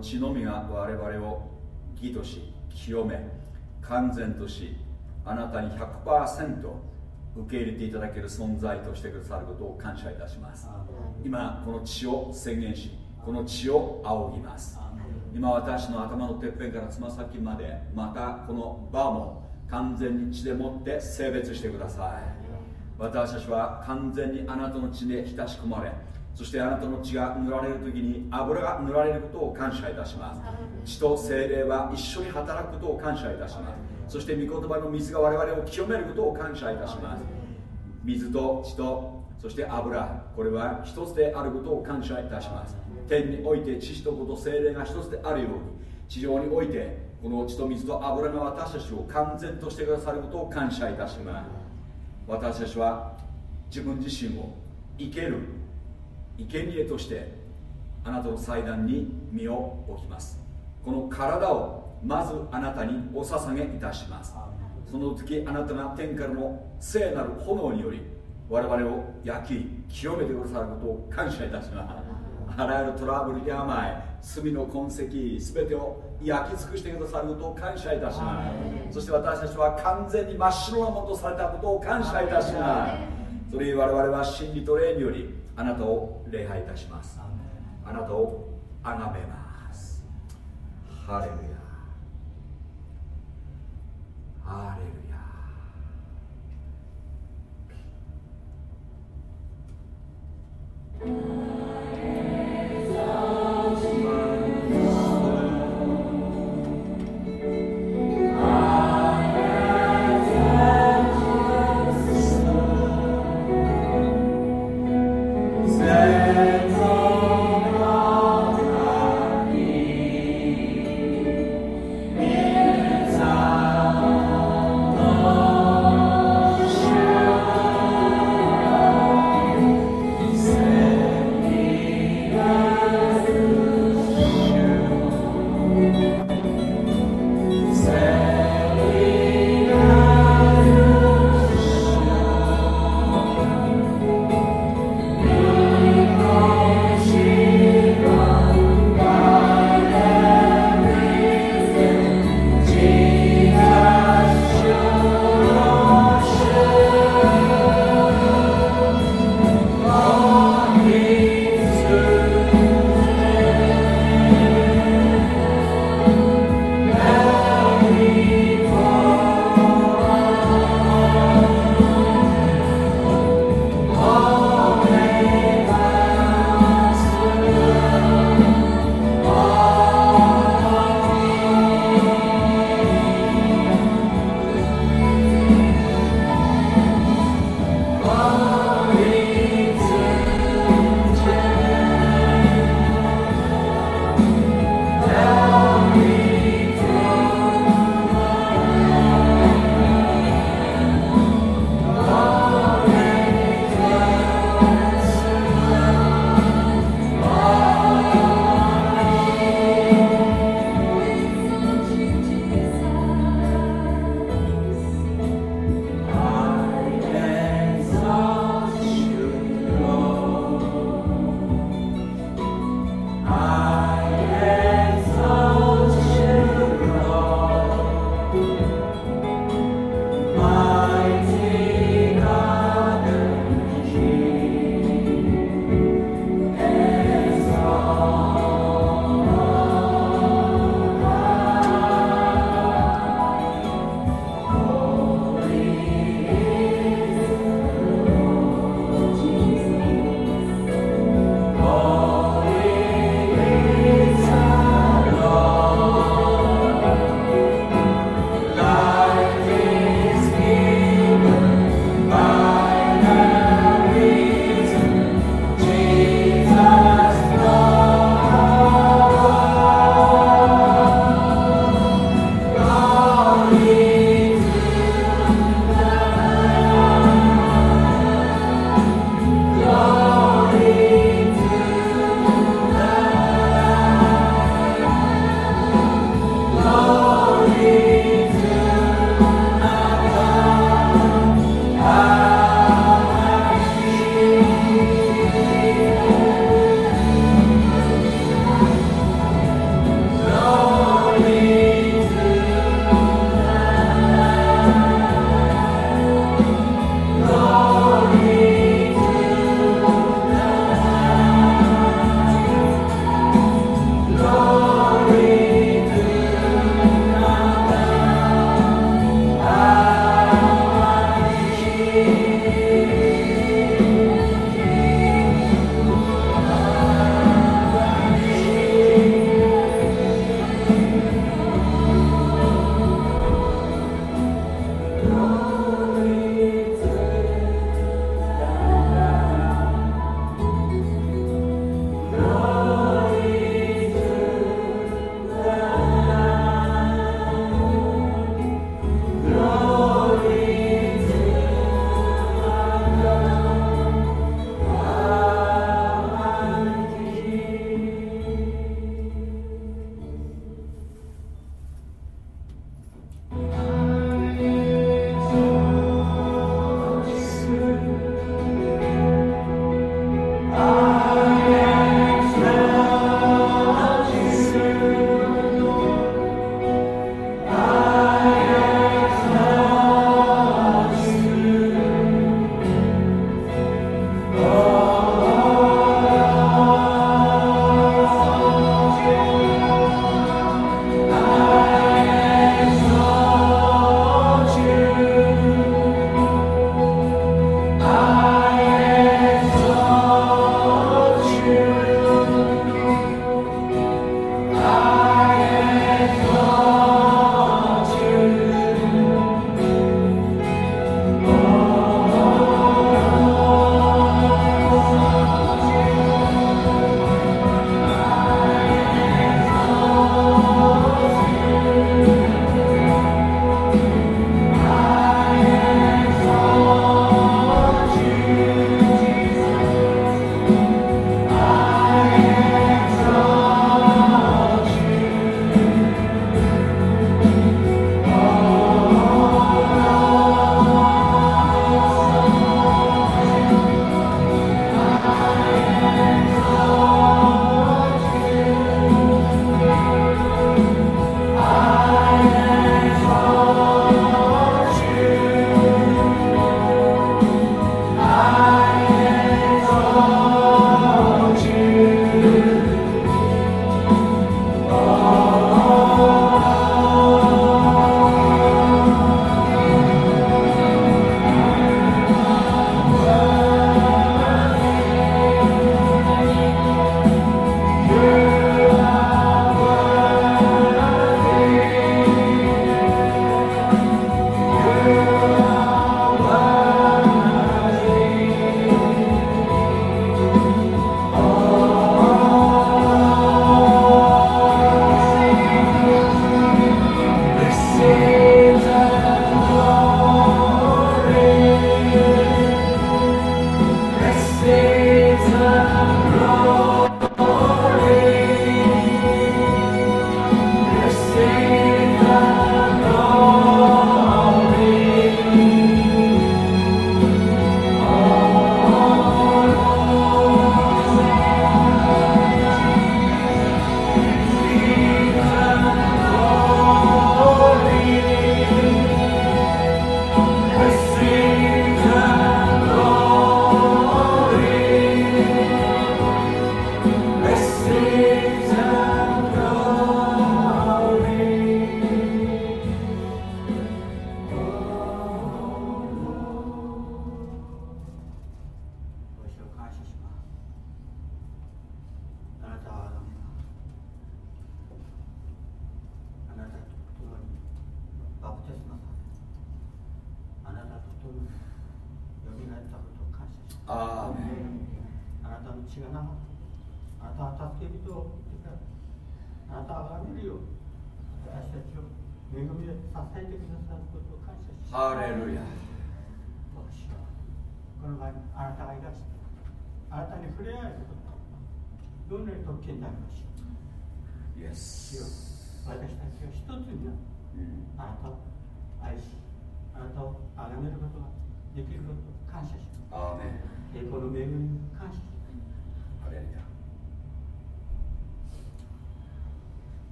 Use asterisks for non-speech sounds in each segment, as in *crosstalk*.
血のみが我々を義とし清め完全としあなたに100%受け入れていただける存在としてくださることを感謝いたします。今この血を宣言しこの血を仰ぎます。今私の頭のてっぺんからつま先までまたこの場も完全に血でもって性別してください。私たちは完全にあなたの血で浸し込まれそしてあなたの血が塗られる時に油が塗られることを感謝いたします。血と精霊は一緒に働くことを感謝いたします。そして御言葉の水が我々を清めることを感謝いたします。水と血とそして油これは一つであることを感謝いたします。天において父と子と精霊が一つであるように地上においてこの血と水と油が私たちを完全としてくださることを感謝いたします。私たちは自分自身を生ける生贄としてあなたの祭壇に身を置きます。この体をまずあなたにお捧げいたします。その時あなたが天からの聖なる炎により我々を焼き清めてくださることを感謝いたします。あらゆるトラブル病罪の痕跡全てを焼き尽くしてくださることを感謝いたします。そして私たちは完全に真っ白なものとされたことを感謝いたします。それに我々は真理と霊によりあなたを礼拝いたします。あなたを崇めます。ハレルヤ。ハレルヤ。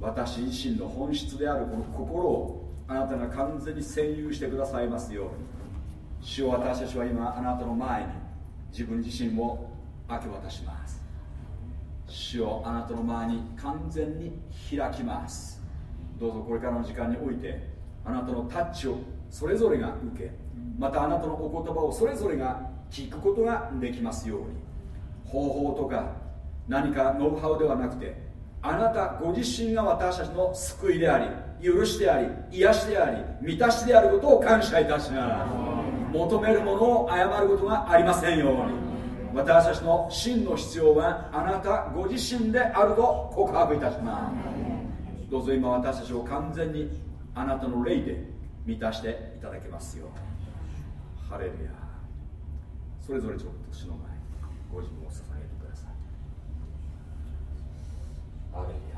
私自身の本質であるこの心をあなたが完全に占有してくださいますように。主を私たちは今あなたの前に自分自身を明け渡します。主をあなたの前に完全に開きます。どうぞこれからの時間においてあなたのタッチをそれぞれが受けまたあなたのお言葉をそれぞれが聞くことができますように。方法とか何かノウハウではなくてあなたご自身が私たちの救いであり許しであり癒しであり満たしであることを感謝いたします。求めるものを誤ることがありませんように。私たちの真の必要はあなたご自身であると告白いたします。どうぞ今私たちを完全にあなたの霊で満たしていただけますよハレルヤ。それぞれちょっと主の前ご自分を捧げてくださいハ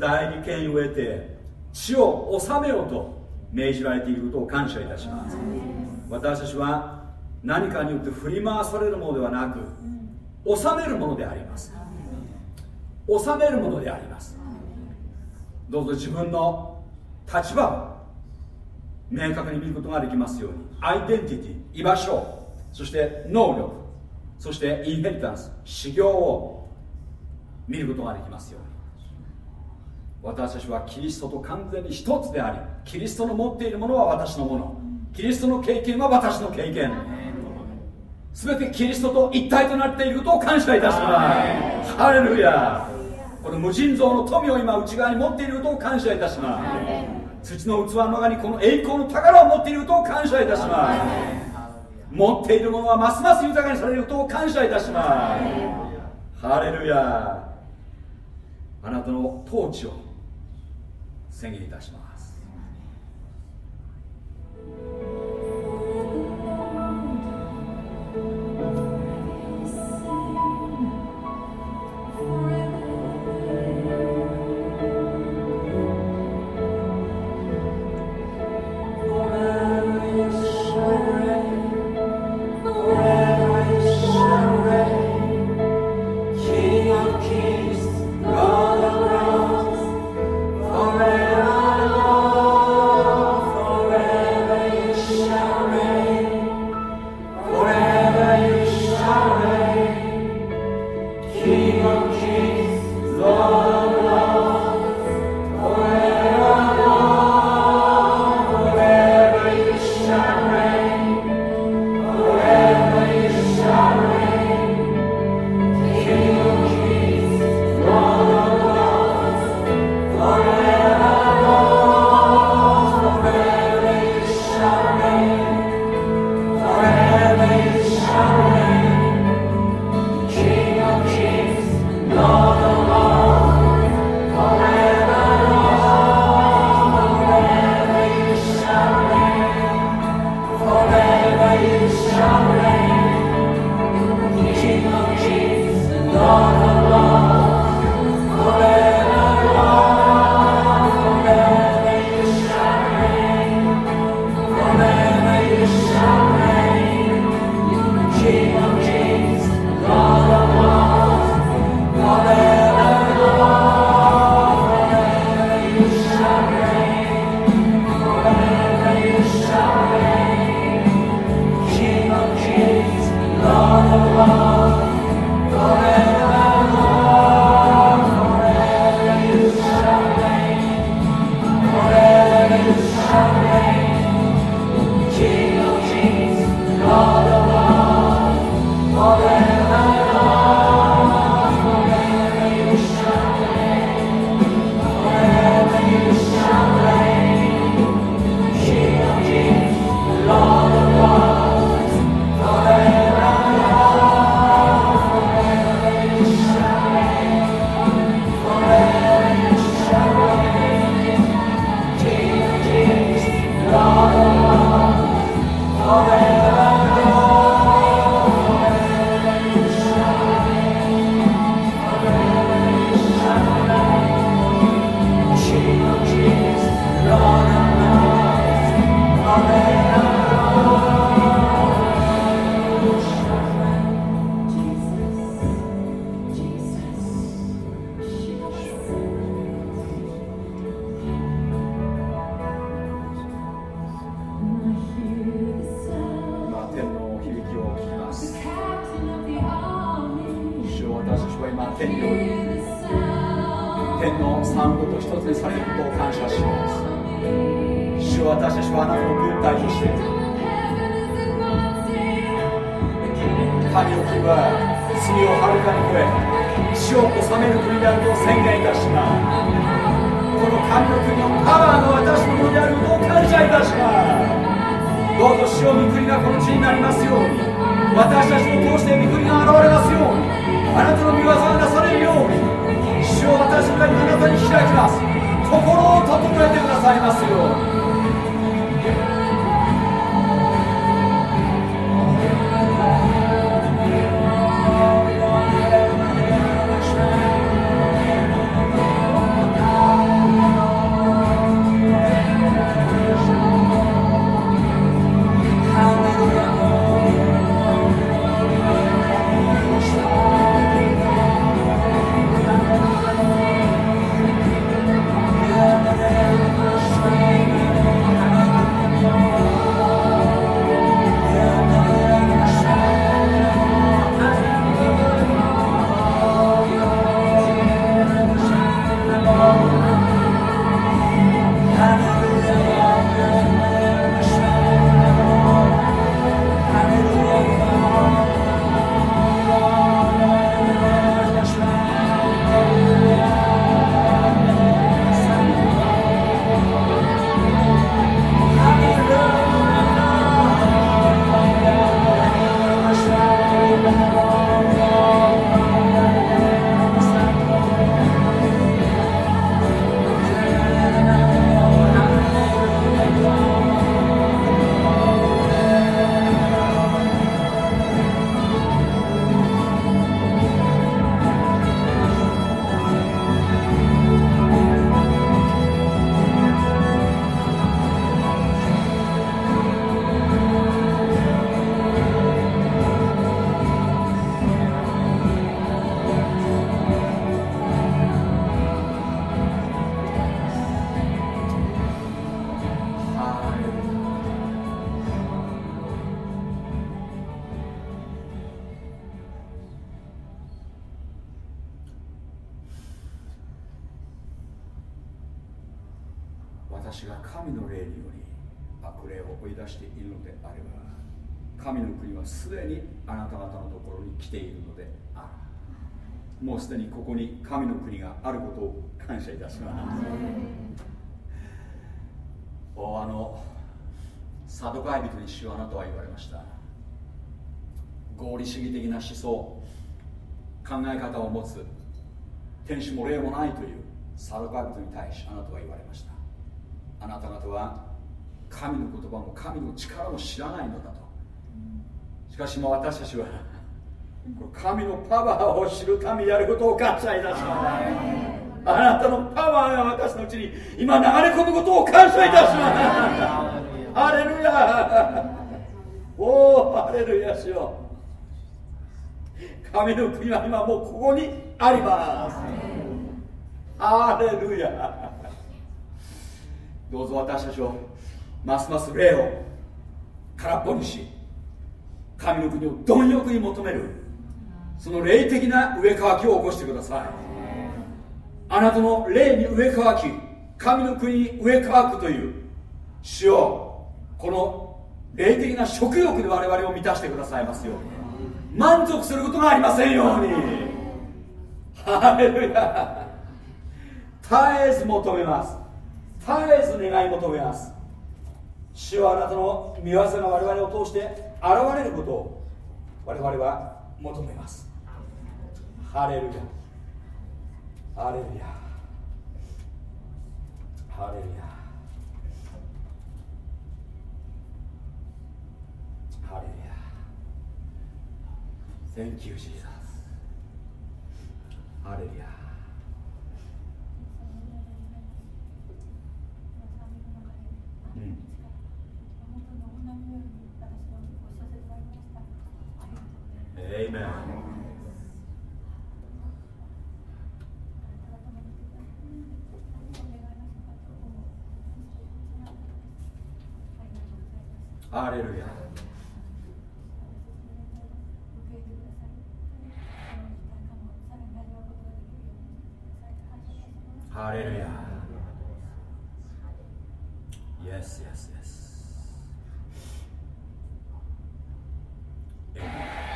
てその代理権威を得て地を治めようと命じられていることを感謝いたします。私たちは何かによって振り回されるものではなく治めるものであります。治めるものであります。どうぞ自分の立場を明確に見ることができますように。アイデンティティ居場所そして能力そしてインヘリタンス修行を見ることができますように私たちはキリストと完全に一つでありキリストの持っているものは私のもの。キリストの経験は私の経験。全てキリストと一体となっていることを感謝いたします。ハレルヤ。この無尽蔵の富を今内側に持っていることを感謝いたします。土の器の中にこの栄光の宝を持っていることを感謝いたします。持っているものはますます豊かにされることを感謝いたします。ハレルヤ。あなたの統治を宣言いたします。神の国はすでにあなた方のところに来ているのであるもうすでにここに神の国があることを感謝いたします。おあのサドカイ人に主よあなたは言われました。合理主義的な思想考え方を持つ天使も霊もないというサドカイ人に対しあなたは言われました。あなた方は神の言葉も神の力も知らないのだと。しかしも私たちは神のパワーを知るためにやることを感謝いたします。あなたのパワーが私のうちに今流れ込むことを感謝いたします。ハレルヤ。おおハレルヤしよう。神の国は今もうここにあります。ハレルヤ。どうぞ私たちをますます霊を空っぽにし神の国を貪欲に求める。その霊的な植え替きを起こしてください。あなたの霊に植え替き神の国に植え替くという主をこの霊的な食欲で我々を満たしてくださいますように。満足することがありませんように。ハレルヤ。絶えず求めます。絶えず願い求めます。主はあなたの見業が我々を通して現れることを我々は求めます。ハレルヤ。ハレルヤ。ハレルヤ。ハレルヤ。Thank you Jesus ハレルヤ。エイメンアレルヤハレルヤ Yes, yes, yes. Jesus,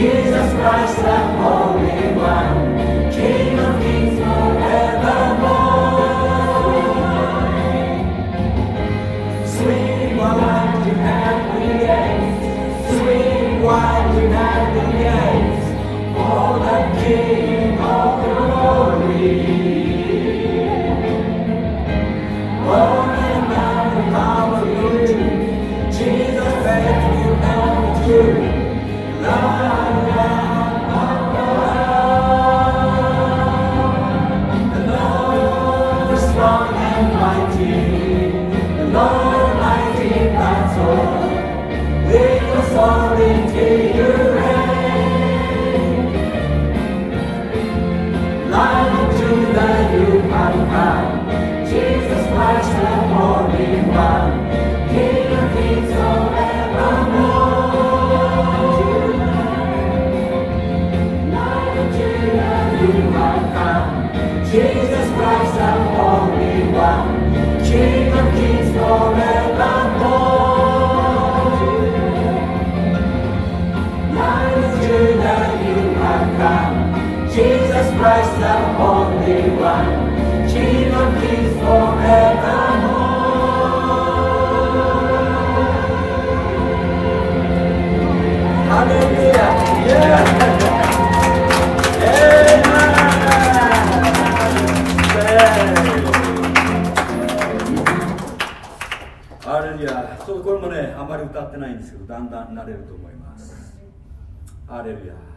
Jesus Christ, the Lord. Christ, the only one. Children, please forevermore. アレルヤそうこれもねあまり歌ってないんですけどだんだん慣れると思いますアレルヤ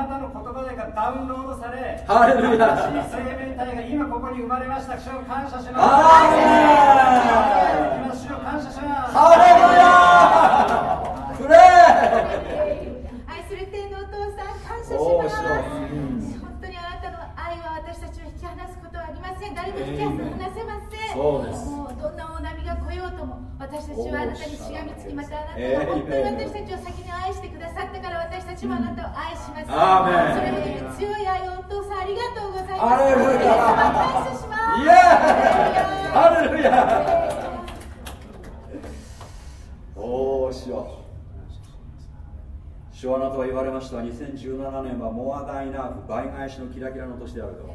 なたの言葉でダウンロードされ、ハレルヤ新生命体が今ここに生まれました。主を感謝します。今主を感謝します。ハレルヤプレ愛する天のお父さん、感謝します。本当にあなたの愛は私たちを引き離すことはありません。誰も引き離せません。そうですようとも、私たちはあなたにしがみつき、またあなたが本当に私たちを先に愛してくださったから私たちもあなたを愛します。それほどに強い愛をお父さんありがとうございます。ハレルヤ感謝します。イエーハレルヤおおしよ。主はあなたは言われました。2017年はモアダイナーフ倍返しのキラキラの年であると。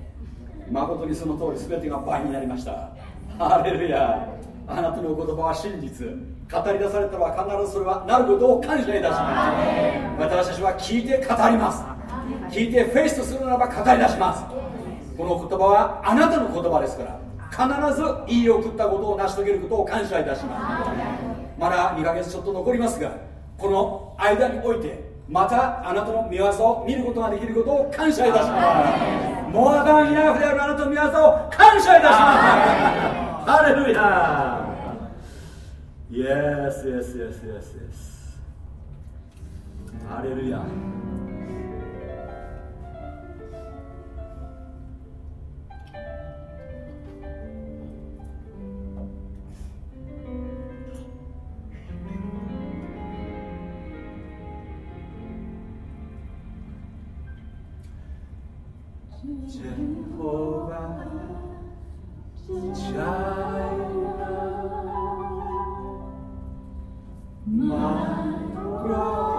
誠にその通り全てが倍になりました。ハレルヤあなたの言葉は真実。語り出されたら必ずそれはなることを感謝いたします。私たちは聞いて語ります。聞いてフェイスとするならば語り出します。この言葉はあなたの言葉ですから必ず言い送ったことを成し遂げることを感謝いたします。まだ2ヶ月ちょっと残りますがこの間においてまたあなたの見業を見ることができることを感謝いたします。モアダンイナフであるあなたの見業を感謝いたしますハレルヤ Yes, yes, yes, yes, yes. ハレルヤ。Jehovah China, my bride.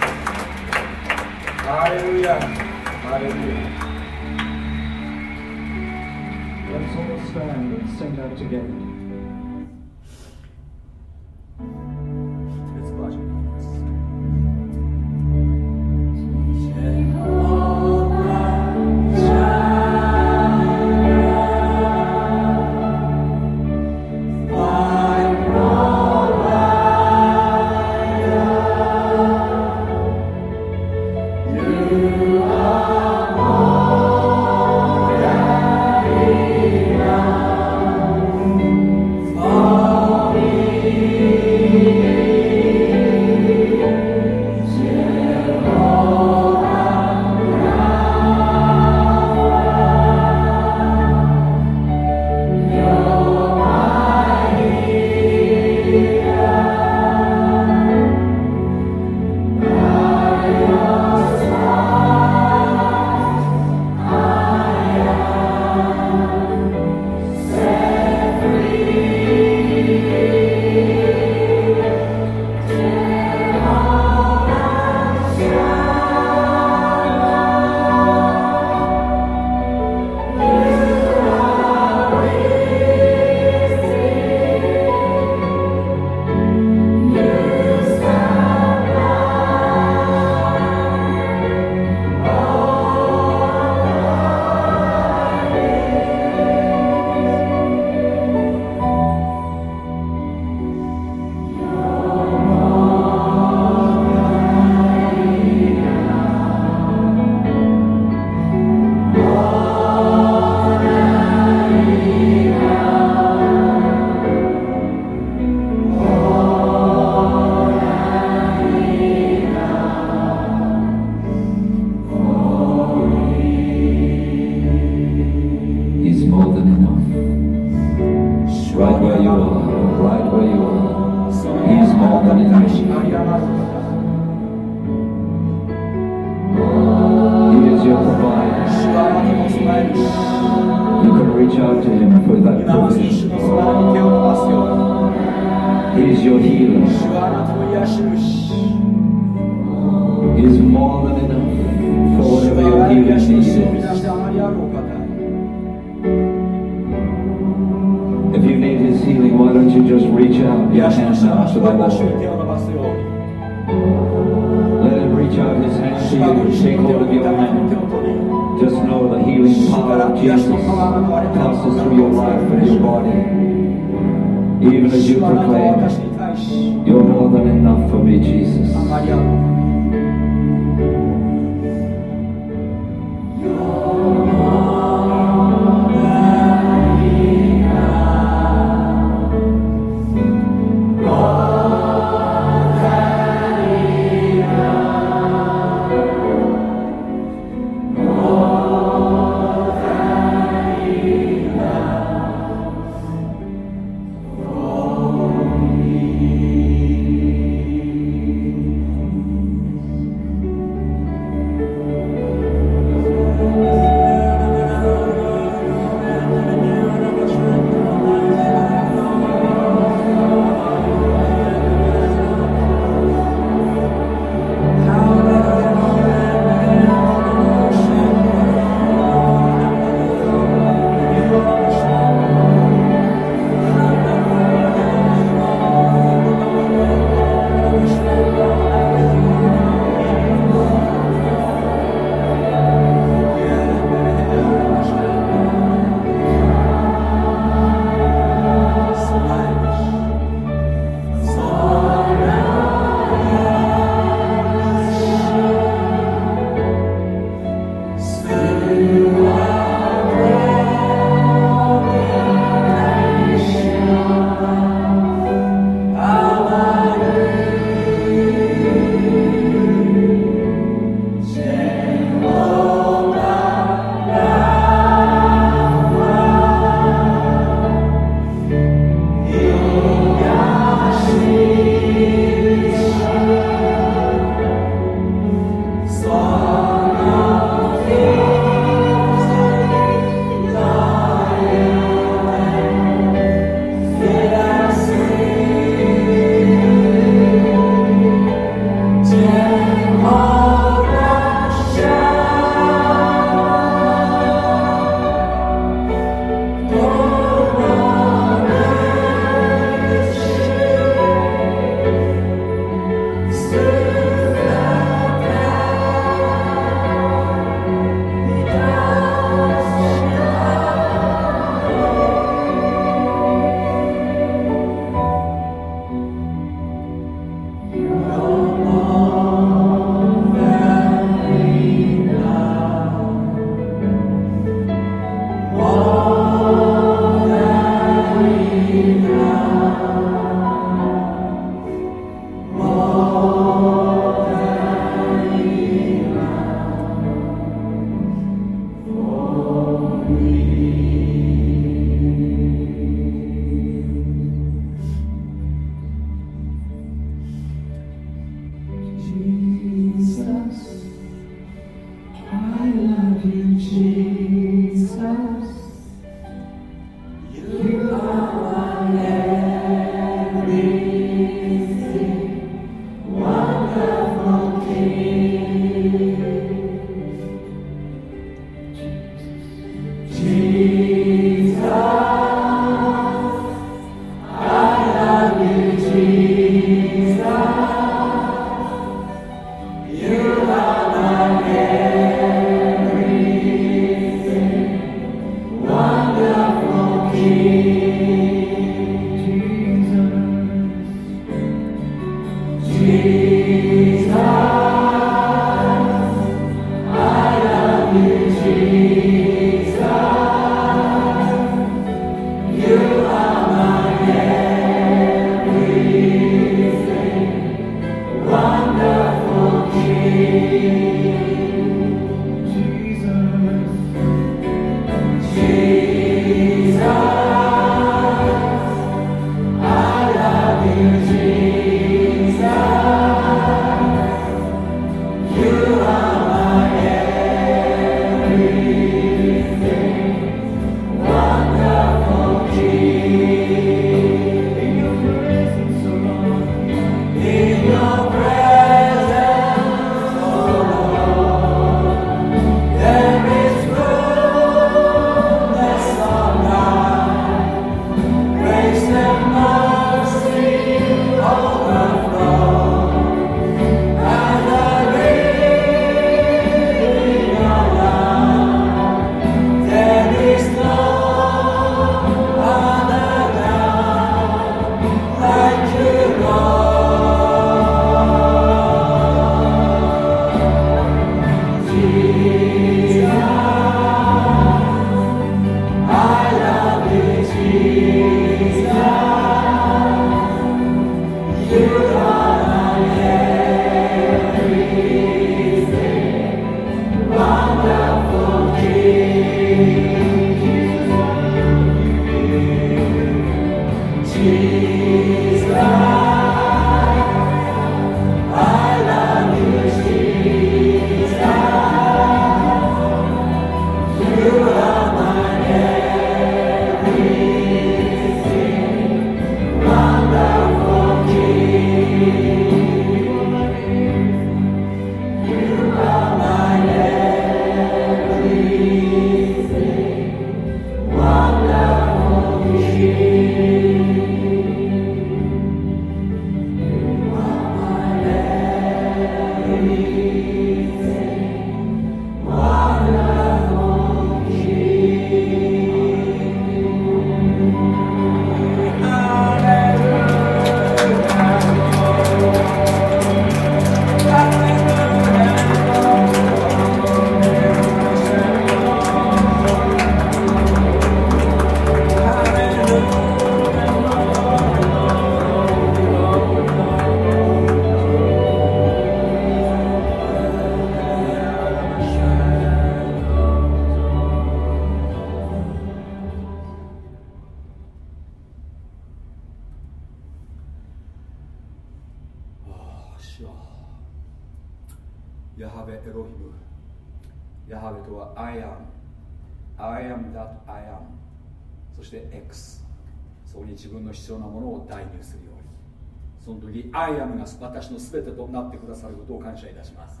I AM が私の全てとなってくださることを感謝いたします。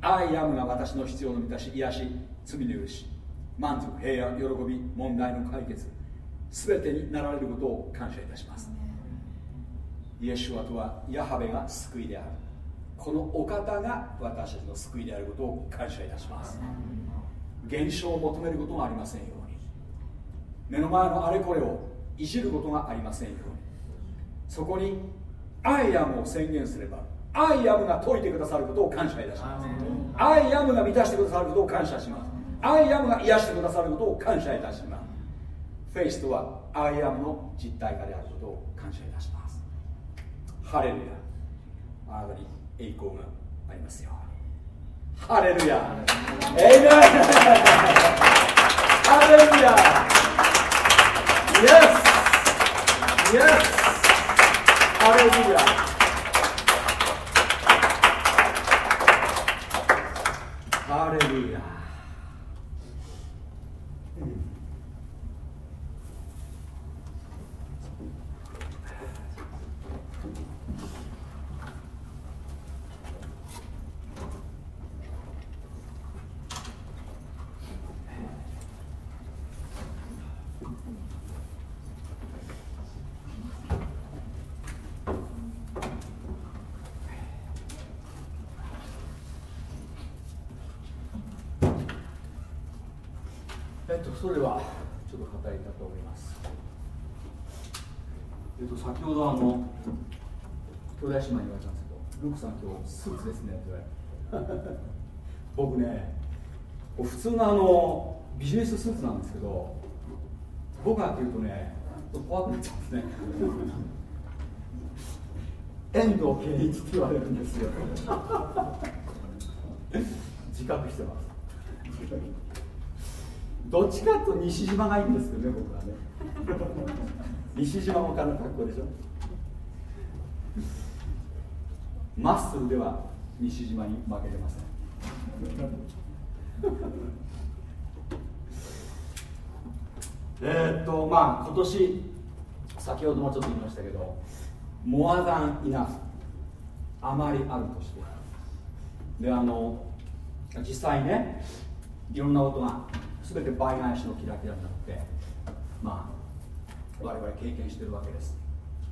I AM が私の必要の満たし癒し罪の許し満足平安喜び問題の解決全てになられることを感謝いたします。イエシュアとはヤハヴェが救いである。このお方が私たちの救いであることを感謝いたします。現象を求めることがありませんように。目の前のあれこれをいじることがありませんように。そこに I AM を宣言すれば I AM が解いてくださることを感謝いたします。 I AM が満たしてくださることを感謝します。 I AM が癒してくださることを感謝いたします。フェイスとはアイアムの実体化であることを感謝いたします。ハレルヤ。あなたに栄光がありますよハレルヤ。 Amen。ハレルヤ。Yes! Yes! Aleluia. それではちょっと語りたいと思いますえっと先ほどあの兄弟姉妹に言われたんですけどルクさん今日スーツですねって言われ *laughs* 僕ね普通のあのビジネススーツなんですけど僕が着るとねと怖くなっちゃうんですね。*laughs* 遠藤健一って言われるんですよ。*laughs* 自覚してます。どっちかと西島がいいんですけどね僕はね。西島もかの格好でしょ。まっすぐでは西島に負けてません。*laughs* えっとまあ今年先ほどもちょっと言いましたけどモアザンイナフ。あまりあるとして。であの実際ねいろんなことが全て倍返しのキラキラになってまあ我々経験してるわけです。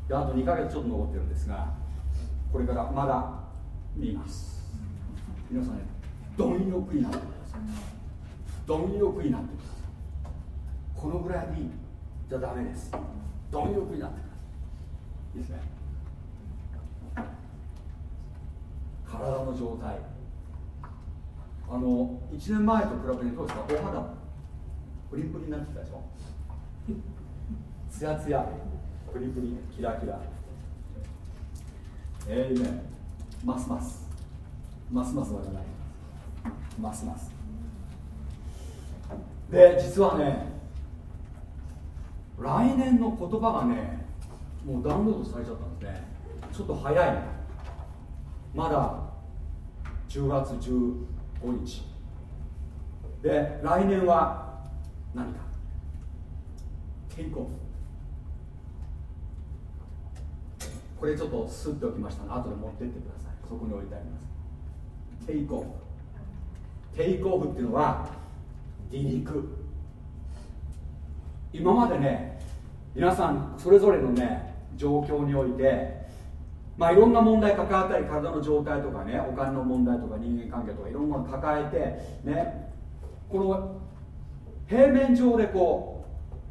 であと2ヶ月ちょっと残ってるんですがこれからまだ見ます。皆さんね貪欲になってください貪欲になってくださいこのぐらいにじゃダメです。貪欲になってくださいいいですね。体の状態。あの1年前と比べてどうですか？お肌。プリプリになってきたでしょ？ツヤツヤプリプリキラキラ。ええ、ますます。ますますわからない。ますます。で実はね来年の言葉がねもうダウンロードされちゃったんですね。ちょっと早いまだ10月15日。で来年は何か？テイクオフこれちょっとすっておきましたので後で持ってってください。そこに置いてあります。テイクオフ。テイクオフっていうのは離陸。今までね皆さんそれぞれのね状況においてまあいろんな問題抱えたり体の状態とかねお金の問題とか人間関係とかいろんなもの抱えてねこの平面上でこ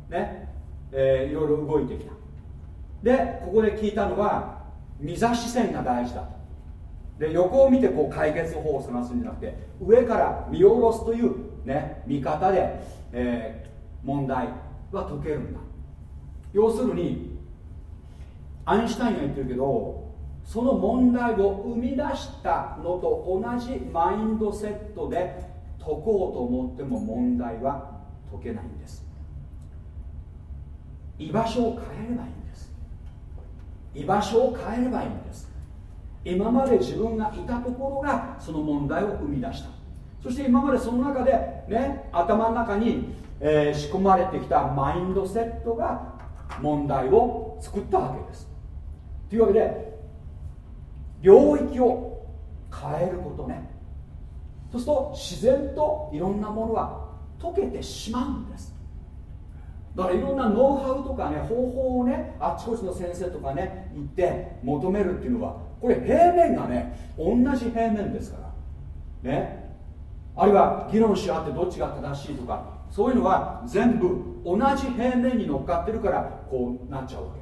うね、えー、いろいろ動いてきた。でここで聞いたのは見指し線が大事だで横を見てこう解決法を探すんじゃなくて上から見下ろすという、ね、見方で、えー、問題は解けるんだ。要するにアインシュタインが言ってるけどその問題を生み出したのと同じマインドセットで解こうと思っても問題は解けないんです。居場所を変えればいいんです。居場所を変えればいいんです。今まで自分がいたところがその問題を生み出した。そして今までその中でね頭の中に、えー、仕込まれてきたマインドセットが問題を作ったわけです。というわけで領域を変えることね。そうすると自然といろんなものは解けてしまうんです。だからいろんなノウハウとかね方法をねあっちこっちの先生とかね行って求めるっていうのはこれ平面がね同じ平面ですから。ね。あるいは議論し合ってどっちが正しいとかそういうのは全部同じ平面に乗っかってるからこうなっちゃうわ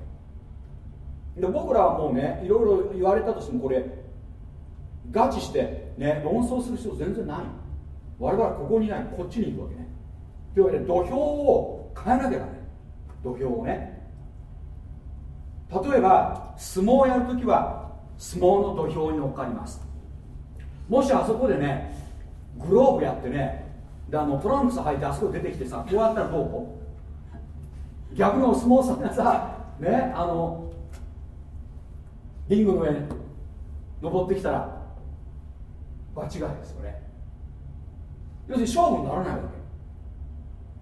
け。で僕らはもうねいろいろ言われたとしてもこれガチしてね論争する必要全然ない。我々はここにいない。こっちに行くわけね。というわけで土俵を変えなきゃダメ。土俵をね。例えば相撲をやるときは相撲の土俵に乗っかります。もしあそこでねグローブやってねであのトランクス履いてあそこ出てきてさこうやったらどう逆のお相撲さんがさねあのリングの上に登ってきたら場違いですよね。要するに勝負にならないわけ。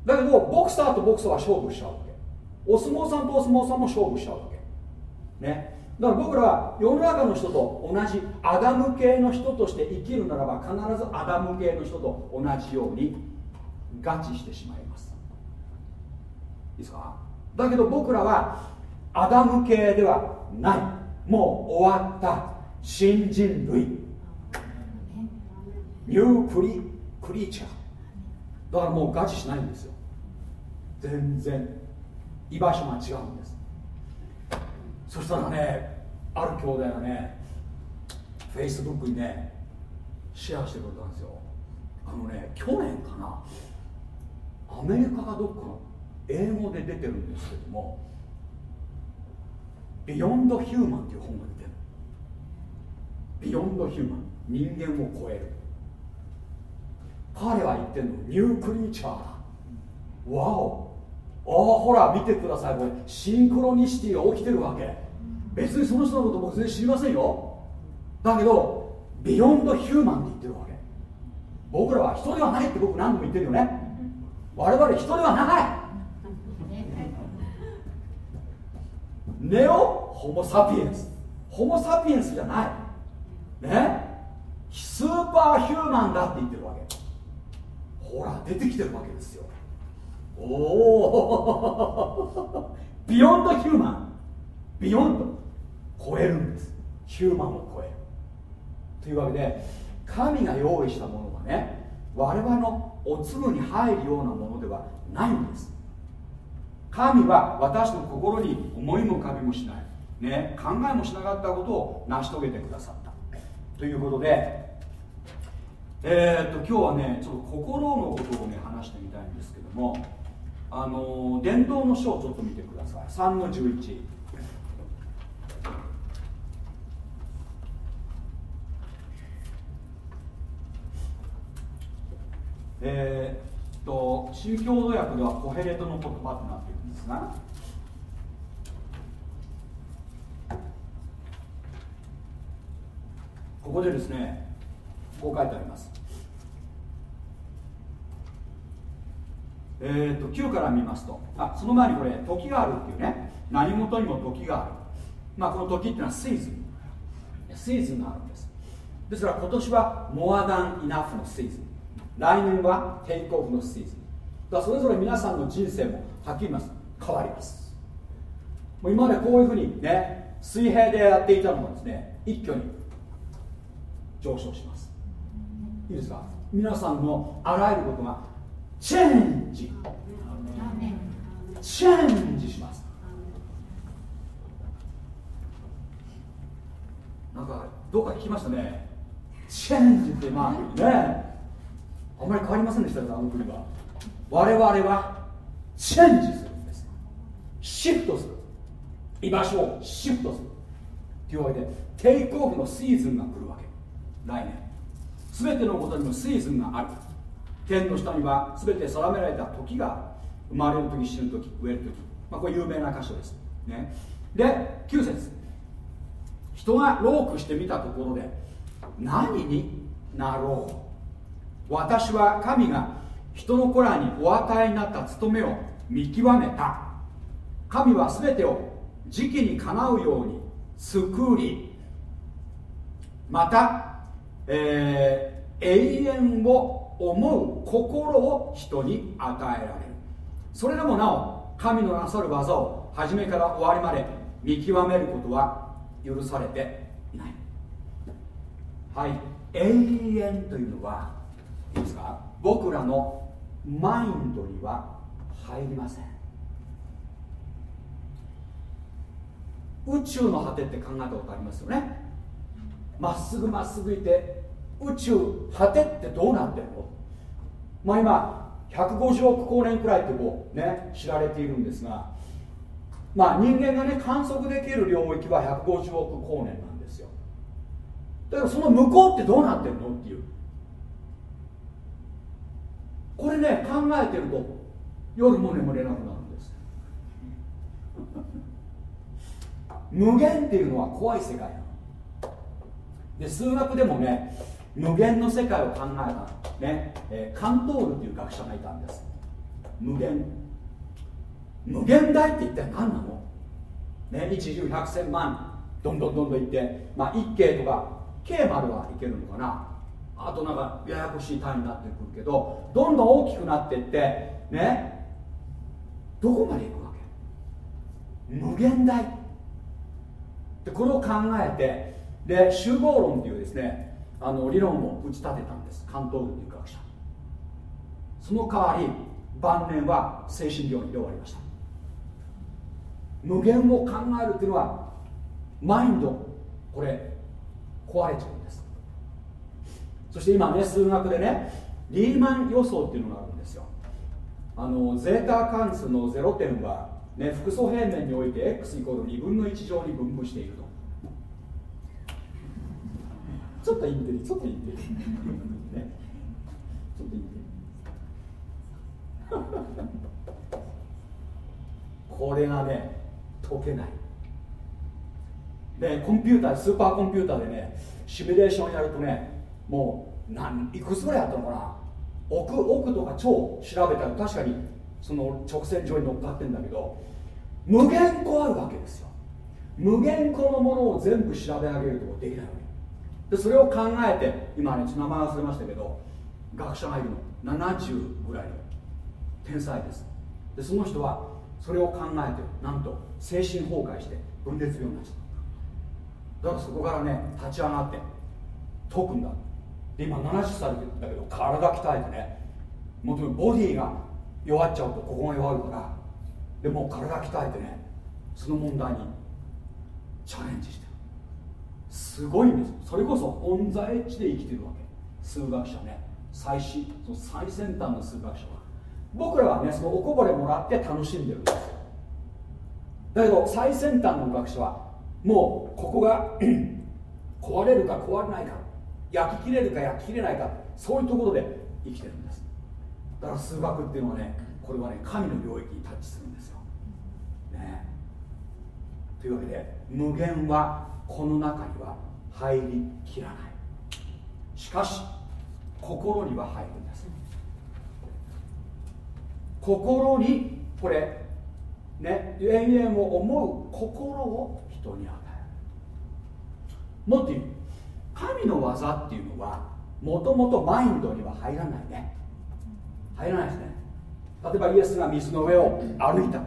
だけどボクサーとボクサーは勝負しちゃうわけ。お相撲さんとお相撲さんも勝負しちゃうわけ。ね。だから僕らは世の中の人と同じアダム系の人として生きるならば必ずアダム系の人と同じように合致してしまいます。いいですか？だけど僕らはアダム系ではない。もう終わった新人類。ニュークリクリーチャー。だからもう合致しないんですよ全然居場所が違うんです。そしたらねある兄弟がねフェイスブックにねシェアしてくれたんですよ。あのね去年かなアメリカがどっかの英語で出てるんですけどもビヨンドヒューマンっていう本が出てる。ビヨンドヒューマン人間を超える。彼は言ってんのニュークリーチャーだ。わおああほら見てください。これシンクロニシティが起きてるわけ。別にその人のこと僕全然知りませんよ。だけどビヨンドヒューマンって言ってるわけ。僕らは人ではないって僕何度も言ってるよね。我々人ではないネオホモ・サピエンス。ホモ・サピエンスじゃない。ね？ superhuman だって言ってるわけ。ほら出てきてるわけですよ。おお beyond human。beyond 超えるんです。ヒューマンを超える。というわけで神が用意したものはね我々のお粒に入るようなものではないんです。神は私の心に思いも浮かびもしない、ね、考えもしなかったことを成し遂げてくださった。ということでえー、っと今日はねちょっと心のことをね話してみたいんですけどもあの伝道の書をちょっと見てください。3の11えー、っと新共同訳ではコヘレトの言葉となっているんですが。ここでですねこう書いてあります。えーと、と9から見ますと。あその前にこれ時があるっていうね。何事にも時がある。まあこの時っていうのはシーズン。シーズンがあるんです。ですから今年はモアダンイナフのシーズン。来年はテイクオフのシーズン。だそれぞれ皆さんの人生もはっきり言います。変わります。もう今までこういうふうにね水平でやっていたのがですね一挙に上昇します。いいですか？皆さんのあらゆることがチェンジ。チェンジします。なんかどうか聞きましたね。チェンジってまあね。あんまり変わりませんでしたねあの国は。我々はチェンジするんです。シフトする。居場所をシフトする。というわけでテイクオフのシーズンが来るわけ。来年。全てのことにもシーズンがある。天の下には全て定められた時が生まれる時死ぬ時植える時、まあ、これ有名な箇所です、ね、で9節。人がロークしてみたところで何になろう。私は神が人の子らにお与えになった務めを見極めた。神は全てを時期にかなうように作りまた、えー、永遠を思う心を人に与えられる。それでもなお神のなさる技を初めから終わりまで見極めることは許されていない。はい。永遠というのはいいですか？僕らのマインドには入りません。宇宙の果てって考えたことありますよね。まっすぐまっすぐいて宇宙果てってどうなってるのまあ今150億光年くらいってこうね知られているんですがまあ人間がね観測できる領域は150億光年なんですよ。だからその向こうってどうなってるのっていう。これね考えてると夜も眠れなくなるんです。無限っていうのは怖い世界で数学でもね無限の世界を考えた、ね。えー、カントールっていう学者がいたんです。無限。無限大って一体何なの、ね、一十百千万。どんどんどんどんいって、まあ、1京とか K まではいけるのかな？あとなんかややこしい単位になってくるけどどんどん大きくなっていってね。どこまで行くわけ？無限大。でこれを考えてで集合論っていうですねあの理論を打ち立てたんです。関東軍という学者。その代わり晩年は精神病院で終わりました。無限を考えるっていうのはマインドこれ壊れちゃうんです。そして今ね数学でねリーマン予想っていうのがあるんですよ。あのゼータ関数の0点はね、複素平面において x イコール2分の1乗に分布していると。ちょっとインテリちょっとインテリ、ね、ちょっとインテリ。これがね解けない。でコンピュータースーパーコンピューターでねシミュレーションやるとねもう何いくつぐらいあったのかな。億億とか超調べたら確かにその直線上に乗っかってんだけど無限個あるわけですよ。無限個のものを全部調べ上げるとできないわけ。でそれを考えて今ねちょっと名前忘れましたけど学者がいるの。70ぐらいの天才です。でその人はそれを考えてなんと精神崩壊して分裂病になっちゃった。だからそこからね立ち上がって解くんだ。で今70歳だけど体鍛えてねもとボディが弱っちゃうとここが弱るからでも体鍛えてねその問題にチャレンジしてすごいんですそれこそオン・ザ・エッジで生きてるわけ。数学者ね。最新その最先端の数学者は。僕らはねそのおこぼれもらって楽しんでるんですよ。だけど最先端の学者はもうここが *clears throat* 壊れるか壊れないか焼き切れるか焼き切れないかそういうところで生きてるんです。だから数学っていうのはねこれはね神の領域にタッチするんですよ、ね、というわけで無限はこの中には入りきらない。しかし心には入るんです。心にこれね永遠を思う心を人に与える。もっと言う神の技っていうのはもともとマインドには入らないね。入らないですね。例えばイエスが水の上を歩いた。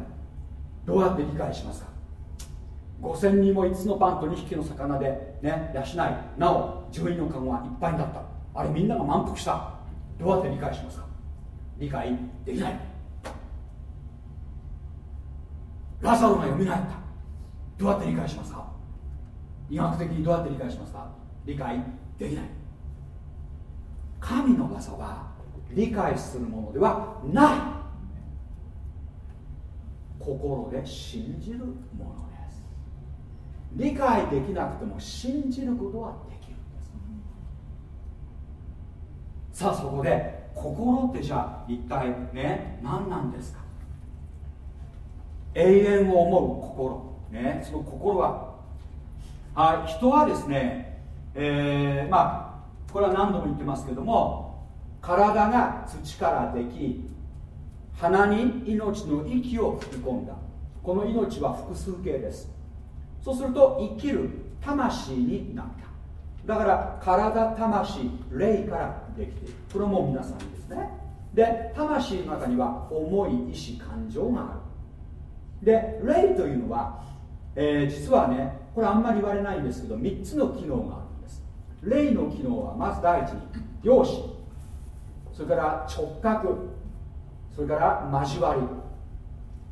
どうやって理解しますか？5000人も5つのパンと2匹の魚でね養いなお10人のカゴがいっぱいになった。あれみんなが満腹した。どうやって理解しますか？理解できない。ラザロが蘇った。どうやって理解しますか？医学的にどうやって理解しますか？理解できない。神の技は理解するものではない。心で信じるもの。理解できなくても信じることはできるんです。さあそこで心ってじゃあ一体ね何なんですか？永遠を思う心。ねその心は。あ人はですねえー、まあこれは何度も言ってますけども体が土からでき鼻に命の息を吹き込んだ。この命は複数形です。そうすると生きる魂になった。だから体魂霊からできている。これも皆さんですね。で魂の中には重い意志感情がある。で霊というのは、えー、実はねこれあんまり言われないんですけど3つの機能があるんです。霊の機能はまず第一に良心それから直角。それから交わり。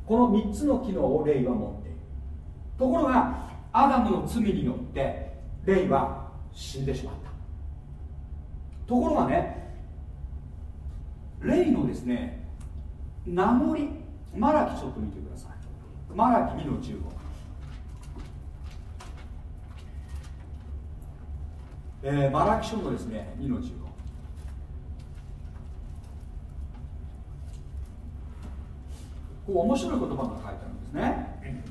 この3つの機能を霊は持ってところがアダムの罪によって霊は死んでしまった。ところがね霊のですね名残マラキちょっと見てください。マラキ2の15えー、マラキ書のですね2の15こう面白い言葉が書いてあるんですね。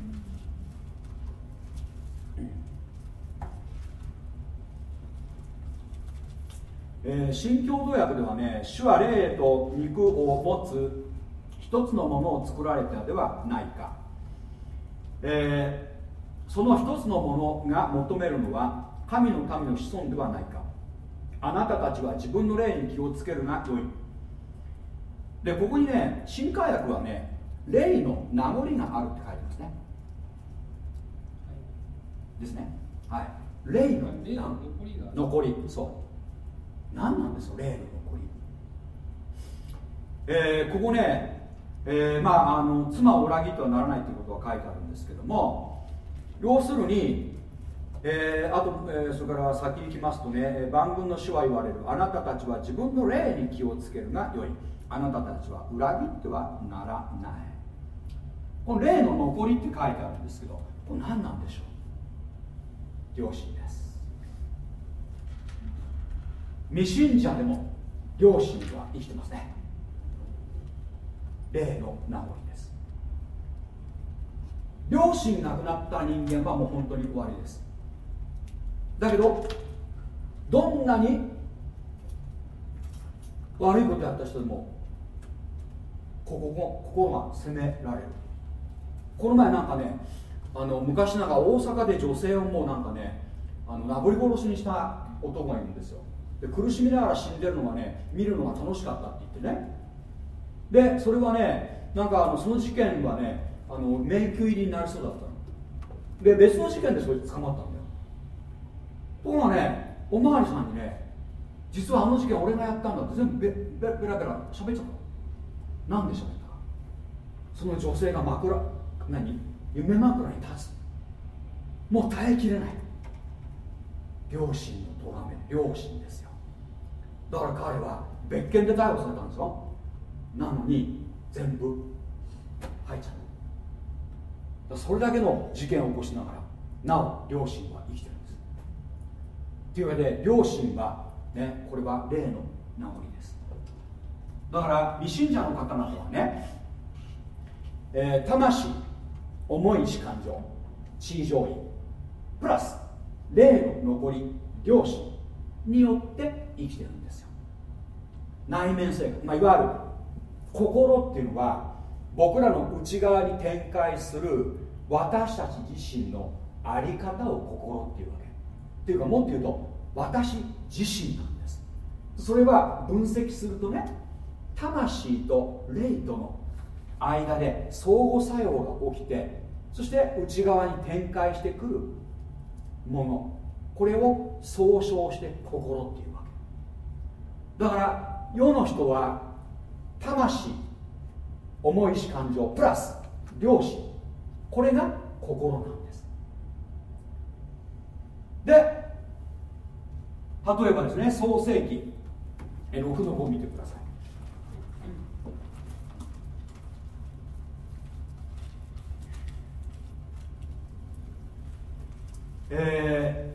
えー、新共同訳ではね主は霊と肉を持つ一つのものを作られたではないか、えー、その一つのものが求めるのは神の民の子孫ではないか。あなたたちは自分の霊に気をつけるがよい。でここにね新海訳はね霊の名残があるって書いてますね。ですね。はい。霊の残り。そう何なんですよ霊の残り。えー、ここね、えー、まああの妻を裏切ってはならないということが書いてあるんですけども要するに、えー、あと、えー、それから先行きますとね万軍の主は言われる。あなたたちは自分の霊に気をつけるがよい。あなたたちは裏切ってはならない。この霊の残りって書いてあるんですけどこれ何なんでしょう？良心です。未信者でも良心は生きてますね。霊の名残です。両親亡くなった人間はもう本当に終わりです。だけどどんなに悪いことやった人でもここも心が責められる。この前なんかねあの昔なんか大阪で女性をもうなんかねあのなぶり殺しにした男がいるんですよ。で苦しみながら死んでるのがね見るのが楽しかったって言ってね。でそれはねなんかあのその事件はねあの迷宮入りになりそうだったの。で別の事件でそれ捕まったんだよ。ところがねおまわりさんにね実はあの事件俺がやったんだって全部ベベベラベラ喋っちゃったなんで喋ったその女性が枕何？夢枕に立つ。もう耐えきれない。両親の咎め両親ですよ。だから彼は別件で逮捕されたんですよなのに全部入っちゃった。それだけの事件を起こしながらなお両親は生きてるんです。というわけで両親はねこれは例の名残です。だから未信者の方々はね、えー、魂重いし感情地位上位プラス霊の残り両親によって生きてるんですよ。内面性、まあ、いわゆる心っていうのは僕らの内側に展開する私たち自身の在り方を心っていうわけ。っていうかもっと言うと私自身なんです。それは分析するとね魂と霊との間で相互作用が起きてそして内側に展開してくるもの。これを総称して心っていうわけ。だから世の人は魂重いし感情プラス良心。これが心なんです。で例えばですね創世記。6の5見てください。えー、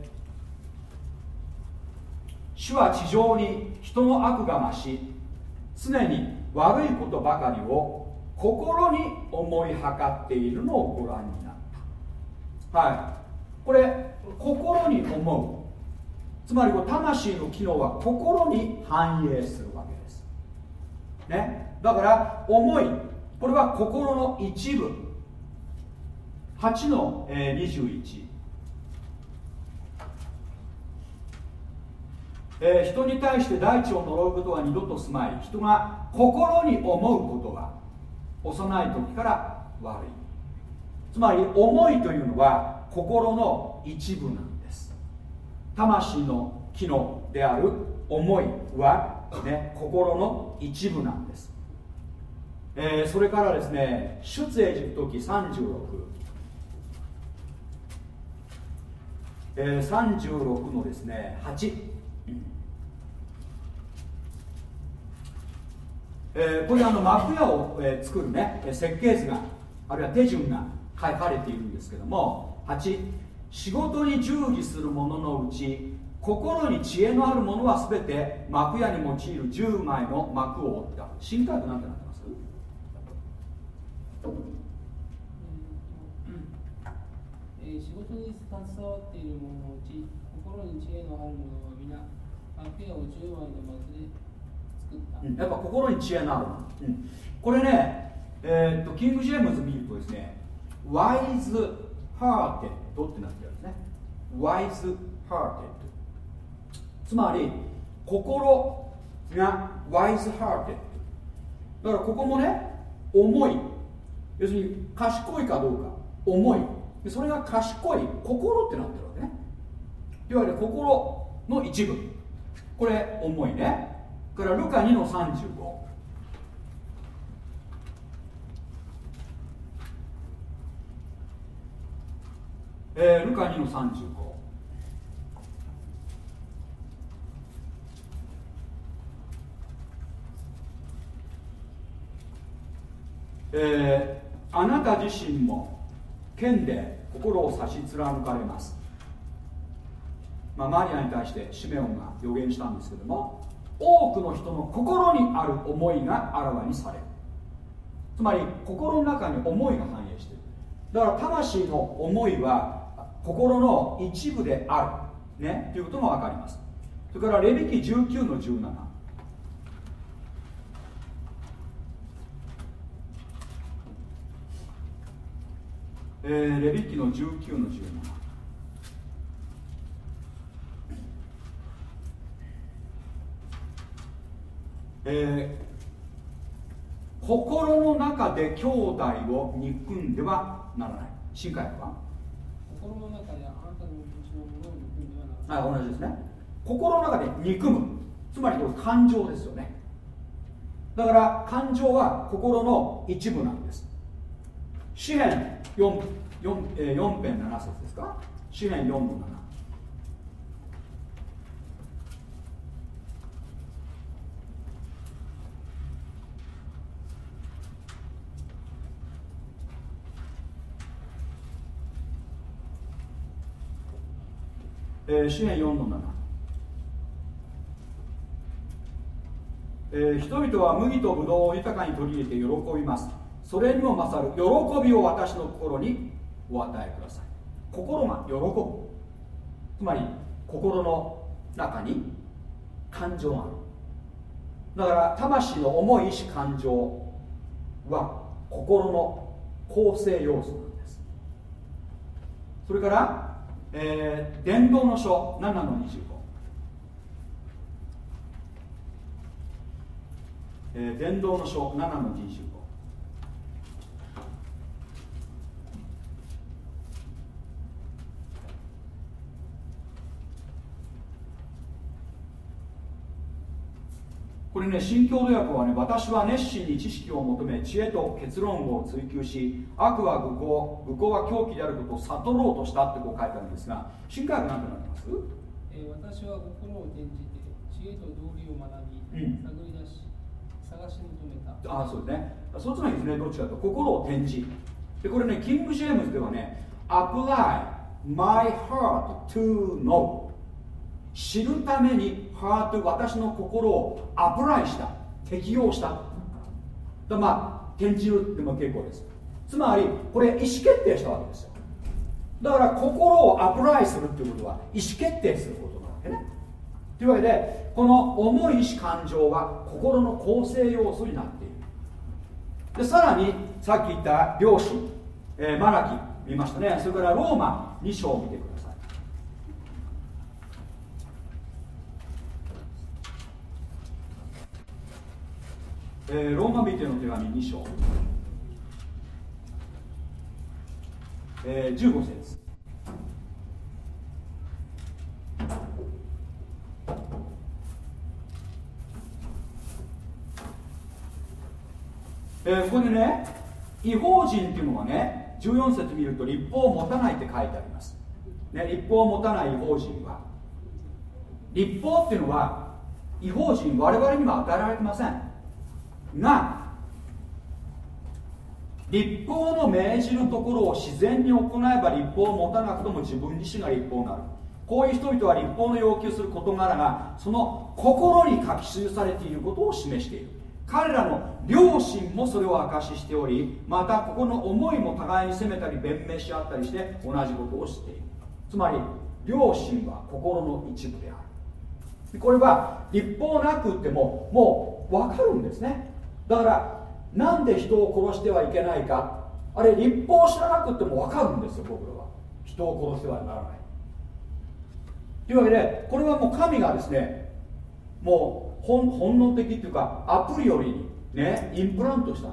主は地上に人の悪が増し常に悪いことばかりを心に思いはかっているのをご覧になった。はい。これ心に思う。つまり魂の機能は心に反映するわけです。ね。だから思い。これは心の一部。8の21えー、人に対して大地を呪うことは二度と住まい。人が心に思うことは幼い時から悪い。つまり思いというのは心の一部なんです。魂の機能である思いは、ね、心の一部なんです、えー、それからですね出エジプト記36えー、36のですね8えー、これあの幕屋を、えー、作るね設計図があるいは手順が書かれているんですけども8仕事に従事する者のうち心に知恵のある者は全て幕屋に用いる10枚の幕を折った。新科学なんてなってます？えー、仕事に携わっている者のうち心に知恵のある者は皆幕屋を10枚の幕でやっぱ心に知恵のある、うん、これね、えー、っとキング・ジェームズ見るとですね wise-hearted ってなってるんですね。 wise-hearted つまり心が wise-hearted だからここもね思い。要するに賢いかどうか。思い。それが賢い。心ってなってるわけね。いわゆる心の一部。これ思いねからルカ2の35えー、ルカ2の35えー、あなた自身も剣で心を差し貫かれます、まあ、マリアに対してシメオンが予言したんですけども多くの人の心にある思いがあらわにされる。つまり心の中に思いが反映している。だから魂の思いは心の一部である。ね？ということが分かります。それからレビキ19の17えー、レビキの19の17えー、心の中で兄弟を憎んではならない。新海は？心の中であなたのうちのものを憎んではならない。はい同じですね。心の中で憎む。つまりこれ感情ですよね。だから感情は心の一部なんです。詩篇 4, 4, え4編7節ですか？詩篇4の7えー、詩篇4の7、えー、人々は麦とブドウを豊かに取り入れて喜びます。それにも勝る喜びを私の心にお与えください。心が喜ぶ。つまり心の中に感情がある。だから魂の重い意志感情は心の構成要素なんです。それからえー、伝道の書7の25、えー、伝道の書7の25これね、新共同訳はね、私は熱心に知識を求め、知恵と結論を追求し、悪は愚行、愚行は狂気であることを悟ろうとしたってこう書いてあるんですが、新海訳何てなってます、えー、私は心を転じて、知恵と道理を学び、うん、探り出し、探し求めた。ああ、そうですね。そっちのですね、どっちかというと、心を転じ。で、これね、キング・ジェームズではね、apply my heart to know 知るためにハート私の心をアプライした適用した。だまあ転じるでも結構です。つまりこれ意思決定したわけですよ。だから心をアプライするっていうことは意思決定することなわけね。というわけでこの重い意志感情は心の構成要素になっている。でさらにさっき言った両親、えー、マラキ見ましたね。それからローマ2章を見てください。えー、ローマ人の手紙2章、えー、15節。えー、ここでね違法人っていうのはね14節見ると立法を持たないって書いてあります、ね、立法を持たない違法人は。立法っていうのは違法人我々には与えられてません。が立法の命じるところを自然に行えば立法を持たなくとも自分自身が立法になる。こういう人々は立法の要求する事柄がその心に書き記されていることを示している。彼らの両親もそれを証ししておりまたここの思いも互いに責めたり弁明し合ったりして同じことをしている。つまり両親は心の一部である。これは立法なくってももう分かるんですね。だからなんで人を殺してはいけないか？あれ立法を知らなくても分かるんですよ僕らは。人を殺してはならない。というわけでこれはもう神がですねもう本能的っていうかアプリよりにねインプラントした。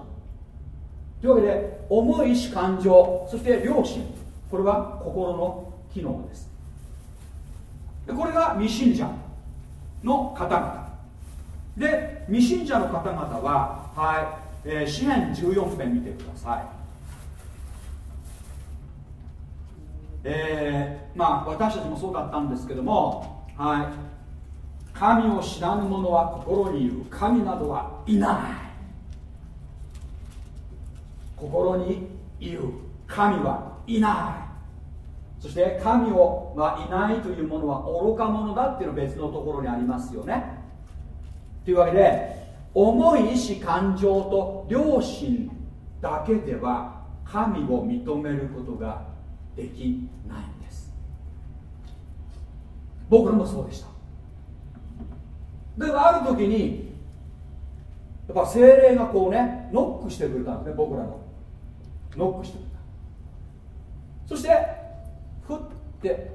というわけで重い意志感情そして良心。これは心の機能です。でこれが未信者の方々。で未信者の方々ははい、えー、詩篇14編見てください。えー、まあ私たちもそうだったんですけどもはい。神を知らぬ者は心にいる。神などはいない。心にいる神はいない。そして神をはいないというものは愚か者だっていうのは別のところにありますよね。というわけで重い意志感情と良心だけでは神を認めることができないんです。僕らもそうでした。でもある時にやっぱ精霊がこうねノックしてくれたんですね僕らの。ノックしてくれた。そしてふって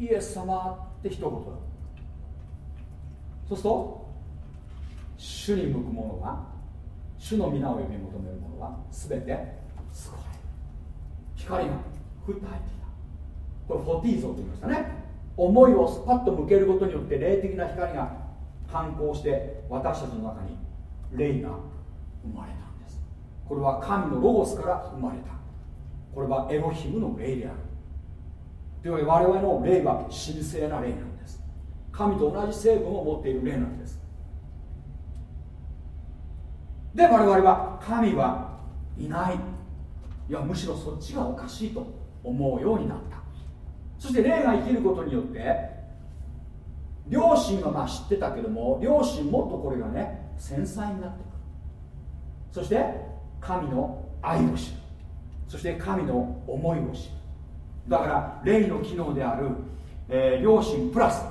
イエス様って一言。そうすると主に向く者は主の皆を呼び求める者は全て救われる光がふっと入ってきた。これフォティーゾと言いましたね。思いをスパッと向けることによって霊的な光が反抗して私たちの中に霊が生まれたんです。これは神のロゴスから生まれた。これはエロヒムの霊である。というわけで我々の霊は神聖な霊なんです。神と同じ成分を持っている霊なんです。で我々は神はいない。いやむしろそっちがおかしいと思うようになった。そして霊が生きることによって両親はまあ知ってたけども両親もっとこれがね繊細になってくる。そして神の愛を知る。そして神の思いを知る。だから霊の機能である、えー、両親プラス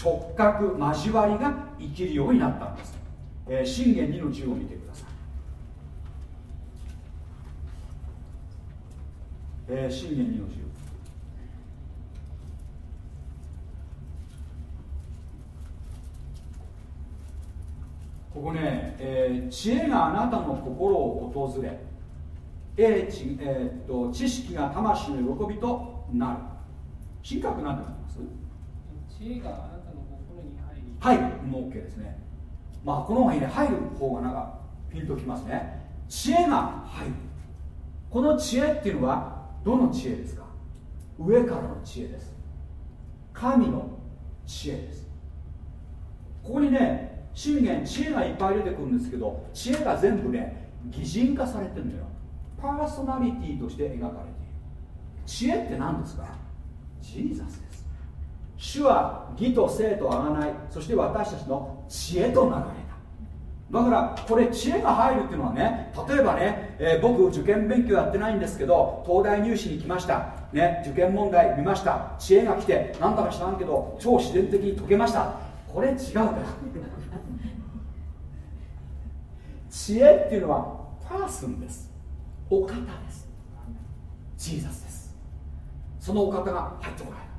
直角交わりが生きるようになったんです、えー、信玄2の10を見てください、えー、信玄2の10ここね、えー、知恵があなたの心を訪れ英知,、えー、っと知識が魂の喜びとなる。神格なんてなります？知恵があなたの心に入りはいもう OK ですねまあこの方がいいね。入る方がなんかピンときますね。知恵が入る。この知恵っていうのはどの知恵ですか？上からの知恵です。神の知恵です。ここにね信玄知恵がいっぱい出てくるんですけど知恵が全部ね擬人化されてるのよ。パーソナリティとして描かれている。知恵って何ですか？ジーザスです。主は義と生と贖いそして私たちの知恵となられた。だからこれ知恵が入るっていうのはね例えばね、えー、僕受験勉強やってないんですけど東大入試に来ました。ね受験問題見ました。知恵が来て何だか知らんけど超自然的に解けました。これ違うから。知恵っていうのはパーソンです。お方です。ジーザスです。そのお方が入ってこられる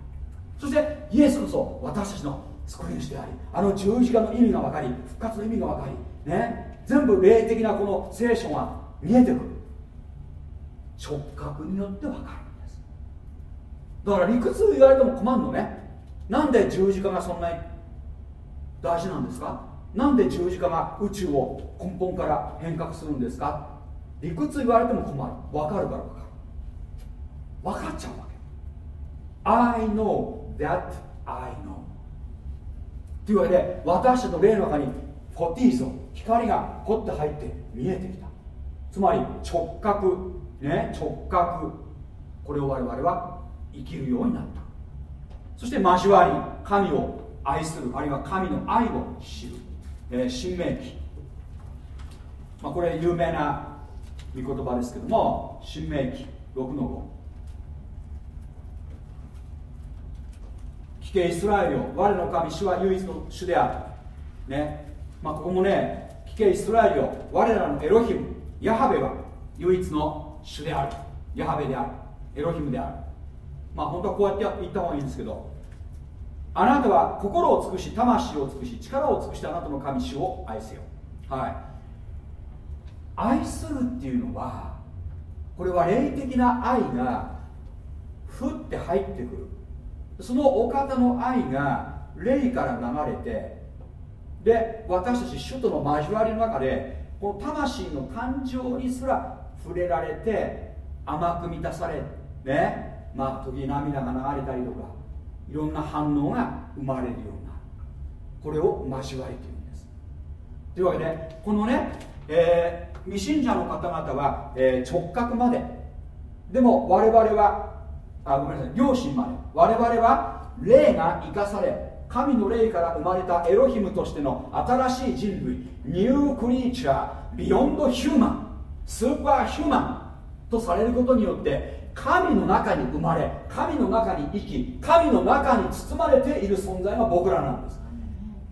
そしてイエスこそ私たちの救い主でありあの十字架の意味が分かり復活の意味が分かりね全部霊的なこの聖書が見えてくる。直角によって分かるんです。だから理屈言われても困るのね。なんで十字架がそんなに大事なんですか？なんで十字架が宇宙を根本から変革するんですか？理屈言われても困る。分かるから分かる。分かっちゃうわけ。I know that I know. というわけで私たちの霊の中にフォティーゾ光がポッて入って見えてきた。つまり直角ね直角これを我々は生きるようになった。そして交わり神を愛するあるいは神の愛を知る。えー、新明記、まあ、これ有名な御言葉ですけども新明記6の5聞けイスラエルよ我の神主は唯一の主である。ね。まあここもね聞けイスラエルよ我らのエロヒムヤハベは唯一の主である。ヤハベである。エロヒムである。まあ本当はこうやって言った方がいいんですけどあなたは心を尽くし魂を尽くし力を尽くしてあなたの神主を愛せよ。はい。愛するっていうのはこれは霊的な愛がふって入ってくる。そのお方の愛が霊から流れてで私たち主との交わりの中でこの魂の感情にすら触れられて甘く満たされねまあ時涙が流れたりとかいろんな反応が生まれるようなこれを交わりというんです。というわけでこのね、えー、未信者の方々は、えー、直角まで。でも我々はあごめんなさい。両親まで。我々は霊が生かされ神の霊から生まれたエロヒムとしての新しい人類ニュークリーチャービヨンドヒューマンスーパーヒューマンとされることによって神の中に生まれ神の中に生き神の中に包まれている存在が僕らなんです。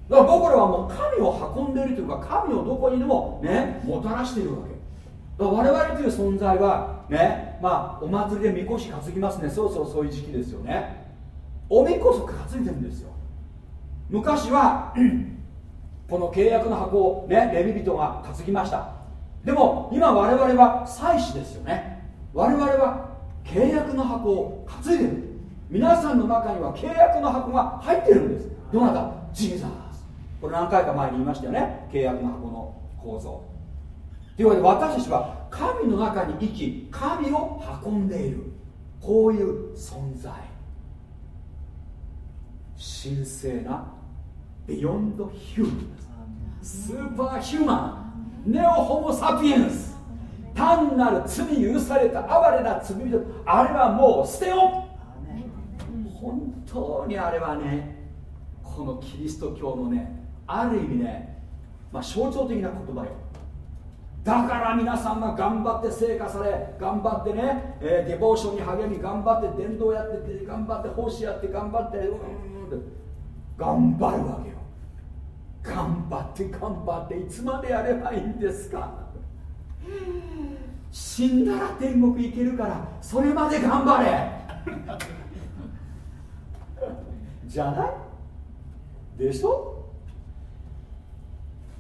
だから僕らはもう神を運んでいるというか神をどこにでもねもたらしているわけ。我々という存在はねまあお祭りでみこし担ぎますね。そろそろそういう時期ですよね。おみこそ担いでるんですよ。昔は *clears throat* この契約の箱をねレビ人が担ぎました。でも今我々は祭司ですよね。我々は契約の箱を担いでる。皆さんの中には契約の箱が入ってるんです。どなた？ジーザースこれ何回か前に言いましたよね。契約の箱の構造。というわけで私たちは神の中に生き神を運んでいる。こういう存在。神聖なビヨンドヒューマンスーパーヒューマン。ネオホモ・サピエンス。単なる罪許された哀れな罪人。あれはもう捨てよ本当にあれはねこのキリスト教のねある意味ね、まあ、象徴的な言葉よ。だから皆さんが頑張って成果され頑張ってね、えー、デボーションに励み頑張って伝道やって頑張って奉仕やって頑張ってうん頑張るわけよ。頑張って頑張っていつまでやればいいんですか。死んだら天国行けるからそれまで頑張れ。じゃない？でしょ？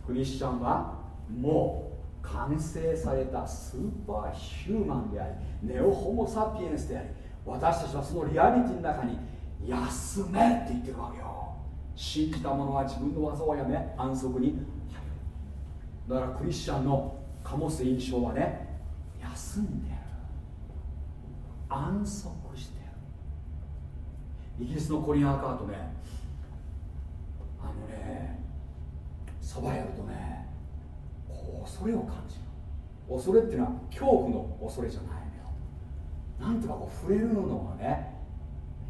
クリスチャンはもう完成されたスーパーヒューマンでありネオホモ・サピエンスであり私たちはそのリアリティの中に休めって言ってるわけよ。信じた者は自分の技をやめ安息に。だからクリスチャンの醸す印象はね休んでる。安息してる。イギリスのコリン・アーカートねあのねそばやるとね恐れを感じる。恐れっていうのは恐怖の恐れじゃないのよ。なんとかこう触れるのがね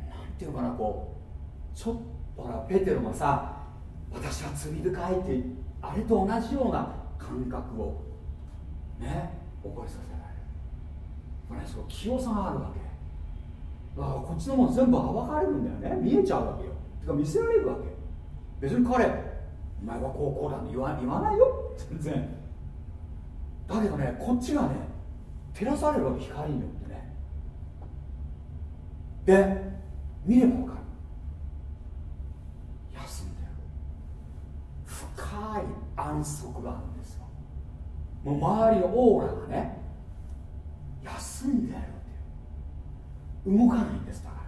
なんていうかなこうちょっとほらペテロがさ私は罪深いってあれと同じような感覚をね覚えさせられる。これ、ね、その清さがあるわけ。だからこっちのもの全部暴かれるんだよね。見えちゃうわけよ。てか見せられるわけ。別に彼お前はこうこうだって言わ言わないよ。全然。だけどねこっちがね照らされるわけ光によってね。で見れば分かる。休んでる深い安息があるんですよ。もう周りのオーラがね休んでるって動かないんですだから。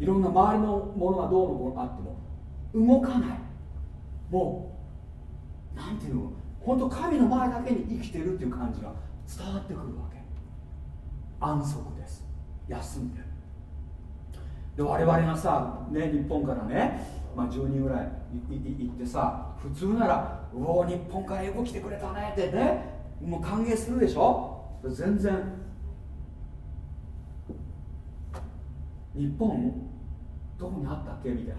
いろんな周りのものがどうのこうのあっても動かない。もうなんていうの？本当神の前だけに生きてるっていう感じが伝わってくるわけ。安息です。休んでる。で我々がさ、ね、日本からね、まあ、10人ぐらい行ってさ普通ならうお日本から英語来てくれたねってねもう歓迎するでしょ？全然。日本どこにあったっけ？みたいな。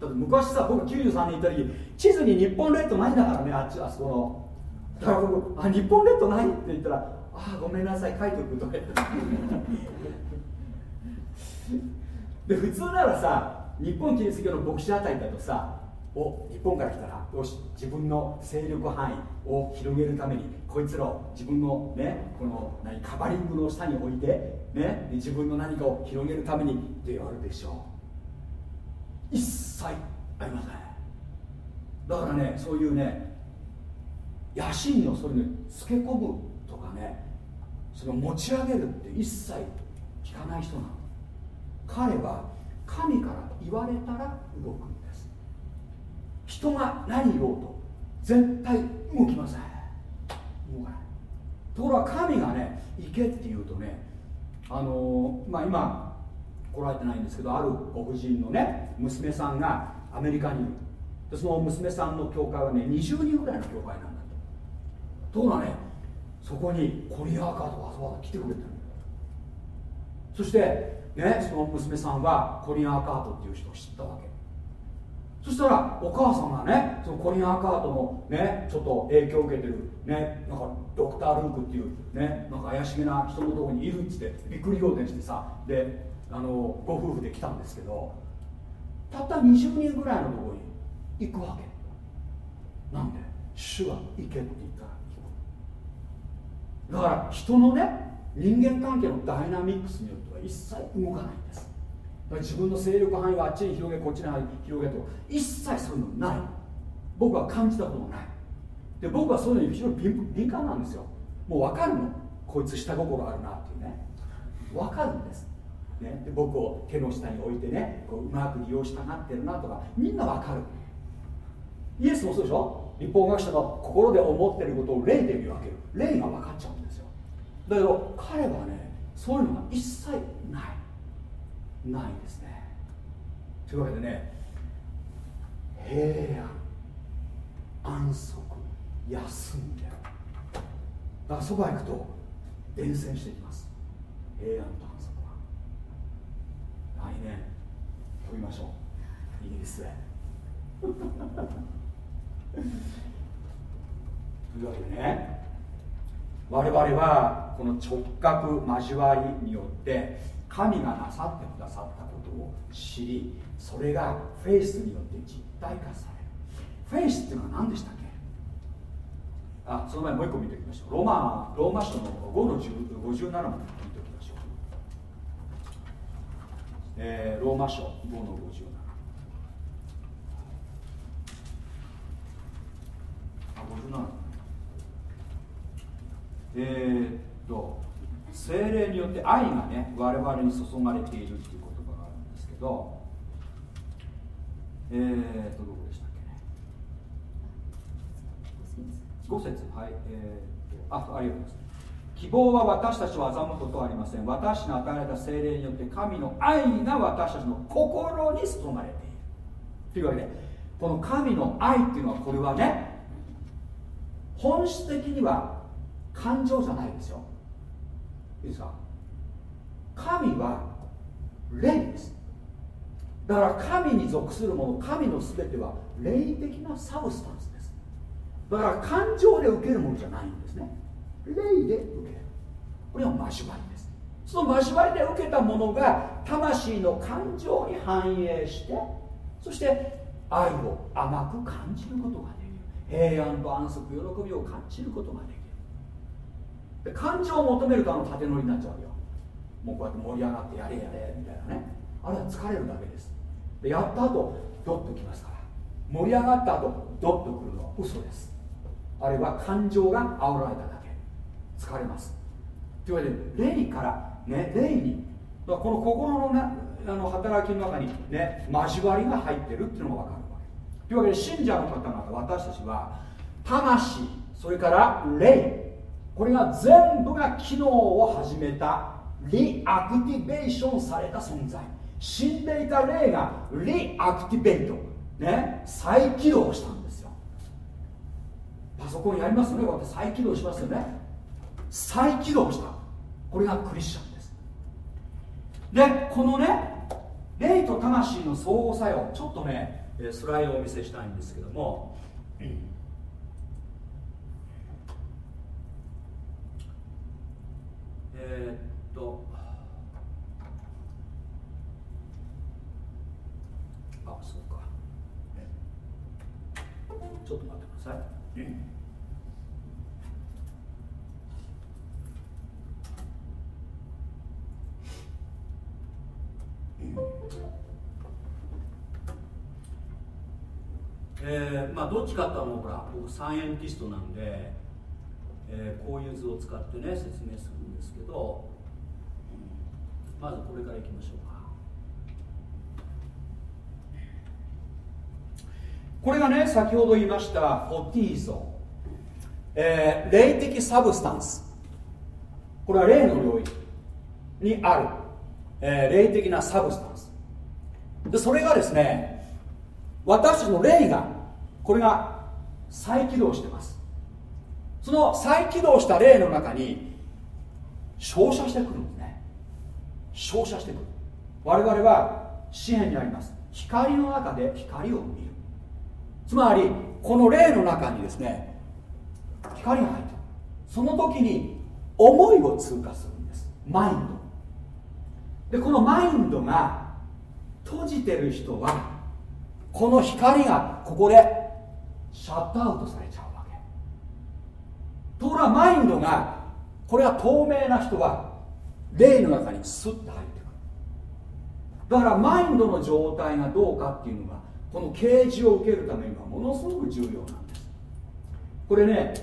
だって昔さ僕93年行った時地図に日本列島ないんだからねあっちあそこの。だから僕あ日本列島ないって言ったらあごめんなさい書いておくとかで普通ならさ日本キリスト教の牧師あたりだとさお日本から来たらよし自分の勢力範囲を広げるためにこいつらを自分のねこの何カバリングの下に置いて、ね、自分の何かを広げるためにってやるでしょう。一切ありません。だからねそういうね野心のそれにつけ込むとかねその持ち上げるって一切聞かない人なの。彼は神から言われたら動くんです。人が何言おうと絶対動きません。動かない。ところが神がね行けって言うとねあのー、まあ今来られてないんですけどあるご婦人のね娘さんがアメリカにいるでその娘さんの教会はね20人ぐらいの教会なんだと。ところがねそこにコリアーカーとわざわざ来てくれてるそしてねその娘さんはコリアーカートっていう人を知ったわけ。そしたらお母さんがねそのコリ・アーカートのねちょっと影響を受けてるねなんかドクター・ルークっていうねなんか怪しげな人のとこにいるっつってびっくり仰天してさであのご夫婦で来たんですけどたった20人ぐらいのところに行くわけ。なんで？主が行けって言ったら行くだから人のね人間関係のダイナミックスによっては一切動かないんです。自分の勢力範囲をあっちに広げこっちに広げと。一切そういうのない。僕は感じたこともない。で僕はそういうのに非常に敏敏感なんですよ。もう分かるの。こいつ下心あるなっていうね。分かるんです、ね、で僕を手の下に置いてねこううまく利用したがってるなとかみんな分かる。イエスもそうでしょ？立法学者の心で思ってることを霊で見分ける。霊が分かっちゃうんですよ。だけど彼はねそういうのが一切ない。ないですね。というわけでね平安安息休んでだからそば行くと伝染していきます。平安と来年飛びましょう。イギリスへ。*laughs* というわけでね我々はこの直角交わりによって神がなさってくださったことを知りそれがフェイスによって実体化される。フェイスっていうのは何でしたっけ？あその前もう一個見ておきましょう。ローマローマ書の5の57まで見ておきましょう、えー、ローマ書5の57えー、っと精霊によって愛がね我々に注がれているっていう言葉があるんですけどえーとどこでしたっけね5節はいえー、あありがとうございます。希望は私たちを欺くことはありません。私の与えられた精霊によって神の愛が私たちの心に注がれている。というわけでこの神の愛っていうのはこれはね本質的には感情じゃないですよ。いいですか？神は霊です。だから神に属するもの神の全ては霊的なサブスタンスです。だから感情で受けるものじゃないんですね。霊で受ける。これは交わりです。その交わりで受けたものが魂の感情に反映してそして愛を甘く感じることができる。平安と安息喜びを感じることができる。で感情を求めるとあの縦乗りになっちゃうよ。もうこうやって盛り上がってやれやれみたいなね。あれは疲れるだけです。でやった後ドッときますから。盛り上がった後ドッとくるのは嘘です。あれは感情が煽られただ疲れます。というわけで霊からね霊にこの心の,、ね、あの働きの中にね交わりが入ってるっていうのが分かるわけ。というわけで信者の方々私たちは魂それから霊これが全部が機能を始めたreactivation された存在。死んでいた霊が reactivate ね再起動したんですよ。パソコンやりますよねこうやって再起動しますよね。再起動した。これがクリスチャンです。でこのね霊と魂の相互作用。ちょっとねスライドをお見せしたいんですけども、えー、っと。あそうか、ちょっと待ってください、えー、まあどっちかっていうとほら僕サイエンティストなんで、えー、こういう図を使ってね説明するんですけど、まずこれからいきましょうか。これがね先ほど言いましたφωτίζω、えー、霊的 substance。これは霊の領域にある、えー、霊的な substance。でそれがですね私の霊がこれが再起動してます。その再起動した霊の中に照射してくるんですね。照射してくる。我々は支援にあります。光の中で光を見る。つまりこの霊の中にですね光が入ってその時に思いを通過するんです。マインド。でこのマインドが閉じてる人はこの光がここでシャットアウトされちゃうわけ。ところがマインドがこれは透明な人は霊の中にスッと入ってくる。だからマインドの状態がどうかっていうのがこの啓示を受けるためにはものすごく重要なんです。これね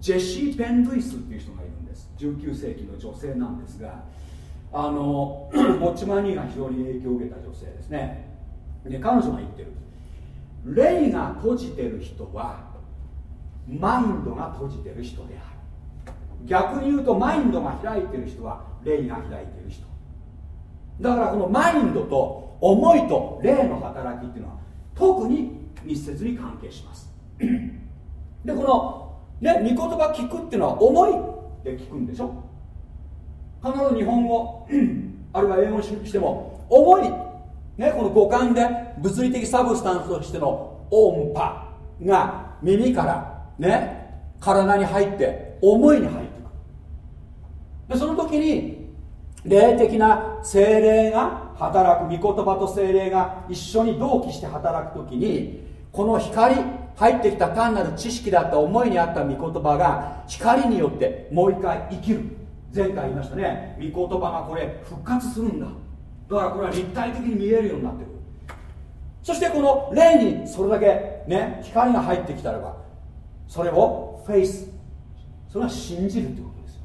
ジェシー・ペン・ルイスっていう人がいるんです。19世紀の女性なんですがあのモッチマニーが非常に影響を受けた女性ですね。で彼女が言ってる。霊が閉じてる人はマインドが閉じてる人である。逆に言うとマインドが開いてる人は霊が開いてる人。だからこのマインドと思いと霊の働きっていうのは特に密接に関係します。でこのね御言葉聞くっていうのは思いで聞くんでしょ？必ず日本語 *clears throat* あるいは英語にしても思いね、この五感で物理的サブスタンスとしての音波が耳からね体に入って思いに入ってくでその時に霊的な精霊が働く御言葉と精霊が一緒に同期して働く時にこの光入ってきた単なる知識だった思いにあった御言葉が光によってもう一回生きる。前回言いましたね。御言葉がこれ復活するんだ。だからこれは立体的に見えるようになってる。そしてこの霊にそれだけね光が入ってきたらばそれをフェイスそれは信じるということですよ。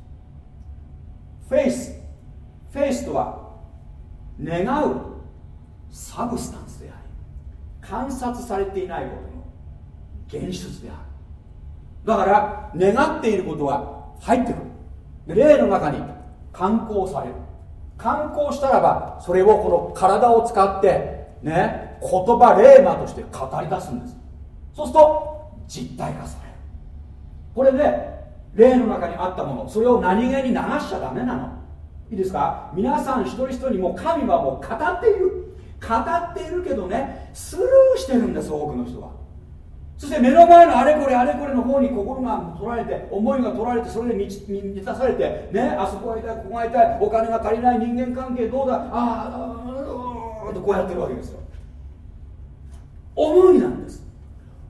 フェイスフェイスとは願うサブスタンスであり観察されていないことの現出である。だから願っていることが入ってくる。霊の中に観光される観光したらばそれをこの体を使ってね言葉霊魔として語り出すんです。そうすると実体化される。これで霊の中にあったものそれを何気に流しちゃダメなの。いいですか？皆さん一人一人も神はもう語っている。語っているけどねスルーしてるんです多くの人は。そして目の前のあれこれあれこれの方に心が取られて思いが取られてそれで満たされてねあそこが痛いここが痛いお金が足りない人間関係どうだああとこうやってるわけですよ思いなんです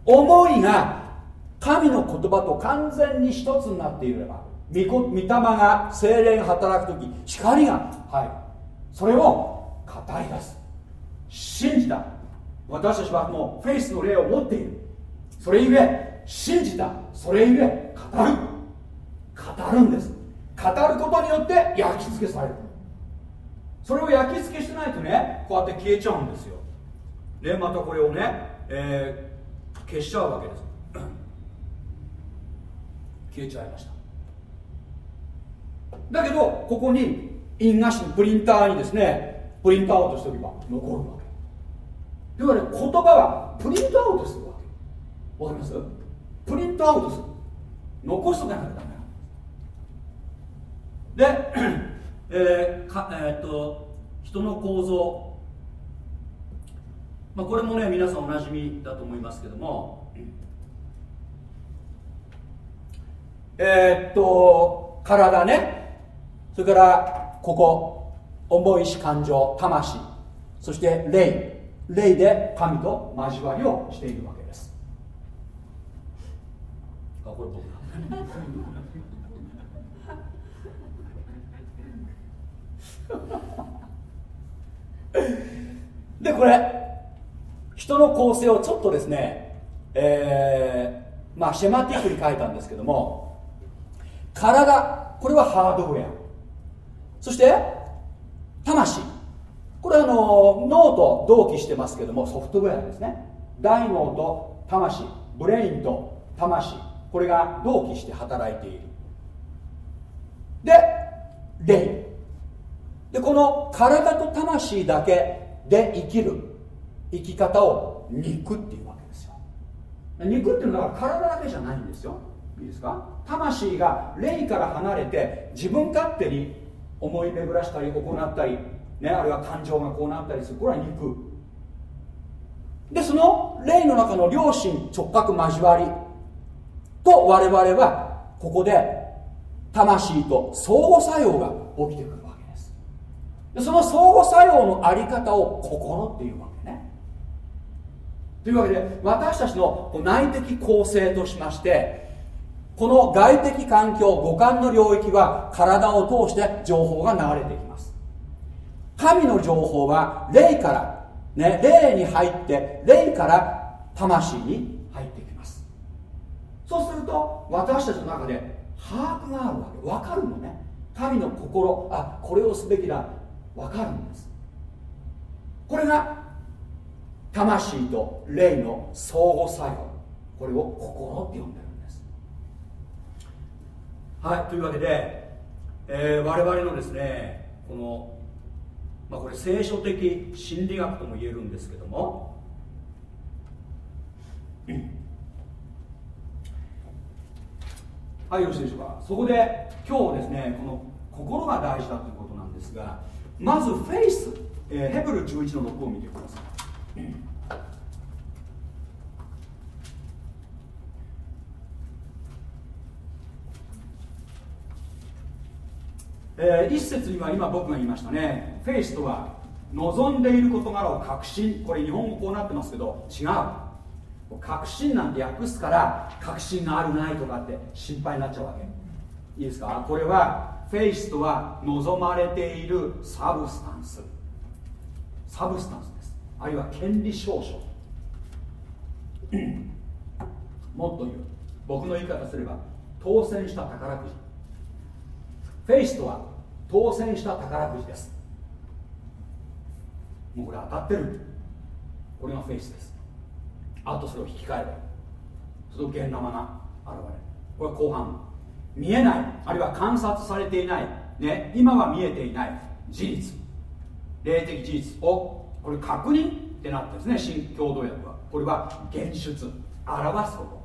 思いが神の言葉と完全に一つになっていれば御御霊が精霊が働く時光が入るそれを語り出す信じた私たちはもうフェイスの霊を持っているそれゆえ信じた。それゆえ語る。語るんです。語ることによって焼き付けされる。それを焼き付けしてないとねこうやって消えちゃうんですよ。でまたこれをね、えー、消しちゃうわけです。*clears throat* 消えちゃいました。だけどここに印画紙プリンターにですねプリントアウトしておけば残るわけ。要はね言葉はプリントアウトするわかります？プリントアウトする。残しとかなきゃダメで、*clears throat* えーかえー、っと人の構造、まあ、これもね皆さんおなじみだと思いますけども。えー、っと体ね。それからここ。重いし感情。魂。そして霊。霊で神と交わりをしているわけ。あこれ僕だ。でこれ。人の構成をちょっとですねえー、まあシェマティックに書いたんですけども体。これはハードウェア。そして魂。これはあの脳と同期してますけどもソフトウェアですね。大脳と魂。ブレインと魂。これが同期して働いている。で霊でこの体と魂だけで生きる。生き方を肉っていうわけですよ。肉っていうのは体だけじゃないんですよ。いいですか？魂が霊から離れて自分勝手に思い巡らしたり行ったり、ね、あるいは感情がこうなったりする。これは肉。でその霊の中の良心直角交わり。と我々はここで魂と相互作用が起きてくるわけです。でその相互作用のあり方を心っていうわけね。というわけで私たちの内的構成としましてこの外的環境五感の領域は体を通して情報が流れてきます。神の情報は霊から、ね、霊に入って霊から魂に入ってきますそうすると私たちの中で把握があるわけ。分かるのね。神の心。あこれをすべきだ。分かるんです。これが魂と霊の相互作用。これを心って呼んでるんです。はいというわけで、えー、我々のですねこの、まあ、これ聖書的心理学とも言えるんですけども、はいよろしいでしょうかそこで今日ですねこの心が大事だということなんですがまずフェイス、えー、ヘブル11の6を見てください。えー、一節には今僕が言いましたね。フェイスとは望んでいる事柄を確信。これ日本語こうなってますけど違う。確信なんて訳すから確信があるないとかって心配になっちゃうわけ。いいですか？これはフェイスとは望まれている substance。 substance です。あるいは権利証書。*coughs* もっと言う。僕の言い方すれば当選した宝くじ。フェイスとは当選した宝くじです。もうこれ当たってる。これがフェイスです。あとそれを引き換えるその現生が現れ。るこれは後半。見えない。あるいは観察されていない、ね、今は見えていない。事実。霊的事実。をこれ確認ってなってですね。新共同訳は。これは現出。表すこ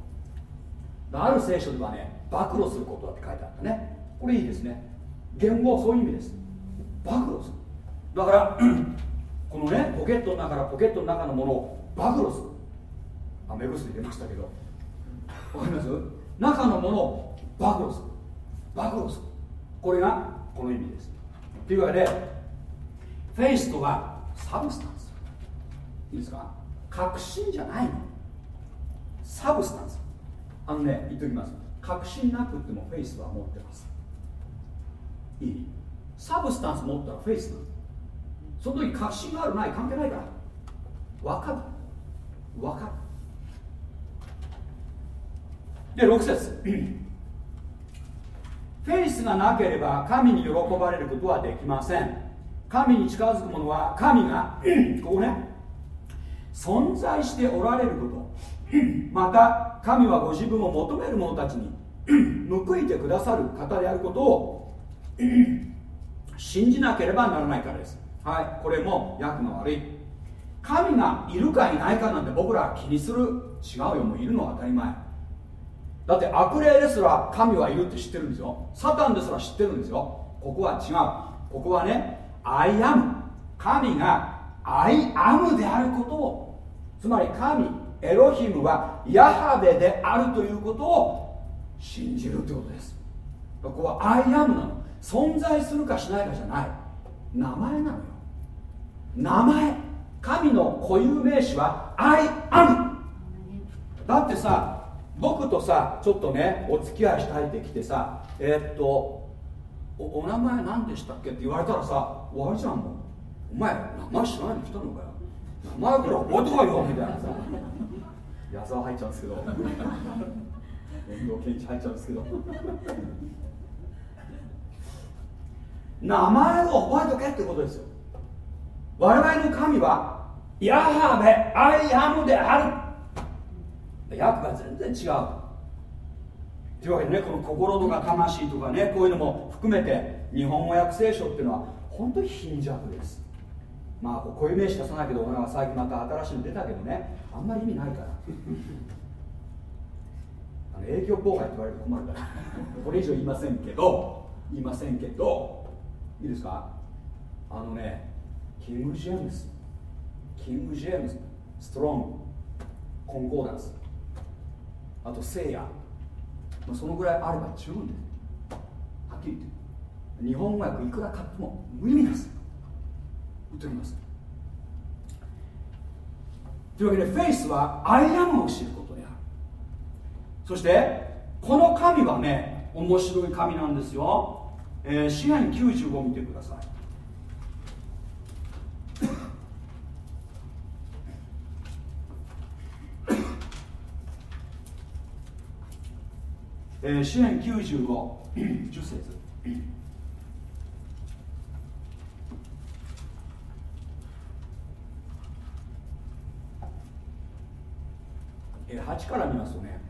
と。ある聖書ではね暴露することだって書いてあったね。これいいですね。原語はそういう意味です。暴露する。だから *clears throat* このねポケットの中からポケットの中のものを暴露する。あ目薬出ましたけど。わかります？中のものを暴露する。暴露する。これがこの意味です。というわけで faith とは substance。いいですか？確信じゃないの。サブスタンス。あのね言っときます。確信なくてもフェイスは持ってます。いい？ substance 持ったら faith なの。その時確信があるない関係ないから。分かる。分かる。で6節。フェイスがなければ神に喜ばれることはできません。神に近づく者は神がここね。存在しておられること。また神はご自分を求める者たちに報いてくださる方であることを信じなければならないからです。はい。これも訳の悪い。神がいるかいないかなんて僕らは気にする。違うよ。もういるのは当たり前。だって悪霊ですら神はいるって知ってるんですよ。サタンですら知ってるんですよ。ここは違う。ここはねアイアム。神が I AM であることを。つまり神エロヒムはヤハヴェであるということを信じるということです。ここは I AM なの。存在するかしないかじゃない。名前なのよ。名前。神の固有名詞は I AM。だってさ僕とさちょっとねお付き合いしたいって来てさえー、っとおお名前何でしたっけって言われたらさ終わりじゃんもう。お前名前知らないで来たのかよ。名前からい覚えとかよみたいなさ。*laughs* 矢沢入っちゃうんですけど。遠藤健一入っちゃうんですけど。名前を覚えとけってことですよ。我々の神はヤハベアイアムである。訳が全然違うと。いうわけでねこの心とか魂とかねこういうのも含めて日本語訳聖書っていうのは本当に貧弱です。まあこういう名詞出さないけど俺は最近また新しいの出たけどねあんまり意味ないから。*laughs* あの影響妨害って言われると困るから。これ以上言いませんけど言いませんけどいいですか？あのねキング・ジェームスキング・ジェームスストロングコンコーダンス。あと聖夜。そのぐらいあれば十分です。はっきり言って。日本語訳いくら買っても無意味です言っておきます。というわけでフェイスはアイアムを知ることである。そしてこの神はね面白い神なんですよ、えー、詩篇95見てください。えー、支援95 10節。えー、8から見ますとね。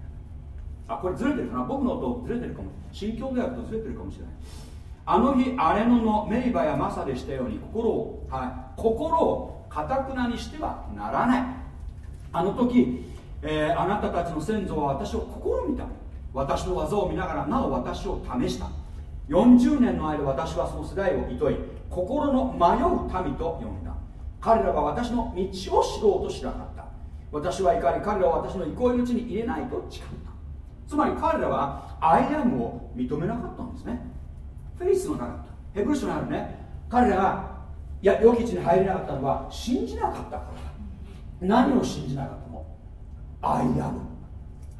あこれずれてるかな？僕のとずれてるかも。新教でやるとずれてるかもしれない。あの日荒れ野のメイバやマサでしたように心を、はい、心をかたくなにしてはならない。あの時、えー、あなたたちの先祖は私を試みた。私の技を見ながらなお私を試した。40年の間私はその世代を厭い心の迷う民と呼んだ。彼らは私の道を知ろうとしなかった。私は怒り彼らは私の憩いの地に入れないと誓った。つまり彼らは I AM を認めなかったんですね。フェイスのなかった。ヘブル書にあるね。彼らがいや良き地に入れなかったのは信じなかったから。何を信じなかったの？アイアム。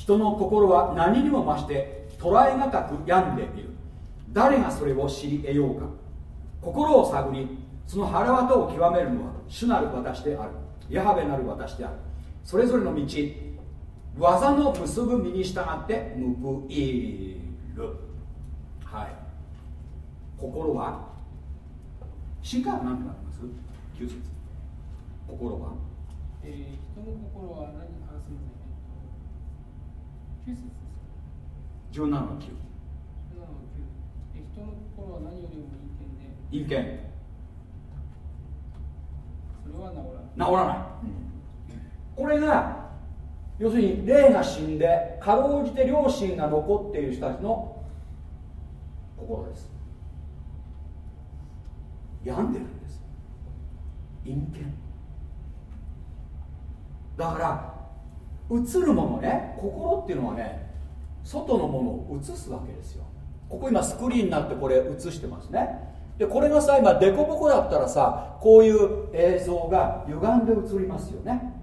人の心は何にも増して捉えがたく病んでいる。誰がそれを知り得ようか。心を探りその腹渡を極めるのは主なる私である。ヤハベなる私である。それぞれの道技の結ぶ身に従って報いる。はい。心は死か何てなってます ?9 節心は、えー、人の心は何9節です17の9 17の9人の心は何よりも陰険で。陰険。それは治らない治らない、うん、これが要するに霊が死んでかろうじて両親が残っている人たちの心です。病んでるんです。陰険。だから映るものね心っていうのはね外のものを映すわけですよ。ここ今スクリーンになってこれ映してますね。でこれがさ今凸凹だったらさこういう映像が歪んで映りますよね。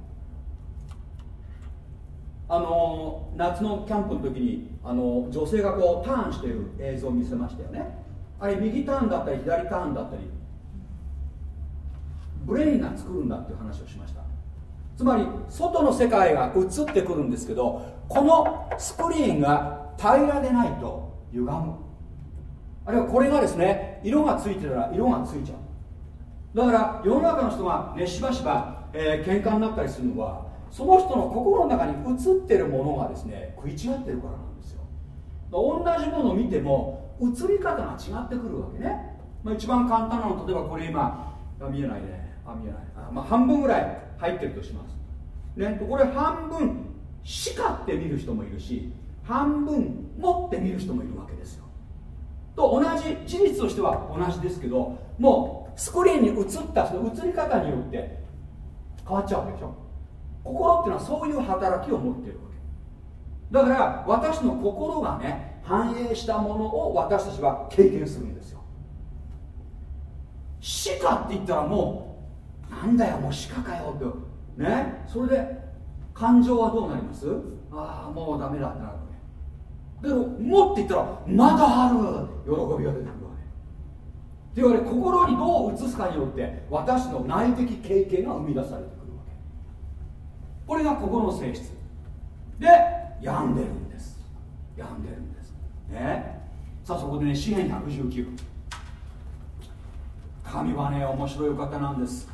あの夏のキャンプの時にあの女性がこうターンしている映像を見せましたよね。あれ右ターンだったり左ターンだったりブレインが作るんだっていう話をしました。つまり外の世界が映ってくるんですけどこのスクリーンが平らでないと歪む。あるいはこれがですね色がついてたら色がついちゃう。だから世の中の人がねしばしば、えー、喧嘩になったりするのはその人の心の中に映ってるものがですね食い違ってるからなんですよ。同じものを見ても映り方が違ってくるわけね、まあ、一番簡単なのは例えばこれ今見えないね。あ見えない。あ、まあ、半分ぐらい。入ってるとします。ねこれ半分しかって見る人もいるし半分持って見る人もいるわけですよ。と同じ事実としては同じですけどもうスクリーンに映ったその映り方によって変わっちゃうわけでしょ。心っていうのはそういう働きを持っているわけ。だから私の心がね反映したものを私たちは経験するんですよ。死かって言ったらもうなんだよもう死かよってね？それで感情はどうなります？ああもうダメだってなるわけ。でももって言ったらまだある。喜びが出てくるわけ。というわけで心にどう移すかによって私の内的経験が生み出されてくるわけ。これが心の性質。で病んでるんです。病んでるんです。ね？さあそこでね詩篇119神はね面白い方なんです。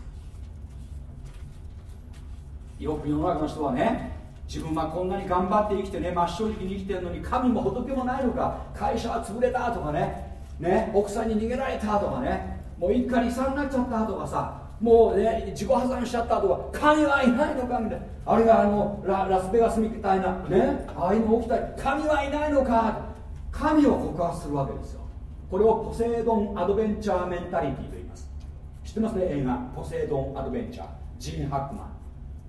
よく世の中の人はね自分はこんなに頑張って生きてね真っ正直に生きてるのに神も仏もないのか会社は潰れたとかねね奥さんに逃げられたとかねもう一家離散になっちゃったとかさもうね自己破産しちゃったとか神はいないのかみたいな。あるいはあのララスベガスみたいなねああいうの起きたり神はいないのか。神を告発するわけですよ。これをポセイドンアドベンチャーメンタリティと言います。知ってますね映画ポセイドンアドベンチャー。ジーン・ハックマン。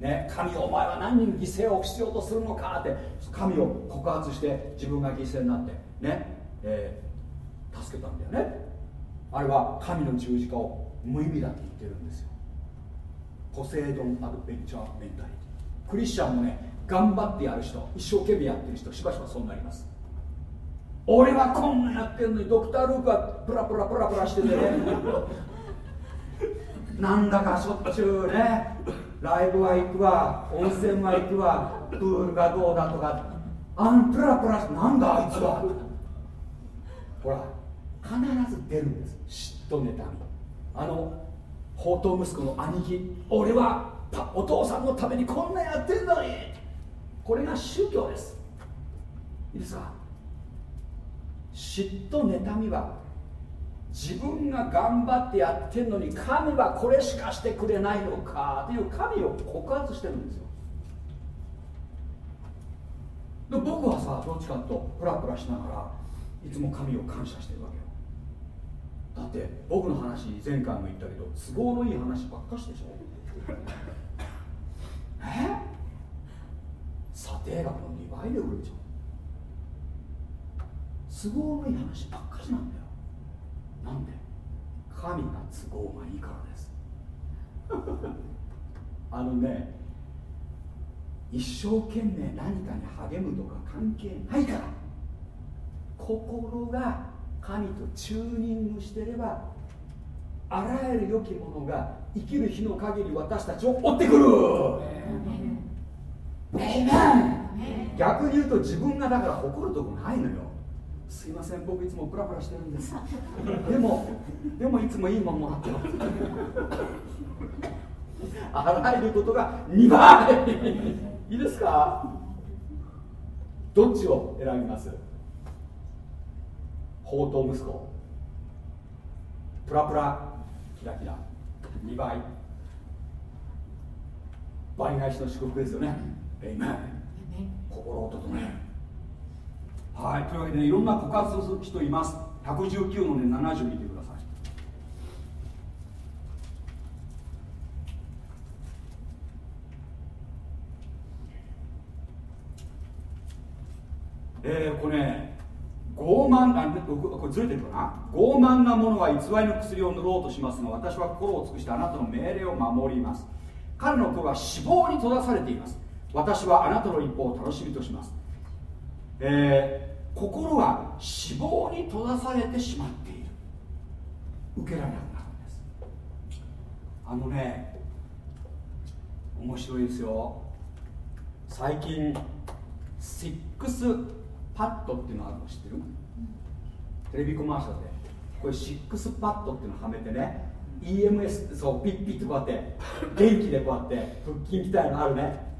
ね、神お前は何人犠牲を必要とするのかって神を告発して自分が犠牲になってね、えー、助けたんだよね。あれは神の十字架を無意味だって言ってるんですよ。ポセイドンアドベンチャーメンタリティ。クリスチャンもね頑張ってやる人一生懸命やってる人しばしばそうなります。俺はこんなやってんのにドクター・ルークはプラプラプラプラしててね。なんだかしょっちゅうねライブは行くわ温泉は行くわプールがどうだとかあんプラプラなんだあいつは。ほら必ず出るんです。嫉妬妬み。あの宝刀息子の兄貴俺はお父さんのためにこんなやってんのに。これが宗教です。いいですか？嫉妬妬みは自分が頑張ってやってんのに神はこれしかしてくれないのかという神を告発してるんですよ。で僕はさどっちかとプラプラしながらいつも神を感謝してるわけよ。だって僕の話前回も言ったけど都合のいい話ばっかしでしょ。*laughs* え？査定額の2倍で売るじゃん都合のいい話ばっかしなんだよ。なんで？神が都合がいいからです。*laughs* あのね一生懸命何かに励むとか関係ないから。心が神とチューニングしてればあらゆる良きものが生きる日の限り私たちを追ってくる。逆に言うと自分がだから誇るとこないのよすいません僕いつもプラプラしてるんです。でもでもいつもいいもんもらってます。あらゆることが2倍。いいですか？どっちを選びます？宝刀息子。プラプラキラキラ。2倍。倍返しの祝福ですよね。えいめ心を整えはい。というわけで、ね、いろんな告発する人います。119のね70見てください。えー、これね傲慢なこれずれてるかな？傲慢な者は偽りの薬を塗ろうとしますが私は心を尽くしてあなたの命令を守ります。彼の子は死亡に閉ざされています。私はあなたの一方を楽しみとします、えー、心は死亡に閉ざされてしまっている。受けられなくなるんです。あのね面白いですよ。最近シックスパッドっていうのあるの知ってる、テレビコマーシャルで。これシックスパッドっていうのはめてね EMS ってそうピッピッとこうやって電気でこうやって腹筋みたいのあるね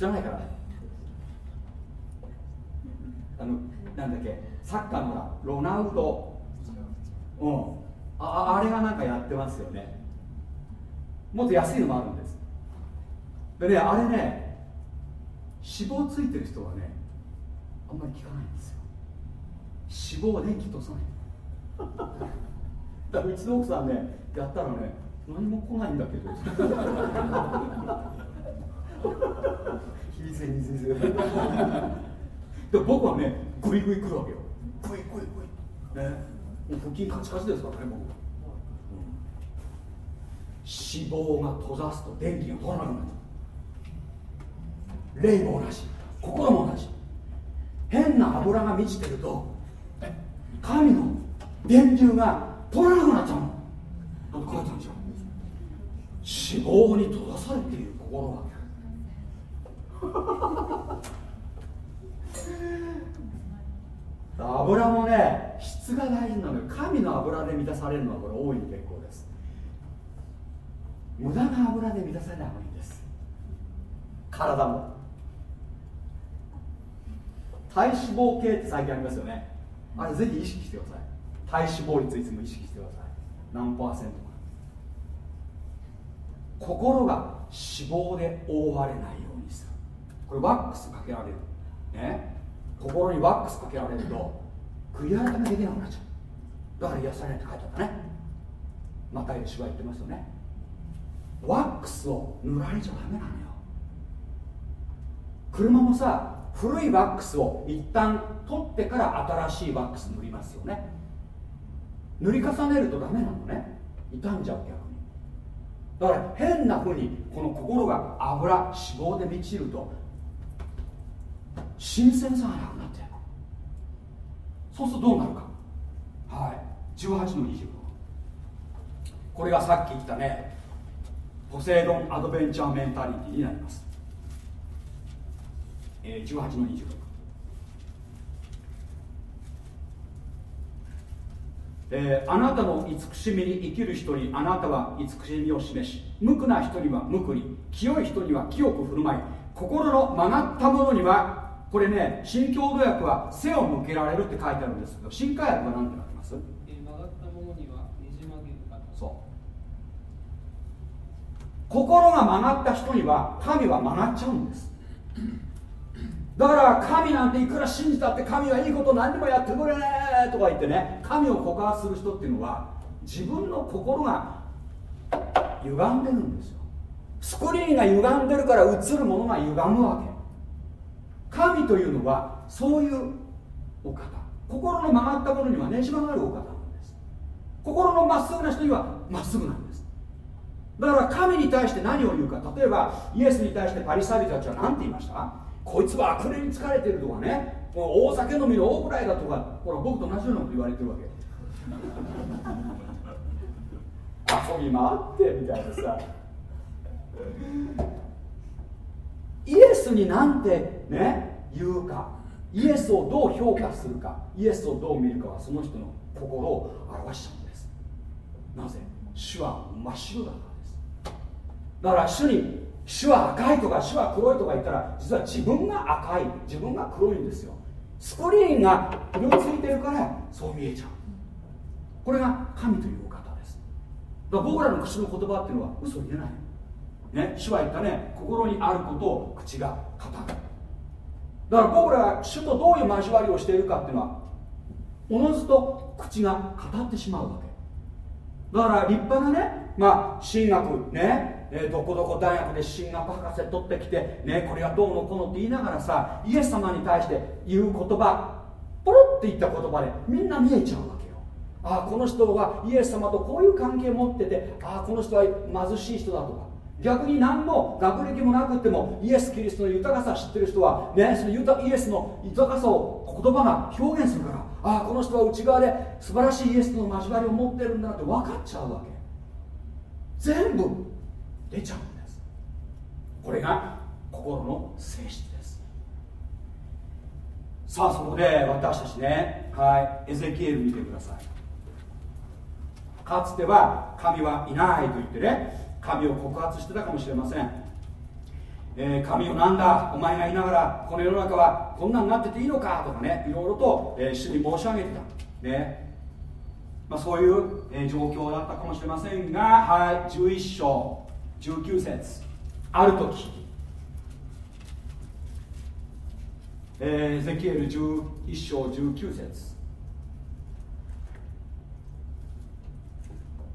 知らないからあのなんだっけサッカーのロナウド。うん。ああれがなんかやってますよね。もっと安いのもあるんです。でねあれね脂肪ついてる人はねあんまり効かないんですよ。脂肪は電気通さない。だからうちの奥さんねやったらね何も来ないんだけど。*laughs* 秘密に秘密で僕はねグイグイ来るわけよ。グイグイグイ。ね。もう腹筋カチカチですからね僕、うん、脂肪が閉ざすと電気が通らなくなっちゃう。霊も同じ。心も同じ。変な油が満ちてると神の電流が通らなくなっちゃうの。こうやったんですよ脂肪に閉ざされている心は油もね質が大事なのよ。神の油で満たされるのはこれ大いに結構です。無駄な油で満たされない方がいいんです。体も。体脂肪計って最近ありますよね。あれぜひ意識してください。体脂肪率いつも意識してください。何パーセントか。心が脂肪で覆われないようにする。これワックスかけられる。ね。心にワックスかけられると悔い改めできなくなっちゃう。だから癒されないって書いてあったね。また主は言ってますよね。ワックスを塗られちゃダメなのよ。車もさ古いワックスを一旦取ってから新しいワックス塗りますよね。塗り重ねるとダメなのね。傷んじゃう逆に。だから変なふうにこの心が油脂肪で満ちると新鮮さがなくなってそうするとどうなるか。はい。18の25これがさっき言ったね。ポセイドンアドベンチャーメンタリティになります。えー、18の26えー、あなたの慈しみに生きる人にあなたは慈しみを示し無垢な人には無垢に清い人には清く振る舞い心の曲がった者にはこれね新共同訳は背を向けられるって書いてあるんですけど新海訳は何て書きます、えー、曲がった者にはねじ曲げるそう。心が曲がった人には神は曲がっちゃうんです。だから神なんていくら信じたって神はいいこと何でもやってくれねとか言ってね神を告発する人っていうのは自分の心が歪んでるんですよ。スクリーンが歪んでるから映るものが歪むわけ神というのはそういうお方。心の曲がったものにはねじ曲がるお方なんです。心のまっすぐな人にはまっすぐなんです。だから神に対して何を言うか。例えばイエスに対してパリサイ人たちは何て言いました？こいつは悪霊に疲れてるとかね。大酒飲みの大ぐらいだとか。ほら僕と同じようなこと言われてるわけ。*laughs* 遊び回ってみたいなさ。イエスになんてね言うかイエスをどう評価するかイエスをどう見るかはその人の心を表しちゃうんです。なぜ？主は真っ白だからです。だから主に主は赤いとか主は黒いとか言ったら実は自分が赤い自分が黒いんですよ。スクリーンが色ついてるからそう見えちゃう。これが神というお方です。だから僕らの口の言葉っていうのは嘘言えないね主は言ったね心にあることを口が語る。だから僕らが主とどういう交わりをしているかっていうのはおのずと口が語ってしまうわけ。だから立派なねまあ神学ねえ、どこどこ大学で進学博士取ってきて、ね、これがどうのこうのって言いながらさイエス様に対して言う言葉ポロって言った言葉でみんな見えちゃうわけよ。ああこの人はイエス様とこういう関係持っててああこの人は貧しい人だとか逆に何も学歴もなくてもイエス・キリストの豊かさを知ってる人は、ね、そのイエスの豊かさを言葉が表現するからああこの人は内側で素晴らしいイエスとの交わりを持ってるんだって分かっちゃうわけ。全部出ちゃうんです。これが心の性質です。さあそこで私たちねはいエゼキエル見てください。かつては神はいないと言ってね神を告発してたかもしれません、えー、神をなんだ？お前がいながらこの世の中はこんなんなってていいのか？とかねいろいろと、えー、主に申し上げてた。ね。まあ、そういう、えー、状況だったかもしれませんが、はい、11章19節ある時えー、ゼキエル11章19節。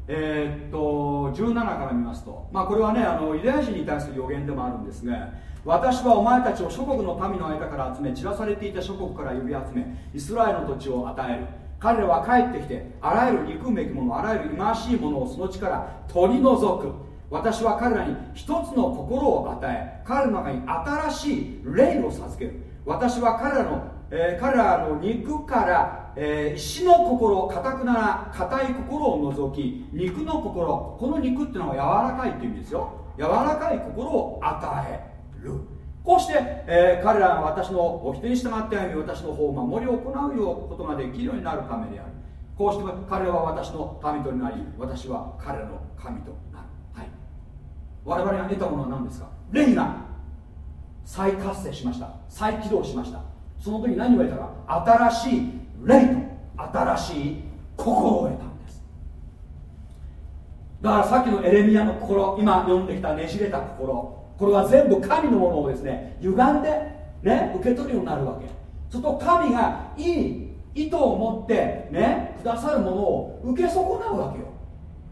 えー、っと17から見ますと、まあ、これはねあのユダヤ人に対する予言でもあるんですが私はお前たちを諸国の民の間から集め散らされていた諸国から呼び集めイスラエルの土地を与える。彼らは帰ってきてあらゆる憎むべきものあらゆる忌まわしいものをその地から取り除く。私は彼らに一つの心を与え彼の中に新しい霊を授ける。私は彼らの、えー、彼らの肉から、えー、石の心かたくなな硬い心を除き肉の心。この肉っていうのは柔らかいっていう意味ですよ。柔らかい心を与える。こうして、えー、彼らが私の掟に従って歩み私の方を守り行うようことができるようになるためである。こうして彼らは私の民となり私は彼らの神となる、はい。我々が得たものは何ですか？霊が再活性しました。再起動しました。その時何を得たか？新しい霊と新しい心を得たんです。だからさっきのエレミアの心今読んできたねじれた心。これは全部神のものをですね歪んでね受け取るようになるわけ。すると神がいい意図を持ってねくださるものを受け損なうわけよ。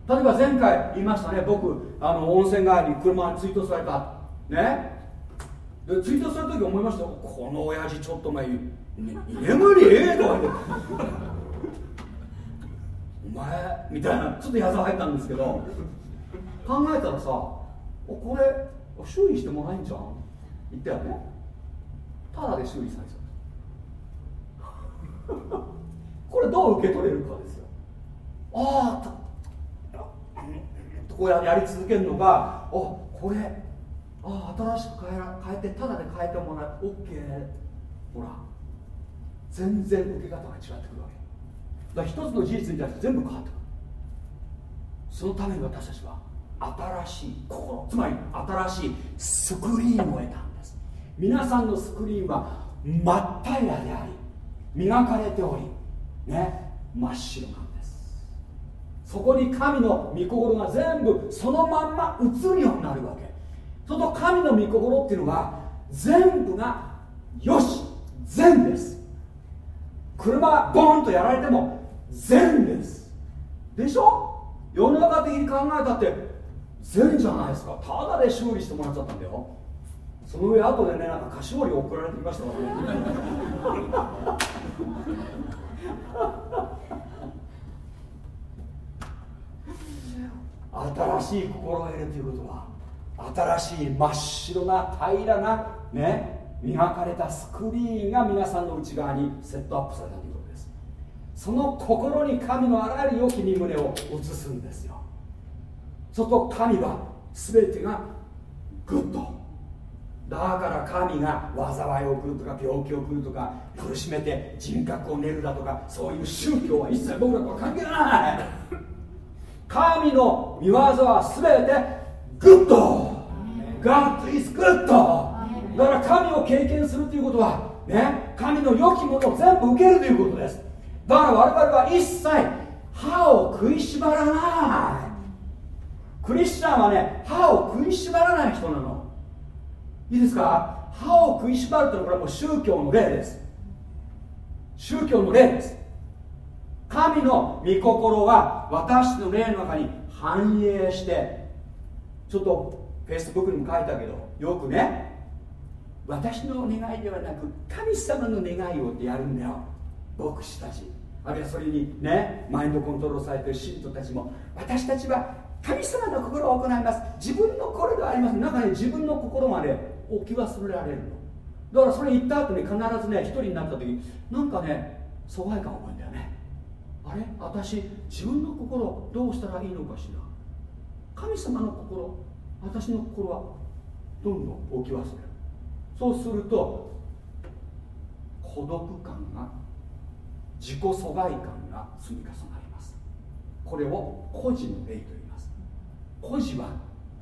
例えば前回言いましたね僕あの温泉帰りに車に追突された。ね。で追突された時思いましたこの親父ちょっと前居眠りええとか言ってお前みたいなちょっと矢沢入ったんですけど考えたらさこれ修理してもらえんじゃん言ったよねただで修理されちゃうこれどう受け取れるかですよああとこうやり続けるのがあこれあ新しく変えら変えてただで変えてもらう OK ほら全然受け方が違ってくるわけ。だから一つの事実に対して全部変わってくる。そのために私たちは新しい心つまり新しいスクリーンを得たんです。皆さんのスクリーンは真っ平らであり磨かれておりね真っ白なんです。そこに神の御心が全部そのまんま映るようになるわけ。その神の御心っていうのは全部がよし善です。車ボンとやられても善です。でしょ？世の中的に考えたって善じゃないですか。ただで修理してもらっちゃったんだよ。その上後でねなんか菓子折り送られてきましたから新しい心を得るということは新しい真っ白な平らなね磨かれたスクリーンが皆さんの内側にセットアップされたということです。その心に神のあらゆる良き御旨を移すんですよ。そと神は全てが good。だから神が災いを送るとか病気を送るとか苦しめて人格を練るだとかそういう宗教は一切僕らとは関係ない。神の御業は全て good。God is good だから神を経験するということはね神の良きものを全部受けるということです。だから我々は一切歯を食いしばらない。クリスチャンはね歯を食いしばらない人なの。いいですか？歯を食いしばるというのはこれはもう宗教の例です。宗教の例です。神の御心は私の霊の中に反映してちょっとフェイスブックにも書いたけどよくね私の願いではなく神様の願いをってやるんだよ。牧師たち。あるいはそれにねマインドコントロールされてる信徒たちも。私たちは神様の心を行います。自分の心ではあります。中に自分の心まで置き忘れられるの。だからそれ言った後に必ずね一人になった時なんかね疎外感を覚えるんだよね。あれ？私自分の心どうしたらいいのかしら。神様の心私の心はどんどん置き忘れる。そうすると孤独感が自己疎外感が積み重なります。これを孤児の霊と言いう孤児は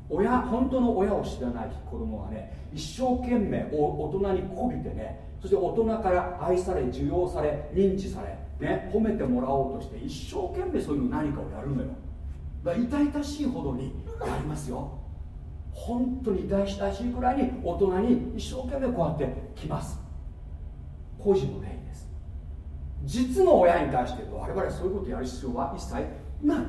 親本当の親を知らない子供はね一生懸命大人にこびてねそして大人から愛され受容され認知され、ね、褒めてもらおうとして一生懸命そういうの何かをやるのよ。だから痛々しいほどにやりますよ。本当に痛々しいくらいに大人に一生懸命こうやって来ます孤児の例です実の親に対して我々そういうことやる必要は一切ない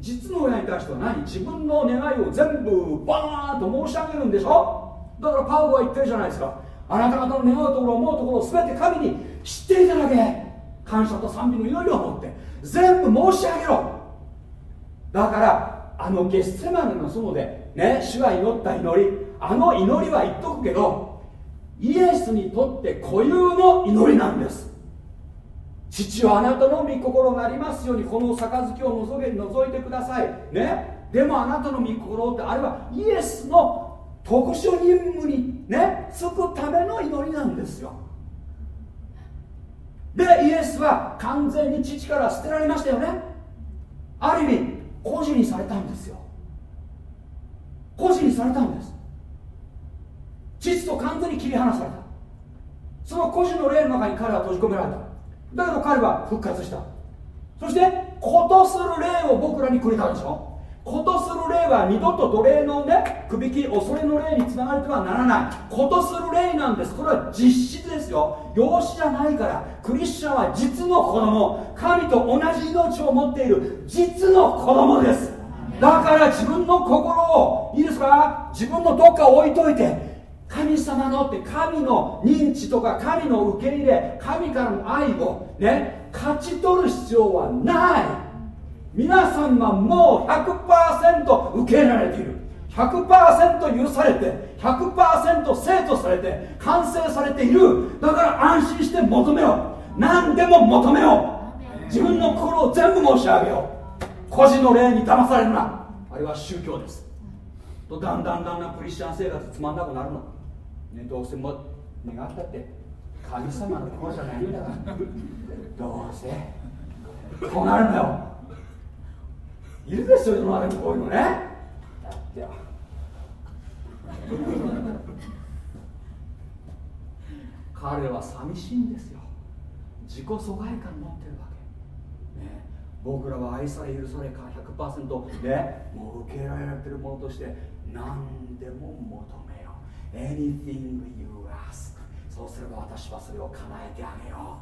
実の親に対しては何自分の願いを全部バーンと申し上げるんでしょだからパウロは言ってるじゃないですかあなた方の願うところ思うところを全て神に知っていただけ感謝と賛美の祈りを持って全部申し上げろだからあのゲッセマネの園でね主が祈った祈りあの祈りは言っとくけどイエスにとって固有の祈りなんです。父はあなたの御心がありますようにこの杯を除け除いてください。ねでもあなたの御心ってあれはイエスの特殊任務にねつくための祈りなんですよ。でイエスは完全に父から捨てられましたよね。ある意味孤児にされたんですよ。孤児にされたんです。父と完全に切り離された。その孤児の霊の中に彼は閉じ込められた。だけど彼は復活した。そしてことする霊を僕らにくれたんでしょ。ことする霊は二度と奴隷のねくびき恐れの霊につながれてはならない。ことする霊なんです。これは実質ですよ。養子じゃないからクリスチャンは実の子供。神と同じ命を持っている実の子供です。だから自分の心をいいですか？自分のどっか置いといて神様のって神の認知とか神の受け入れ神からの愛をね勝ち取る必要はない。皆さんはもう100%受け入れられている。100%許されて100%生徒されて完成されている。だから安心して求めよう。何でも求めよう。自分の心を全部申し上げよう。個人の霊に騙されるな。あれは宗教です。とだんだんだんだんクリスチャン生活つまんなくなるの、ね、どうせも願ったって神様の心じゃないんだから。どうせ。こうなるんだよ。いるでしょ世の中にこういうのね。やってよ。彼は寂しいんですよ。自己疎外感持ってる、僕らは愛され許されか100%でもう受け入れられてるものとして何でも求めよう。Anything you ask そうすれば私はそれを叶えてあげよ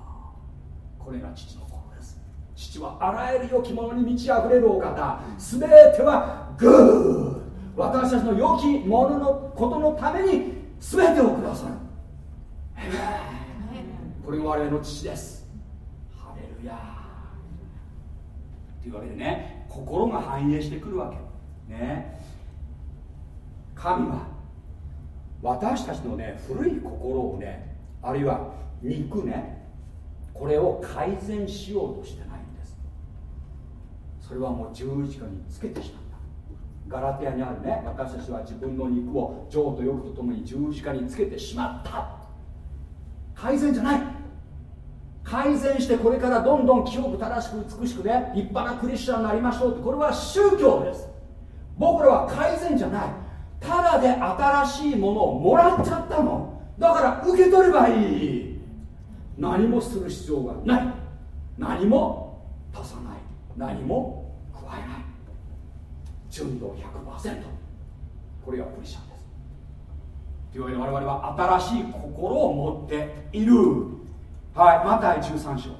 う。これが父の心です。父はあらゆる良きものに満ち溢れるお方。全てはグー私たちの良きもののことのために全てをくださる。これが我々の父です。ハレルヤというわけでね心が反映してくるわけ。ね。神は私たちのね古い心をねあるいは肉ねこれを改善しようとしてないんです。それはもう十字架につけてしまった。ガラテヤにあるね私たちは自分の肉を情と欲とともに十字架につけてしまった。改善じゃない。改善してこれからどんどん清く正しく美しくね立派なクリスチャンになりましょうってこれは宗教です。僕らは改善じゃない。ただで新しいものをもらっちゃったの。だから受け取ればいい。何もする必要がない。何も足さない。何も加えない。純度100%これがクリスチャンです。というわけで我々は新しい心を持っている。はいマタイ13章。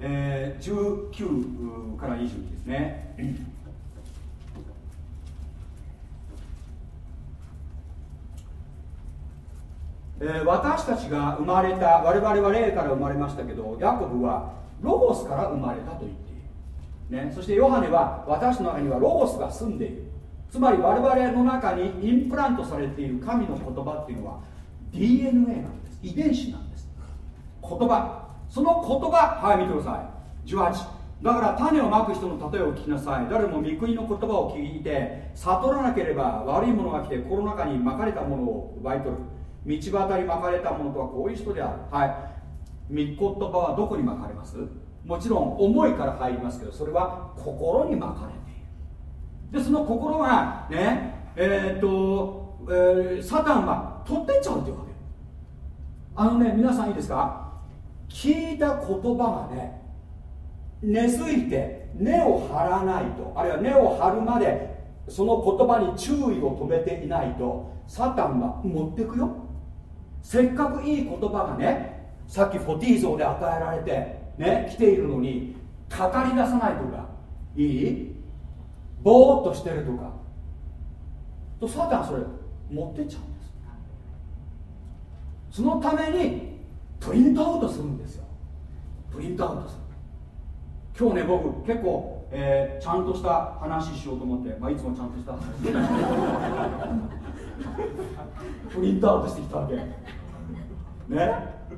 えー、19から22ですね。えー、私たちが生まれた我々は霊から生まれましたけどヤコブはロゴスから生まれたと言っている、ね、そしてヨハネは私の中にはロゴスが住んでいる。つまり我々の中にインプラントされている神の言葉っていうのは DNA なんです。遺伝子なんです。言葉。その言葉。はい見てください。18だから種をまく人の例えを聞きなさい。誰も御国の言葉を聞いて悟らなければ悪いものが来て心の中にまかれたものを奪い取る。道端に巻かれたものとはこういう人である。はい。御言葉はどこに巻かれます？もちろん思いから入りますけどそれは心に巻かれる。でその心がねえー、っと、えー、サタンは取ってっちゃうっていうわけ。あのね皆さんいいですか？聞いた言葉がね根付いて根を張らないと。あるいは根を張るまでその言葉に注意を止めていないとサタンは持ってくよ。せっかくいい言葉がねさっきフォティー像で与えられてね来ているのに語り出さないとか。いい？ぼーっとしてるとか。とサタンそれ持ってっちゃうんです。そのためにプリントアウトするんですよ。プリントアウトする。今日ね僕結構、えー、ちゃんとした話しようと思って、まあ、いつもちゃんとした話プリントアウトしてきたわけ。ね？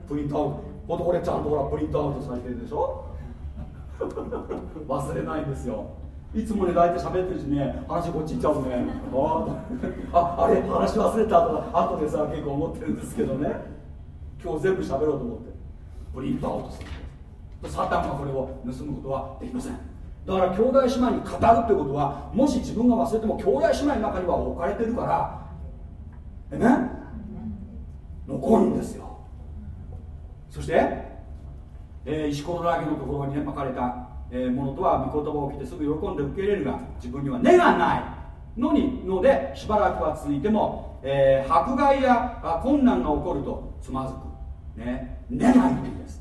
プリントアウト。ほんとこれちゃんとほらプリントアウトされてるでしょ？忘れないんですよ。いつもね大体喋ってるしね。話こっち行っちゃうね。ああれ話忘れたとか後でさ結構思ってるんですけどね。今日全部喋ろうと思って。プリントアウトするサタンがこれを盗むことはできません。だから兄弟姉妹に語るってことはもし自分が忘れても兄弟姉妹の中には置かれてるからえね？残るんですよ。そして、えー、石ころらけのところに、ね、巻かれた、ものとは御言葉を聞いてすぐ喜んで受け入れるが自分には根がないのにのでしばらくは続いても、えー、迫害や困難が起こるとつまずく、ね、根がいるんです。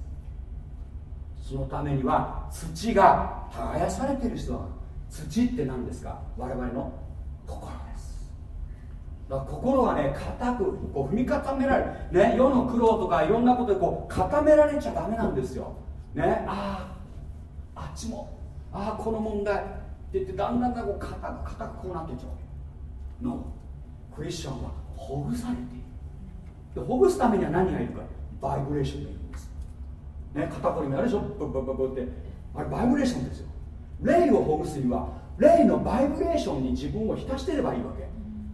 そのためには土が耕されている人は土って何ですか？我々の心です。だから心はね固くこう踏み固められる、ね、世の苦労とかいろんなことでこう固められちゃダメなんですよ、ね、あああっちも。ああこの問題。って言ってだんだんだんこう固く固くこうなっていっちゃう。わけの。クリスチャンはほぐされている。でほぐすためには何がいるか。バイブレーションがいるんです。ね肩こりもやるでしょ。ブブブブって。あれバイブレーションですよ。霊をほぐすには霊のバイブレーションに自分を浸してればいいわけ。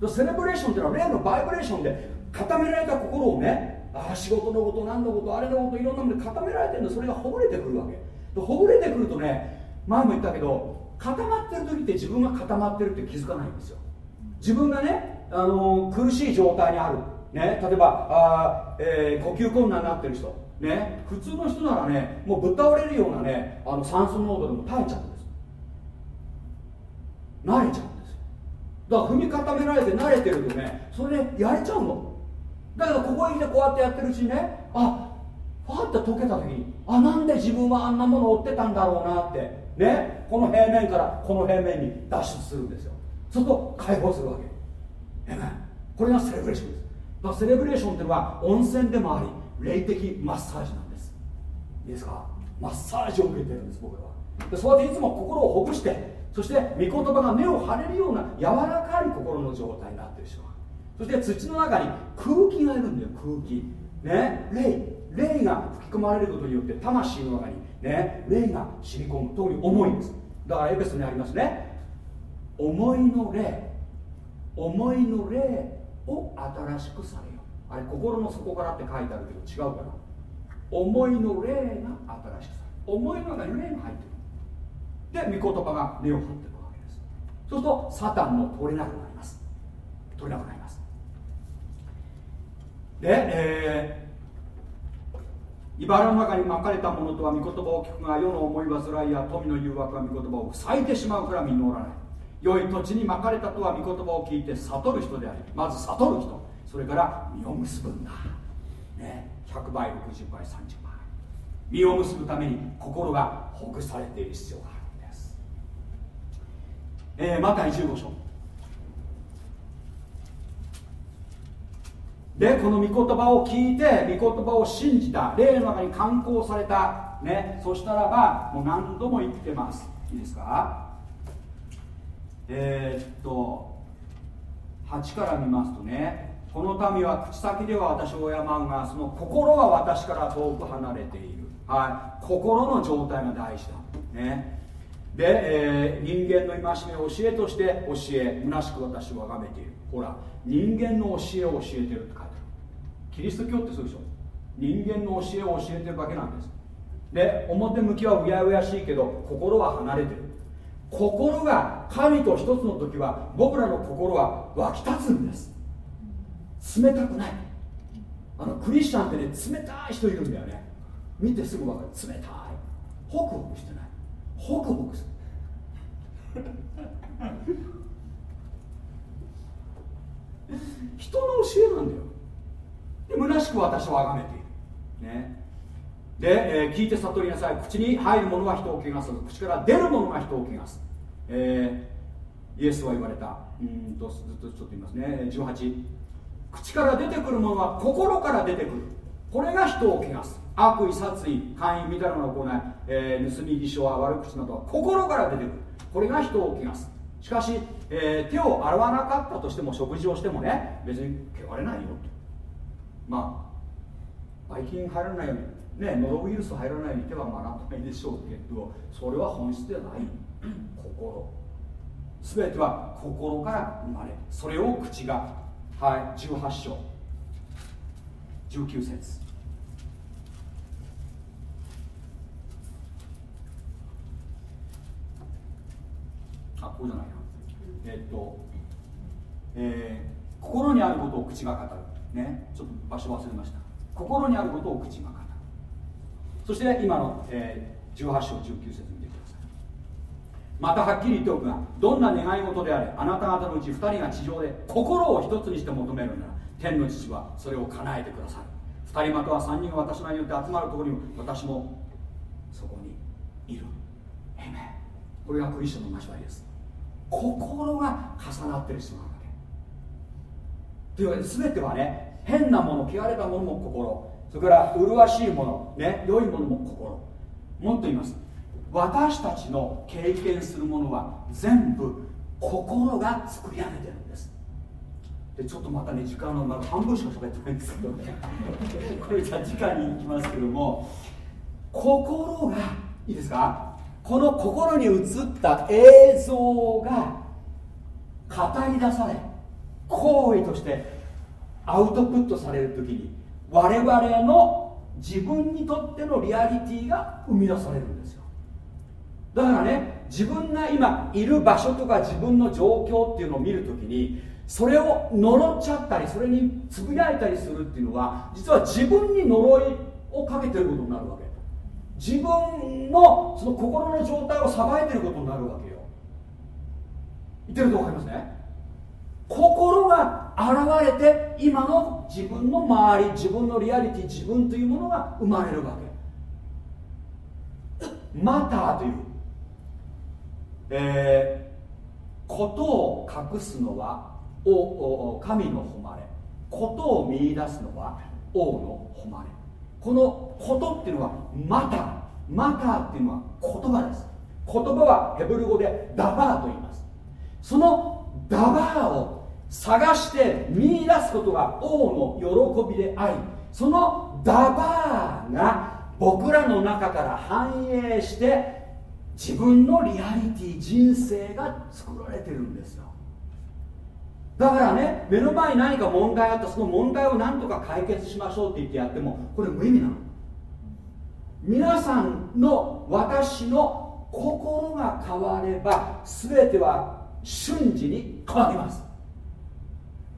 セレブレーションっていうのは霊のバイブレーションで固められた心をねああ仕事のこと何のことあれのこといろんなもので固められてるのそれがほぐれてくるわけ。ほぐれてくるとね前も言ったけど固まってる時って自分が固まってるって気づかないんですよ。自分がね、あのー、苦しい状態にある、ね、例えばあ、えー、呼吸困難になってる人。ね普通の人ならねもうぶっ倒れるようなねあの酸素濃度でも耐えちゃうんです。慣れちゃうんですよ。だから踏み固められて慣れてるとねそれでやれちゃうの。だけどここへ来てこうやってやってるうちにねあファッと溶けた時にあなんで自分はあんなものを追ってたんだろうなってねこの平面からこの平面に脱出するんですよ。そうすると解放するわけ。これがセレブレーションです。だからセレブレーションっていうのは温泉でもあり霊的マッサージなんです。いいですか？マッサージを受けてるんです僕らは。でそうやっていつも心をほぐしてそして御言葉が根を張れるような柔らかい心の状態になってる人が。そして土の中に空気がいるんだよ空気。ね霊。霊が吹き込まれることによって魂の中にね霊が染み込む通り重いんです。だからエペスにありますね。思いの霊。思いの霊を新しくされよあれ心の底からって書いてあるけど違うから思いの霊が新しくされる思いの中に霊が入ってる。で御言葉が根を張ってるわけです。そうするとサタンも取れなくなります。取れなくなります。で、えー、茨の中に巻かれたものとは御言葉を聞くが世の思い煩いや富の誘惑は御言葉を塞いでしまうから実らない。良い土地に巻かれたとは御言葉を聞いて悟る人でありまず悟る人。それから実を結ぶんだ、ね、100倍60倍30倍。実を結ぶために心がほぐされている必要があるんです、えー、マタイ15章。でこの御言葉を聞いて御言葉を信じた霊の中に観光された。ねそしたらばもう何度も言ってます。いいですか？えー、っと8から見ますとねこの民は口先では私を敬うがその心は私から遠く離れている、はい、心の状態が大事だ、ね、で、えー、人間の戒めを教えとして教え虚しく私を崇めている。ほら人間の教えを教えてるって書いてある。キリスト教ってそうでしょ。人間の教えを教えてるだけなんです。で表向きはうやうやしいけど心は離れてる。心が神と一つの時は僕らの心は湧き立つんです。冷たくない。あのクリスチャンってね冷たい人いるんだよね。見てすぐ分かる。冷たい。ホクホクしてない。ホクホクする。人の教えなんだよ。で虚しく私を崇めている。ね。で、えー、聞いて悟りなさい。口に入るものは人を汚す。口から出るものが人を汚す、えー、イエスは言われた。うんとずっとちょっと言いますね。18口から出てくるものは心から出てくる。これが人を汚す。悪意殺意勧誘みたいなのを行い、えー、盗み偽証悪口などは心から出てくる。これが人を汚す。しかし、えー、手を洗わなかったとしても食事をしてもね別に汚れないよと。まあばい菌入らないようにねノロウイルス入らないように手は学んだらいいでしょうけどそれは本質ではない。心。全ては心から生まれそれを口が。はい18章。19節。あこうじゃないかえっと、えー、心にあることを口が語る。ね。ちょっと場所忘れました。心にあることを口が語る。そして今の、えー、18章19節見てください。またはっきり言っておくがどんな願い事であれあなた方のうち2人が地上で心を一つにして求めるなら天の父はそれを叶えてくださる。2人または3人が私のによって集まるところにも私もそこにいる。これがクリスチャンの交わりです。心が重なってる人なわけというわけで全てはね変なもの汚れたものも心。それから麗しいものね良いものも心。もっと言います。私たちの経験するものは全部心が作り上げてるんです。でちょっとまたね時間のまだ半分しか喋ってないんですけどね。*laughs* これじゃあ時間に行きますけども心がいいですか？この心に映った映像が語り出され行為としてアウトプットされる時に我々の自分にとってのリアリティが生み出されるんですよ。だからね自分が今いる場所とか自分の状況っていうのを見るときにそれを呪っちゃったりそれにつぶやいたりするっていうのは実は自分に呪いをかけてることになるわけ。自分のその心の状態をさばいてることになるわけよ。言ってると分かりますね。心が現れて今の自分の周り自分のリアリティ自分というものが生まれるわけ。マターという、えー、ことを隠すのはお神の誉れ。ことを見出すのは王の誉れ。このことっていうのはマターマターっていうのは言葉です。言葉はヘブル語でダバーと言います。そのダバーを探して見出すことが王の喜びでありそのダバーが僕らの中から反映して自分のリアリティ人生が作られてるんですよ。だからね目の前に何か問題があったその問題を何とか解決しましょうって言ってやってもこれ無意味なの。皆さんの私の心が変われば全ては瞬時に変わります。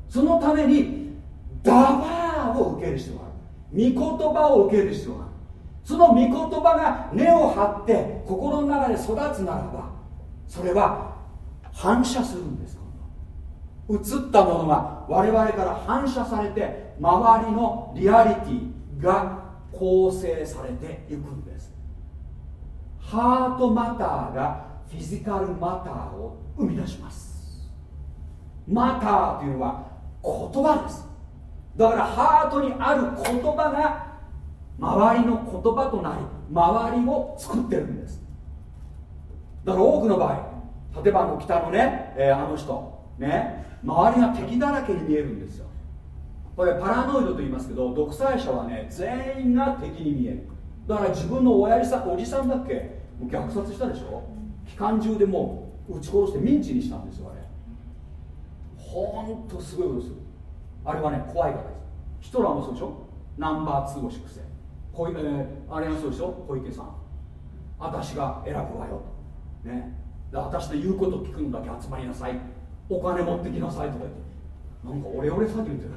そのためにダバーを受ける必要がある。御言葉を受ける必要がある。その御言葉が根を張って心の中で育つならばそれは反射するんです。映ったものが我々から反射されて周りのリアリティが構成されていくんです。ハートマターがフィジカルマターを生み出します。マターというのは言葉です。だからハートにある言葉が周りの言葉となり周りを作ってるんです。だから多くの場合例えばあの北のね、えー、あの人ね周りが敵だらけに見えるんですよ。これパラノイドと言いますけど独裁者はね全員が敵に見える。だから自分の親父さんおじさんだっけ？もう虐殺したでしょ？機関銃でもう撃ち殺してミンチにしたんですよあれ。ほんとすごいことですあれはね怖いからです。ヒトラーもそうでしょ？ナンバー2を粛清。小、えー、あれがそうでしょ？小池さん。私が選ぶわよ。ね。私の言うこと聞くのだけ集まりなさい。お金持ってきなさいとか言って。なんか俺俺詐欺言ってる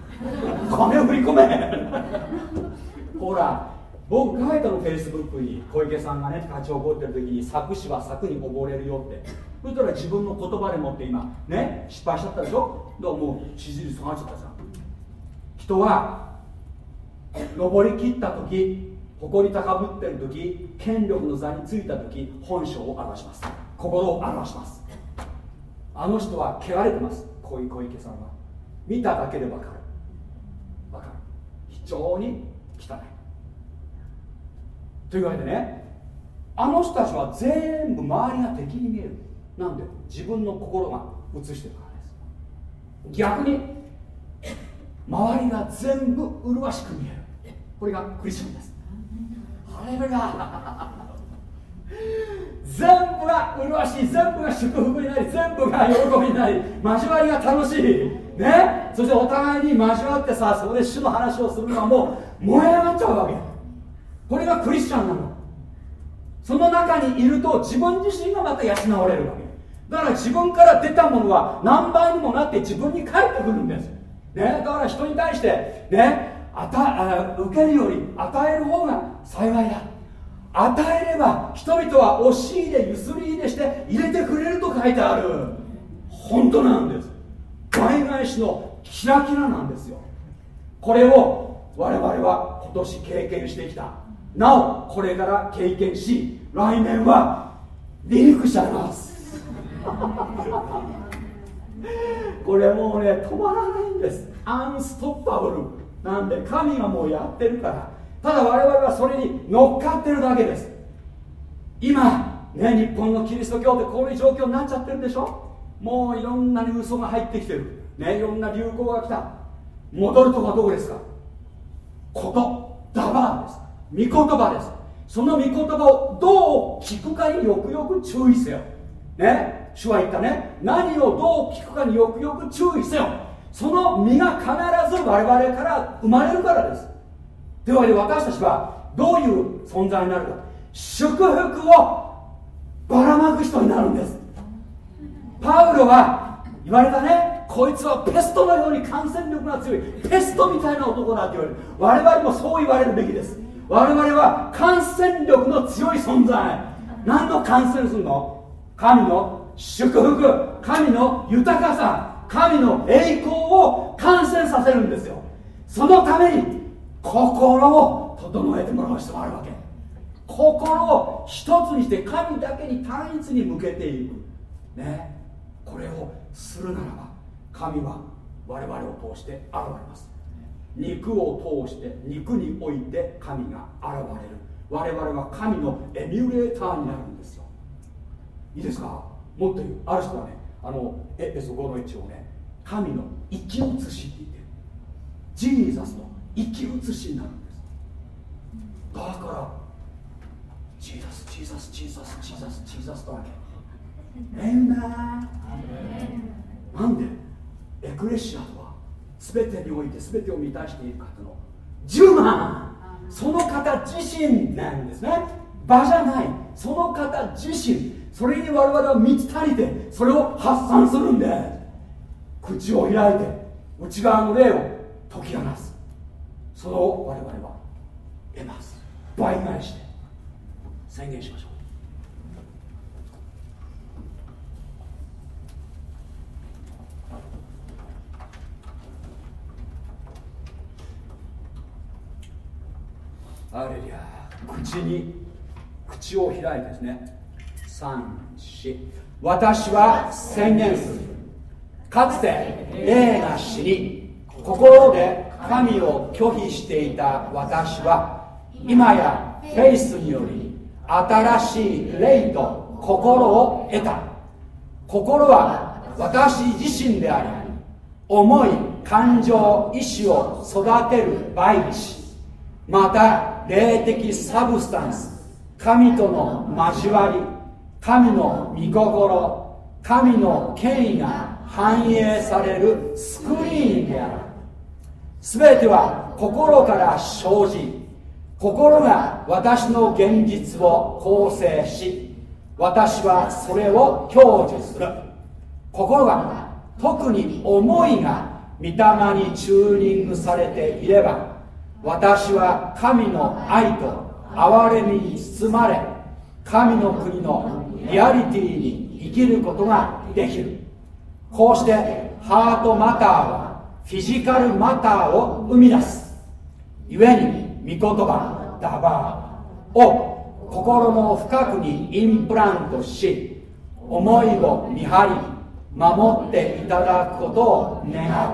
金振り込め。ほら僕書いたのフェイスブックに小池さんがね勝ち怒ってる時に作詞は作に溺れるよって。そしたら自分の言葉でもって今ね失敗しちゃったでしょ？だからもう支持率下がっちゃったじゃん。人は登りきった時誇り高ぶってる時権力の座についた時本性を表します。心を表します。あの人は汚れてます。小池さんは。見ただけで分かる。分かる。非常に汚い。というわけでねあの人たちは全部周りが敵に見える。なんで自分の心が映してるからです。逆に周りが全部麗しく見える。これがクリスチャンです。ハレルヤ全部が麗しい全部が祝福になり全部が喜びになり交わりが楽しい。ね？そしてお互いに交わってさそこで主の話をするのはもう燃え上がっちゃうわけ。これがクリスチャンなの。その中にいると自分自身がまた養われるわけ。だから自分から出たものは何倍にもなって自分に返ってくるんです、ね、だから人に対してね？与あ受けるより与える方が幸いだ。与えれば人々は押し入れゆすり入れして入れてくれると書いてある。本当なんです。倍返しのキラキラなんですよ。これを我々は今年経験してきた。なおこれから経験し来年は離陸しちゃいます。*laughs* これもうね止まらないんです。アンストッパブル。なんで神がもうやってるからただ我々はそれに乗っかってるだけです。今ね日本のキリスト教ってこういう状況になっちゃってるんでしょ？もういろんなに嘘が入ってきてる。ねいろんな流行が来た。戻るとこはどこですか？ことダバーです。御言葉です。その御言葉をどう聞くかによくよく注意せよ。ね主は言ったね。何をどう聞くかによくよく注意せよ。その実が必ず我々から生まれるからです。というわけで私たちはどういう存在になるか。祝福をばらまく人になるんです。パウロは言われたねこいつはペストのように感染力が強い。ペストみたいな男だって言われる。我々もそう言われるべきです。我々は感染力の強い存在。何の感染するの？神の祝福。神の豊かさ。神の栄光を感染させるんですよ。そのために心を整えてもらう必要があるわけ。心を一つにして神だけに単一に向けていく。ね。これをするならば神は我々を通して現れます。肉を通して肉において神が現れる。我々は神のエミュレーターになるんですよ。いいですか？もっと言う。ある人はねあのエペソ5の1をね神の生き写しって言ってる。ジーザスの生き写しになるんです。だからJesus Jesus Jesus Jesus Jesus だらけ。えんだなんでエクレシアとは全てにおいて全てを満たしている方の充満。その方自身なんですね。場じゃない。その方自身。それに我々は満ち足りてそれを発散するんで。口を開いて内側の霊を解き放す。それを我々は得ます倍返して宣言しましょう。アレリア口に口を開いてですね34私は宣言する。かつて霊が死に心で神を拒否していた私は今やフェイスにより新しい霊と心を得た。心は私自身であり思い感情意志を育てる培地また霊的サブスタンス神との交わり神の御心神の権威が反映されるスクリーンである。全ては心から生じ心が私の現実を構成し私はそれを享受する。心が特に思いが御霊にチューニングされていれば私は神の愛と憐れみに包まれ神の国のリアリティに生きることができる。こうしてハートマターはフィジカルマターを生み出す。故に御言葉ダバーを心の深くにインプラントし思いを見張り守っていただくことを願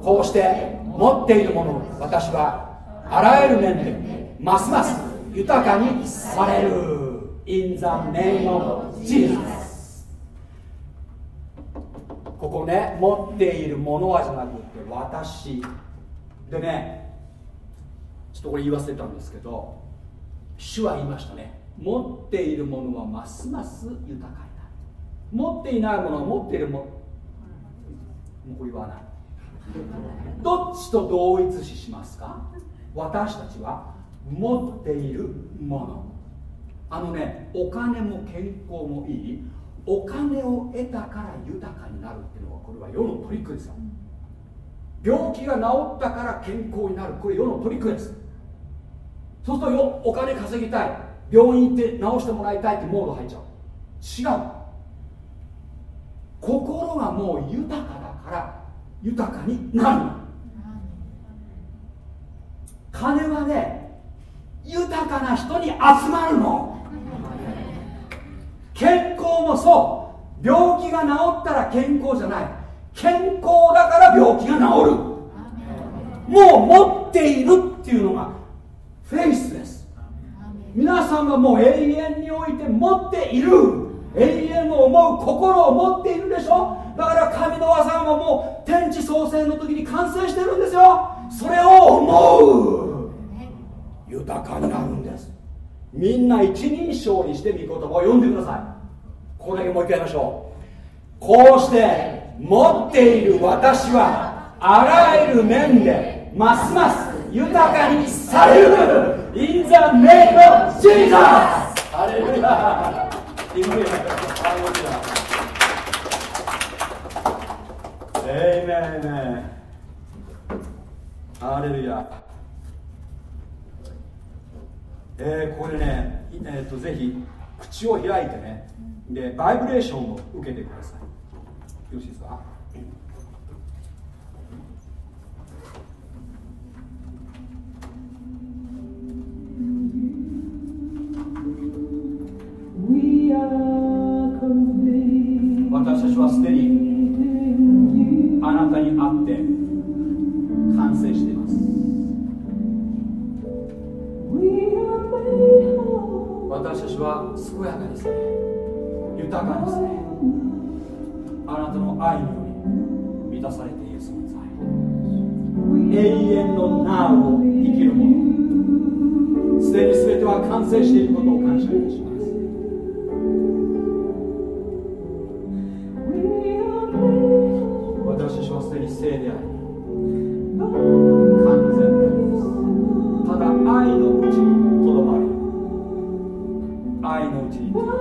う。こうして持っているものを私はあらゆる面でますます豊かにされる。In the name of Jesus ここね持っているものはじゃなくて私。でねちょっとこれ言い忘れたんですけど主は言いましたね。持っているものはますます豊かになる。持っていないものは持っているももうこれ言わない。どっちと同一視しますか？私たちは持っているもの。あのねお金も健康もいい。お金を得たから豊かになるっていうのはこれは世のトリックですよ。病気が治ったから健康になる。これ世のトリックです。そうするとよお金稼ぎたい。病院行って治してもらいたいってモード入っちゃう。違う。心がもう豊かだから豊かになる。金はね豊かな人に集まるの。健康もそう。病気が治ったら健康じゃない。健康だから病気が治る。もう持っているっていうのがフェイスです。皆さんはもう永遠において持っている。永遠を思う心を持っているでしょ。だから神の技はもう天地創生の時に完成してるんですよ。それを思う。豊かになるんです。みんな一人称にして御言葉を読んでくださいここだけもう一回言いましょう。こうして持っている私はあらゆる面でますます豊かにされる。In the name of Jesus! ハレルヤ。ハレルヤエイメンハレルヤ。えー、ここでね、えーと、とぜひ口を開いてね。でバイブレーションを受けてください。よろしいですか？私たちはすでにあなたに会って完成しています私たちは健やかですね豊かですねあなたの愛により満たされている存在。永遠のナウを生きるもの。すでに全ては完成していることを感謝いたします。私たちはすでに聖であり完全であります。ただ愛のうちに愛のうちにとどまり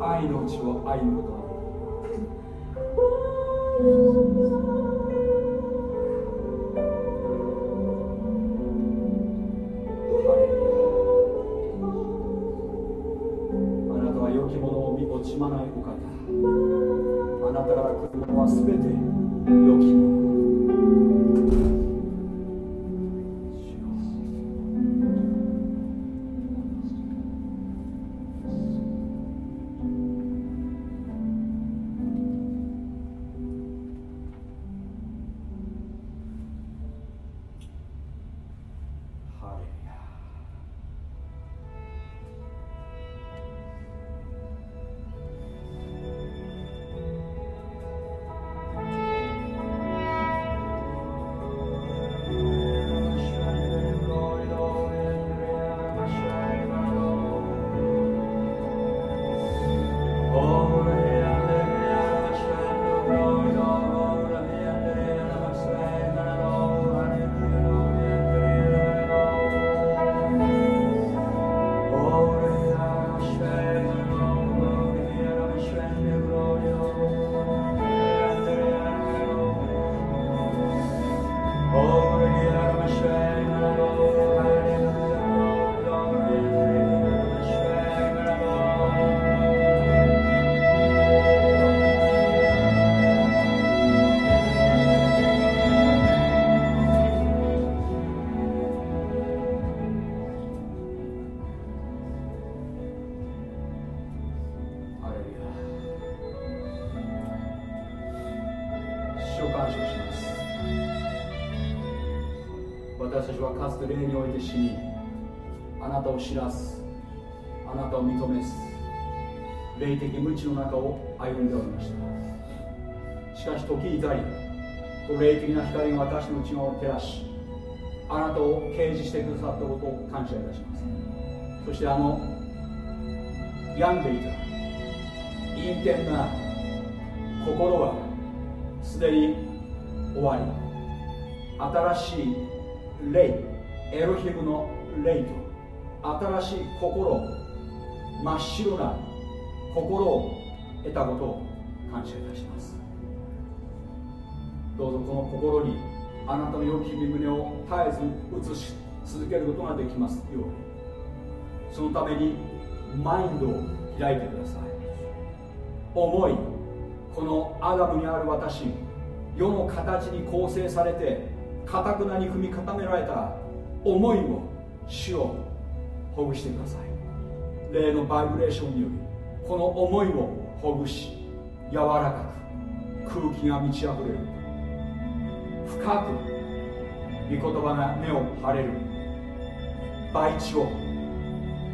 愛のうちを歩むことあなたは良きものを見落ちまないお方。あなたから来るものは全て良きもの。あなたを知らずあなたを認めず霊的無知の中を歩んでおりました。しかし時至り霊的な光が私の内側を照らしあなたを掲示してくださったことを感謝いたします。そしてあの病んでいた陰険な心はすでに終わり新しい霊エロヒムの霊と新しい心真っ白な心を得たことを感謝いたします。どうぞこの心にあなたの良き身胸を絶えず映し続けることができますように。そのためにマインドを開いてください。思いこのアダムにある私世の形に構成されてかたくなに踏み固められた思いを主をほぐしてください。霊のバイブレーションによりこの思いをほぐし柔らかく空気が満ち溢れる。深く御言葉が目を張れる。培地を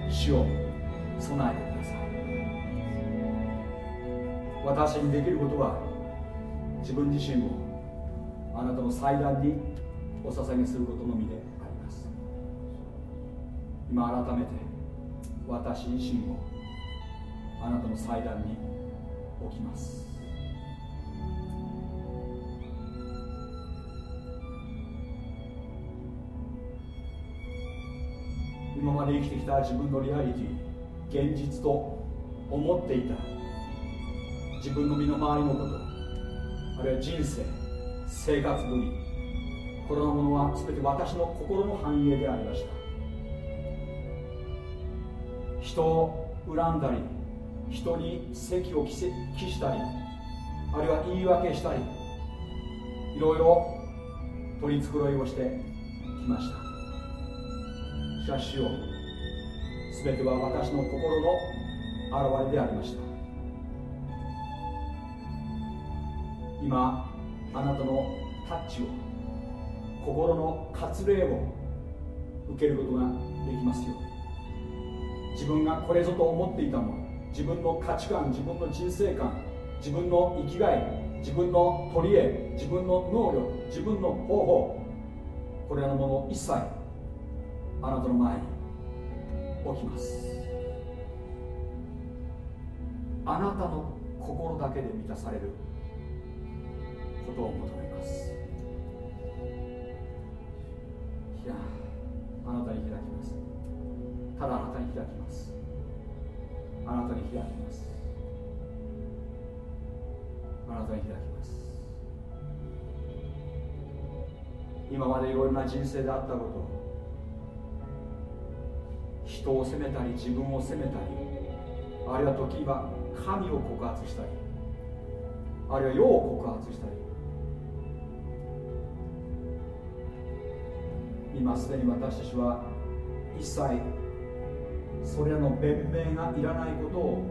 主を備えてください。私にできることは自分自身をあなたの祭壇にお捧げすることのみで。今改めて私自身をあなたの祭壇に置きます。今まで生きてきた自分のリアリティ現実と思っていた自分の身の回りのことあるいは人生生活ぶりこれらのものは全て私の心の繁栄でありました。人を恨んだり人に席を期したりあるいは言い訳したりいろいろ取り繕いをしてきました。しかしを全ては私の心の表れでありました。今あなたのタッチを心の割礼を受けることができますよ自分がこれぞと思っていたもの自分の価値観自分の人生観自分の生きがい自分の取り柄自分の能力自分の方法これらのものを一切あなたの前に置きます。あなたの心だけで満たされることを求めます。いやあなたに開きます。ただあなたに開きます。あなたに開きます。あなたに開きます。今までいろいろな人生であったこと人を責めたり自分を責めたりあるいは時は神を告発したりあるいは世を告発したり今すでに私たちは一切それらの弁明がいらないことを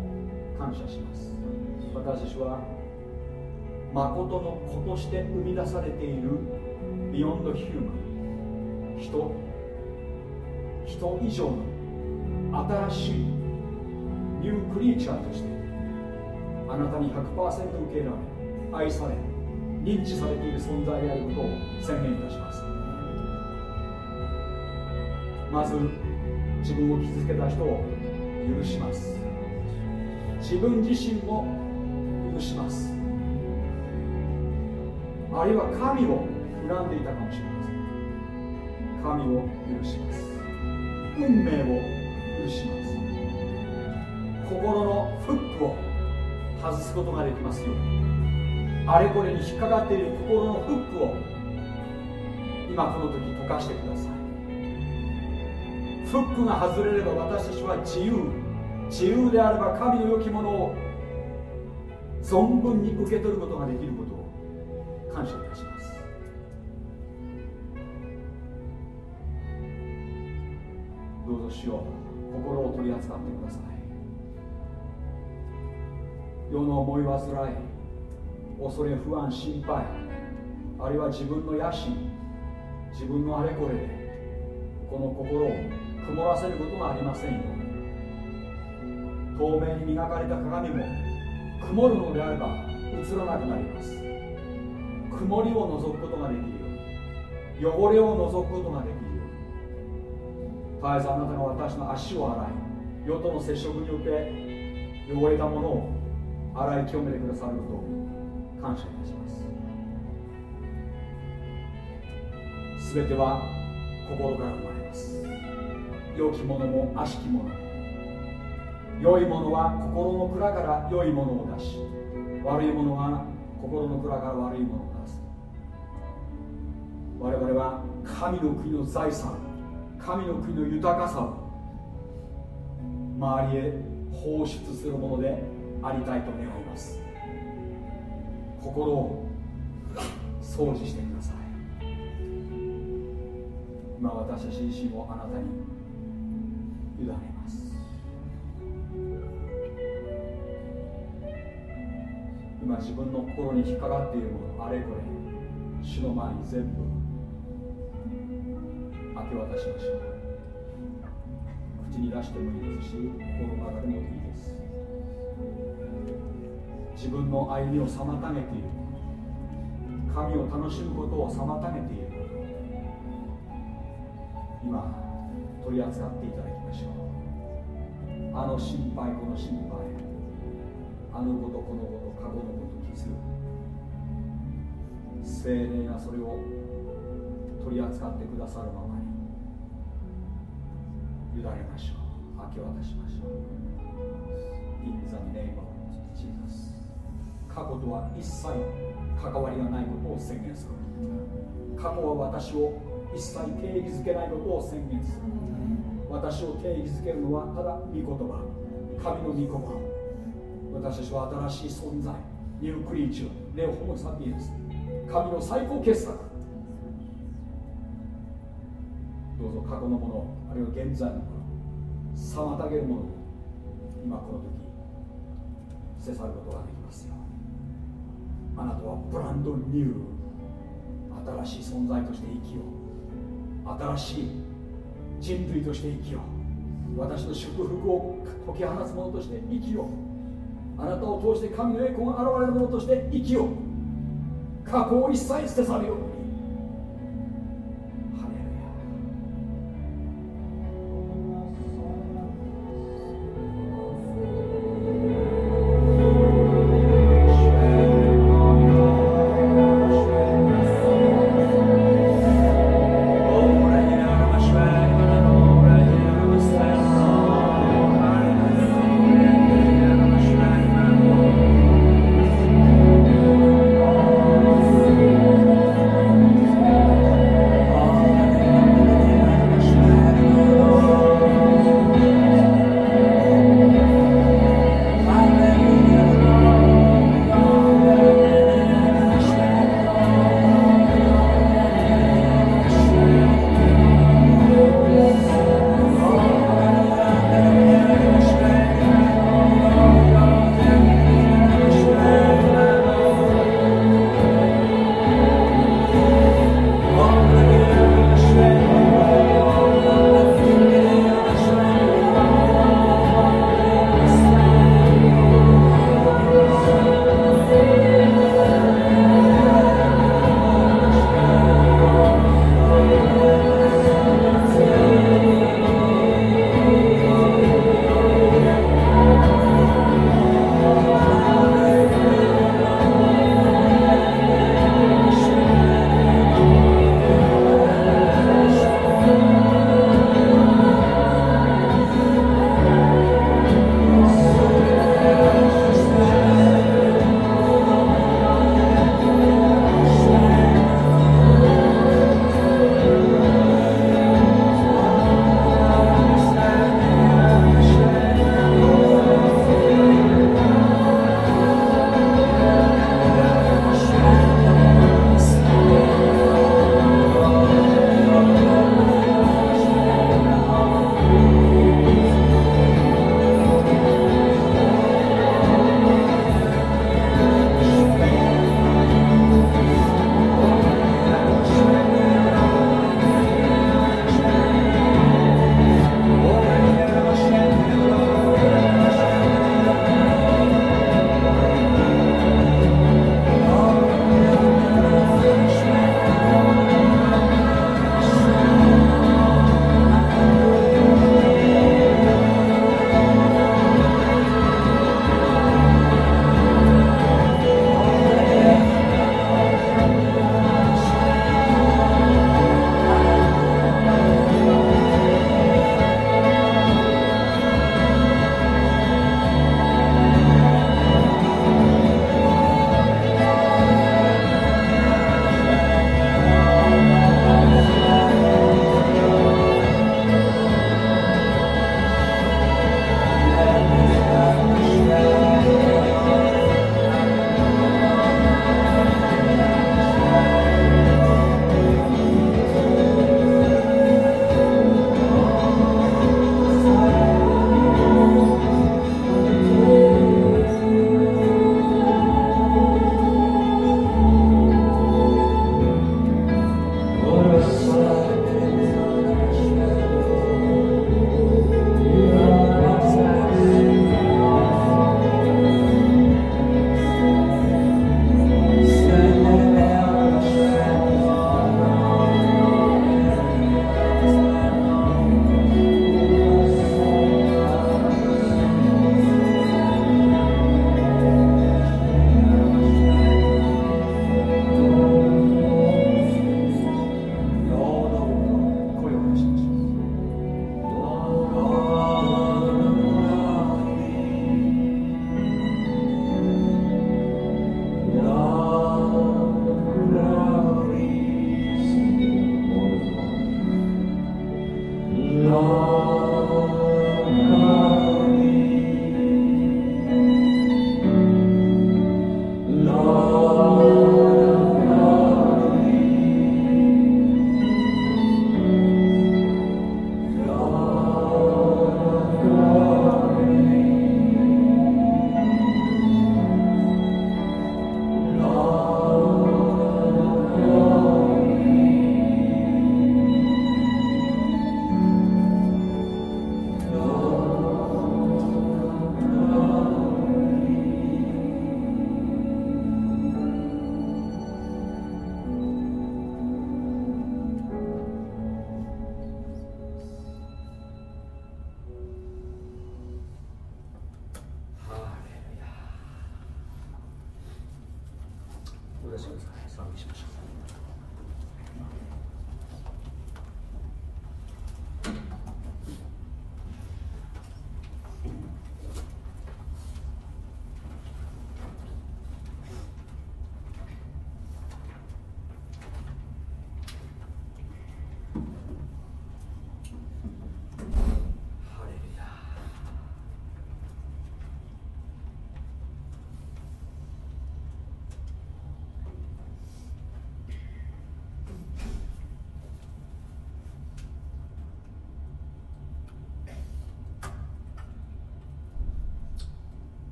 感謝します。私たちは誠の子として生み出されているビヨンドヒューマン人人以上の新しいニュークリーチャーとしてあなたに100%受け入れられ愛され認知されている存在であることを宣言いたします。まず自分を傷つけた人を許します。自分自身も許します。あるいは神を恨んでいたかもしれません。神を許します。運命を許します。心のフックを外すことができますように。あれこれに引っかかっている心のフックを今この時溶かしてください。フックが外れれば私たちは自由。自由であれば神の良きものを存分に受け取ることができることを感謝いたします。どうぞしよう心を取り扱ってください。世の思い煩い恐れ不安心配あるいは自分の野心自分のあれこれでこの心を曇らせることがありませんよ透明に磨かれた鏡も曇るのであれば映らなくなります。曇りを除くことができるよ汚れを除くことができるように。絶えずあなたが私の足を洗い世との接触によって汚れたものを洗い清めてくださることを感謝いたします。全ては心から生まれます。良きものも悪しきもの良いものは心の蔵から良いものを出し悪いものは心の蔵から悪いものを出す。我々は神の国の財産神の国の豊かさを周りへ放出するものでありたいと願います。心を掃除してください。今私たち自身をあなたに委ねます。今自分の心に引っかかっているものあれこれ主の前に全部明け渡しましょう。口に出してもいいですし心の中でもいいです。自分の歩みを妨げている。神を楽しむことを妨げている。今取り扱っていただきましょうあの心配この心配あのことこのこと過去のこと傷精霊がそれを取り扱ってくださるままに委ねましょう明け渡しましょう In the name of Jesus 過去とは一切関わりがないことを宣言する過去は私を一切定義づけないことを宣言する。私を定義づけるのはただ御言葉神の御言葉私たちは新しい存在ニュークリーチューネオホモサピエンス神の最高傑作。どうぞ過去のものあるいは現在のもの妨げるものを今この時捨て去ることができますよあなたはブランドニュー新しい存在として生きよう新しい人類として生きよう。私の祝福を解き放つ者として生きよう。あなたを通して神の栄光が現れる者として生きよう。過去を一切捨て去るよう。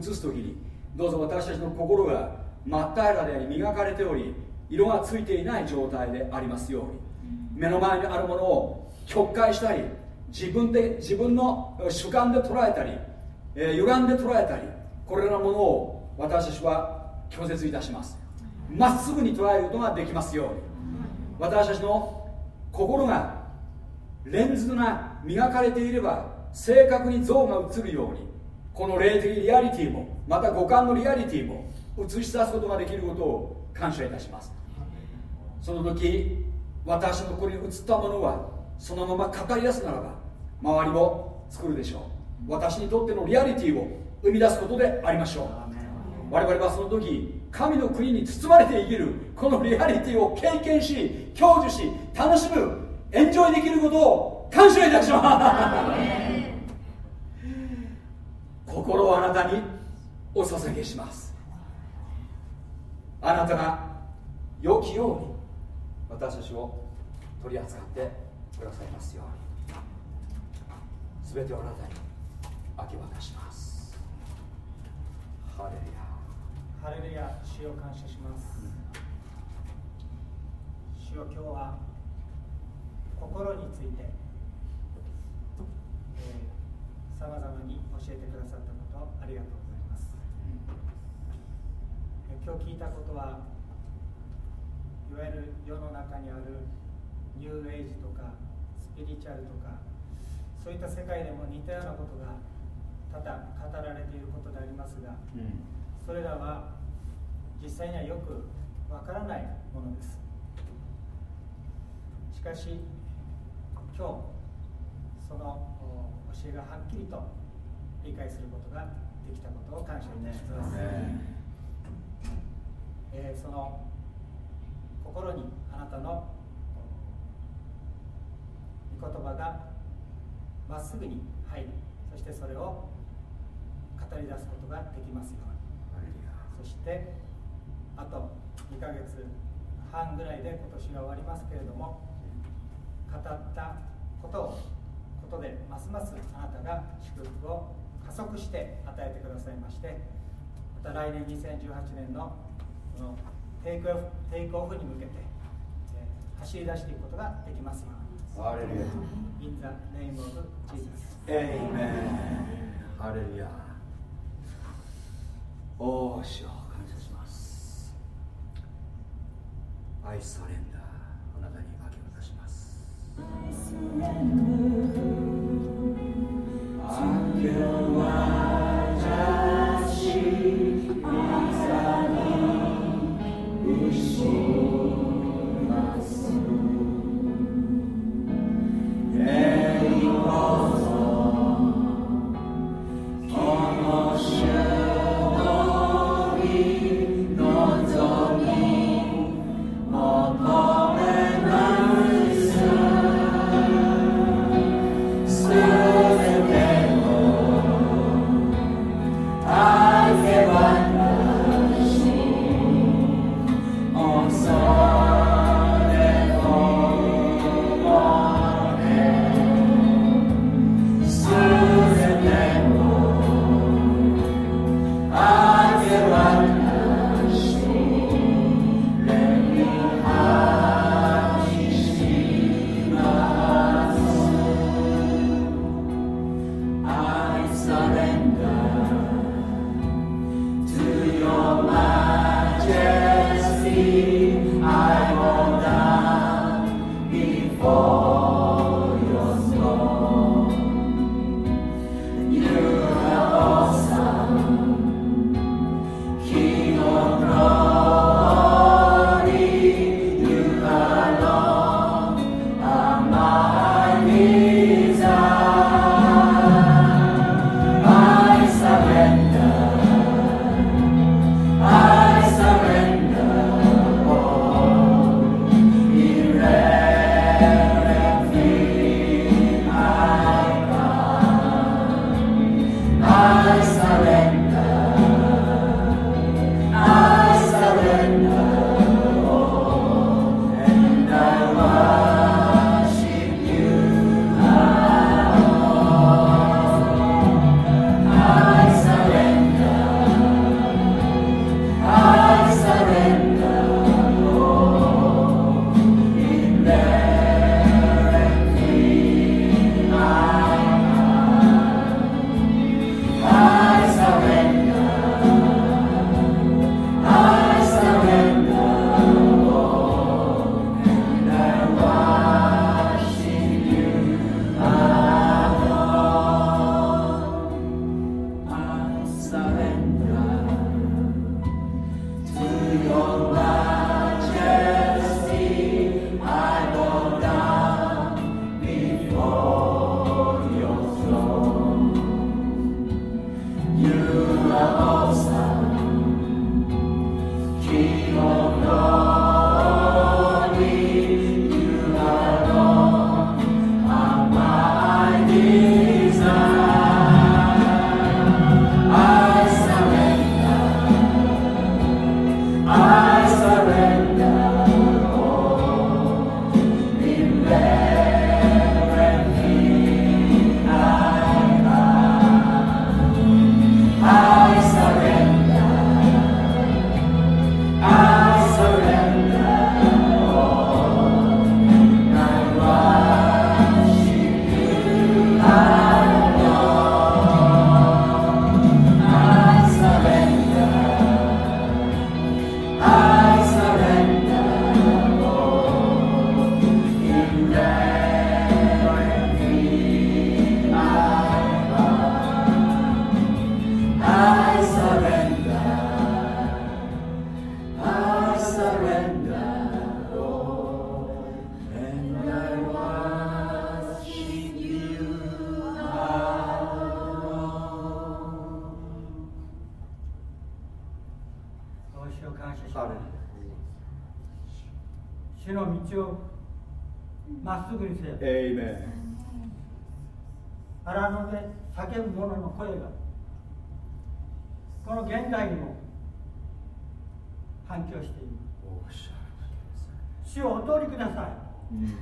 内側に映す時にどうぞ私たちの心が真っ平らであり磨かれており色がついていない状態でありますように。目の前にあるものを曲解したり自分で自分の主観で捉えたり、えー、歪んで捉えたりこれらのものを私たちは拒絶いたします。まっすぐに捉えることができますように。私たちの心がレンズが磨かれていれば正確に像が映るようにこの霊的リアリティもまた五感のリアリティも映し出すことができることを感謝いたします。その時私の心に映ったものはそのまま語り出すならば周りを作るでしょう。私にとってのリアリティを生み出すことでありましょう。我々はその時神の国に包まれて生きるこのリアリティを経験し享受し楽しむエンジョイできることを感謝いたします。心をあなたにお捧げします。あなたが良きように私たちを取り扱ってくださいますように。全てをあなたに明け渡します。ハレルヤ。ハレルヤ主を感謝します、主よ今日は心について。さまざまに教えてくださったことありがとうございます、え今日聞いたことはいわゆる世の中にあるニューエイジとかスピリチュアルとかそういった世界でも似たようなことが多々語られていることでありますが、うん。それらは実際にはよくわからないものです。しかし今日その教えがはっきりと理解することができたことを感謝いたします、えー、その心にあなたの御言葉がまっすぐに入りそしてそれを語り出すことができますように。そしてあと2ヶ月半ぐらいで今年が終わりますけれども語ったことをことでますますあなたが祝福を加速して与えてくださいましてまた来年2018年のこのテイクオフテイクオフに向けて、えー、走り出していくことができますように。ハレルヤ In the name of Jesus. Amen. ハレルヤお感謝します愛されんます明け渡現代にも反響している。主をお通りください、うん、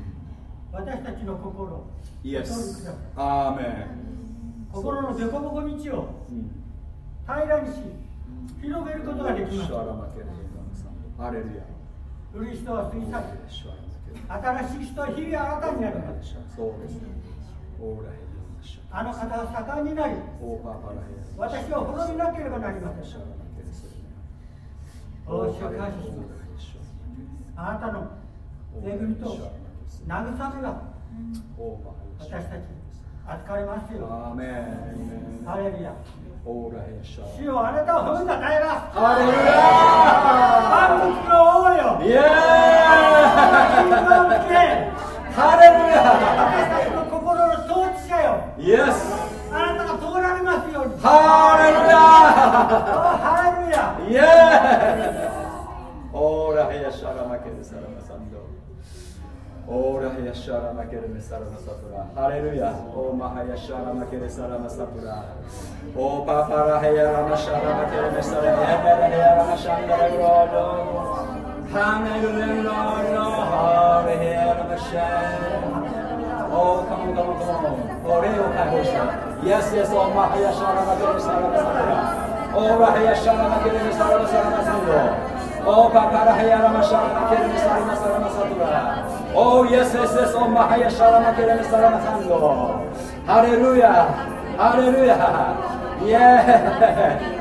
私たちの心をお通りください。アーメン心の凸凹道を平らにし広げることができます。アレルヤ古い人は過ぎ去り新しい人は日々新たになる。そうですねあの方は盛んになり私は滅びなければなりません。お主を感謝します。あなたの恵みと慰めが私たち預かりますよハレルヤ。主よあなたを褒めたたえます。ハレルヤ万物の王よ。イエーイ。ハレルヤ私たちの心の統治者よイエスあなたが通られますように。ハレルヤハレルヤイエスオーラヘヤシャラマケルサラマサンドオーラヘヤシャラマケルメサラマサプラハレルヤオーマハヤシャラマケルサラマサプラオーパパラヘヤラマシャラマケルメサラマヘヤラマシャンダラグロード Hallelujah, Lord, Lord, hear the shame. Oh, come on, come on, come on. Oh, 霊を解放した。Yes, yes, oh, マハヤシャラマケレサラマサラ。Oh, ラハヤシャラマケレサラマサラマサンド。Oh, パパラヘヤラマシャラマケレサラマサラマサトラ。Oh, yes, yes, yes, oh, マハヤシャラマケレサラマサンド。ハレルヤ、ハレルヤ。Yeah,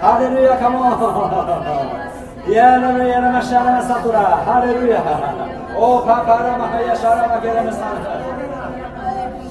ハレルヤ、come on. やらめやらましゃらまさとらハレルヤおパパラマハヤシャラマケラメヤラマシャラサラマサラマサラマヤラマシャラマハヤシャラマケラマサラマサン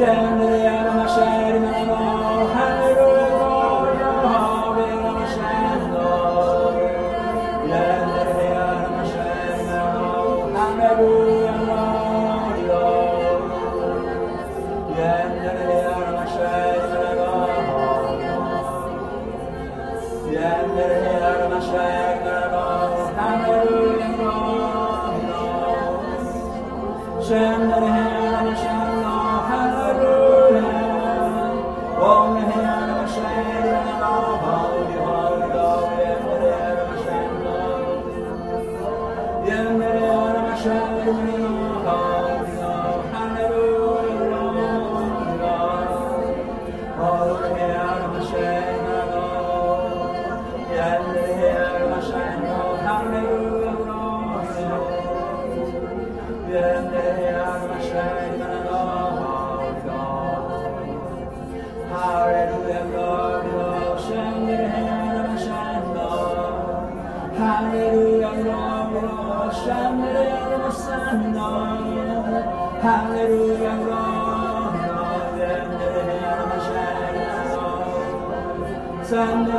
Yeah. Hashem, Bang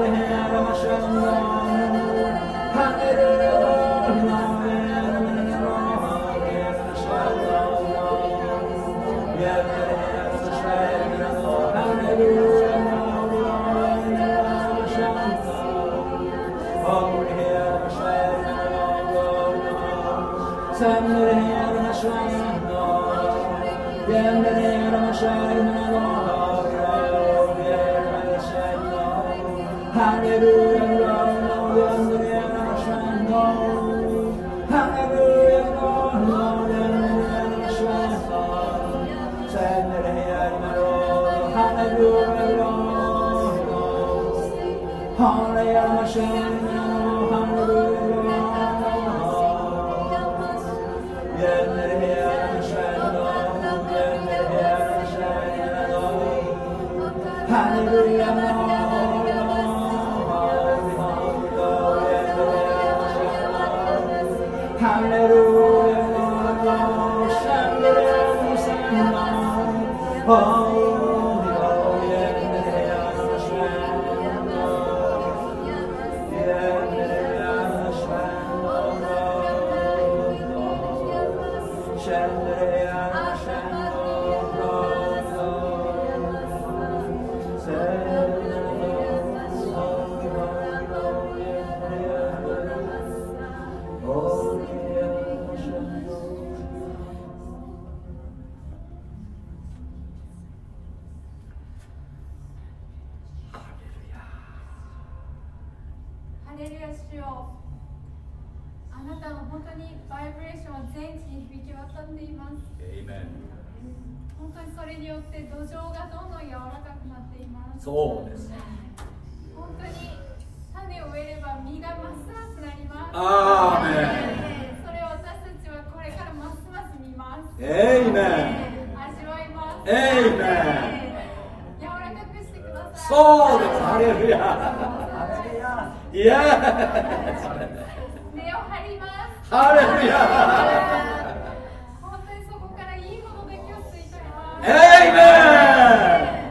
えしよあなたの本当にバイブレーションは全地に響き渡っています。本当にそれによって土壌がどんどん柔らかくなっています。そうです。本当に種を植えれば実がますますなります。あーそれを私たちはこれからますます見ます。エイメン味わいます。エイメンそうですハレルヤイエーイを張りますハレルヤ本当にそこからいいものだけをいますエイメン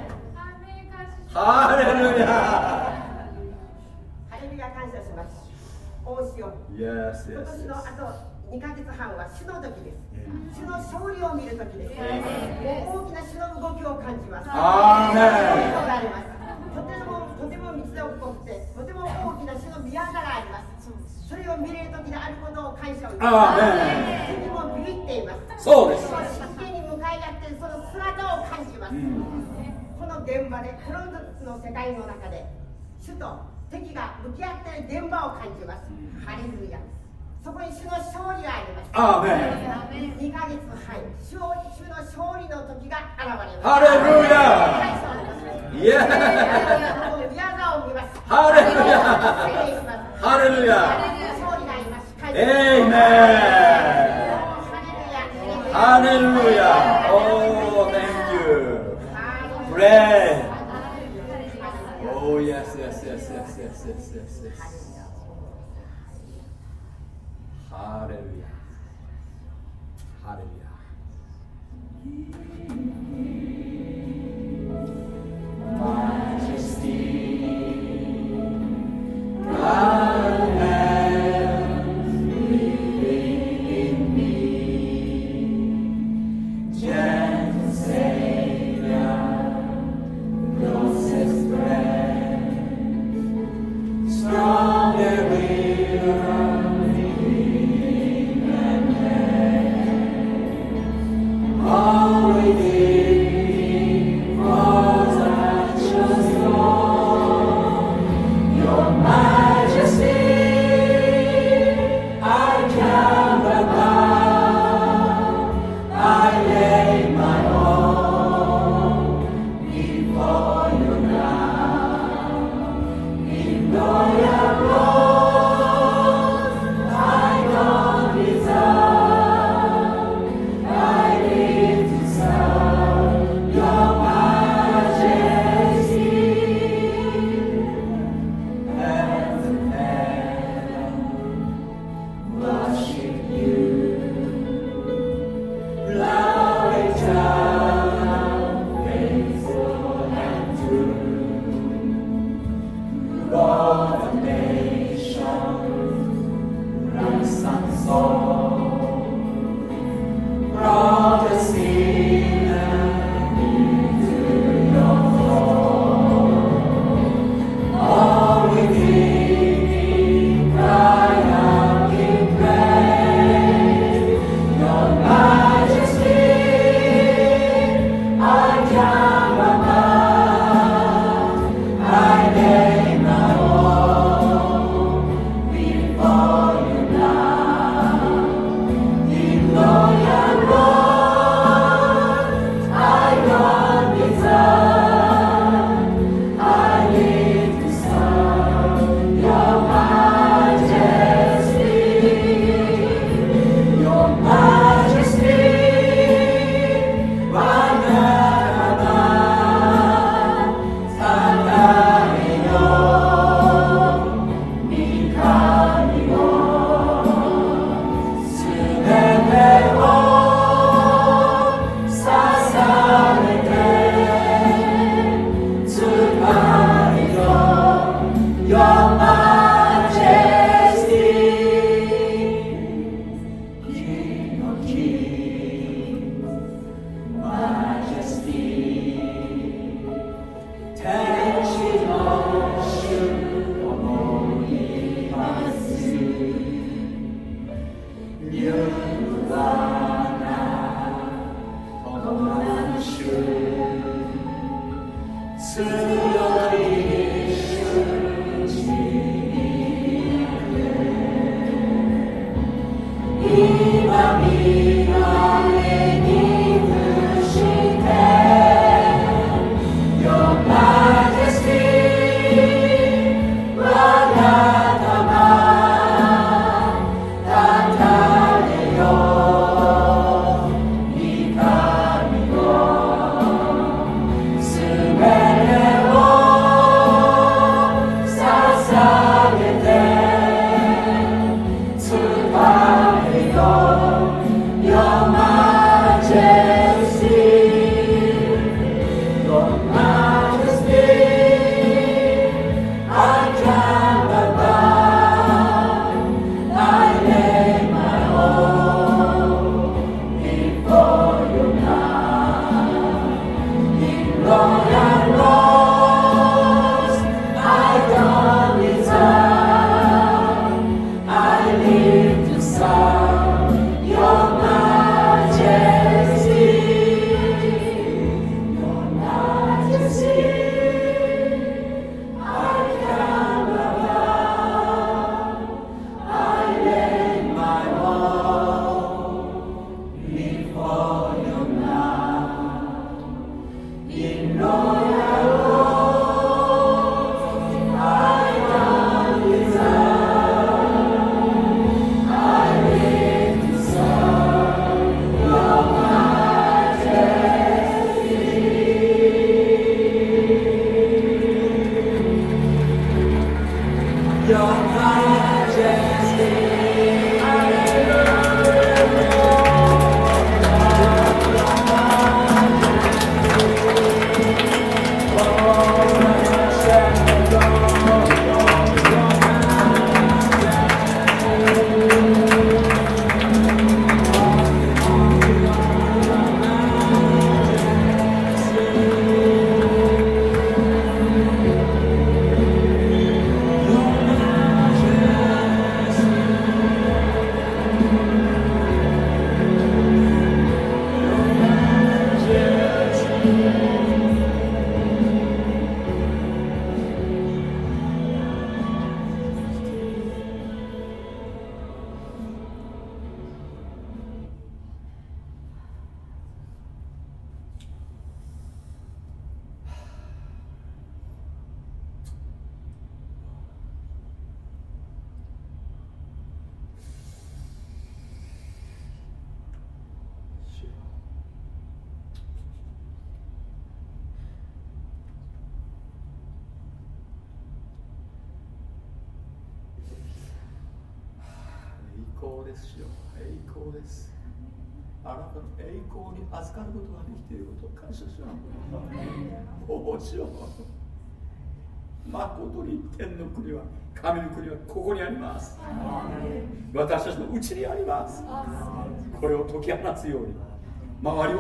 ハレルヤハレルヤ感謝します王子よ Yes, yes, yes. ヶ月半は主の時です。主の勝利を見る時です。大きな主の動きを感じます。アーメン。とてもとても道の深くてとても大きな主の宮があります。それを見れる時であることを感謝をいたしにもビビっています。そうです。真に向かい合ってその姿を感じます、うん、この現場でクローズの世界の中で主と敵が向き合っている現場を感じます。ハレルヤ。そこに主の勝利があります。アーメン2ヶ月半、主の勝利の時が現れます。ハレルヤイエーハレルヤハレルヤ勝利があります。エイメンハレルヤおー、thank you. Pray. Oh, yes, yes. Hallelujah. Hallelujah. Majesty. God.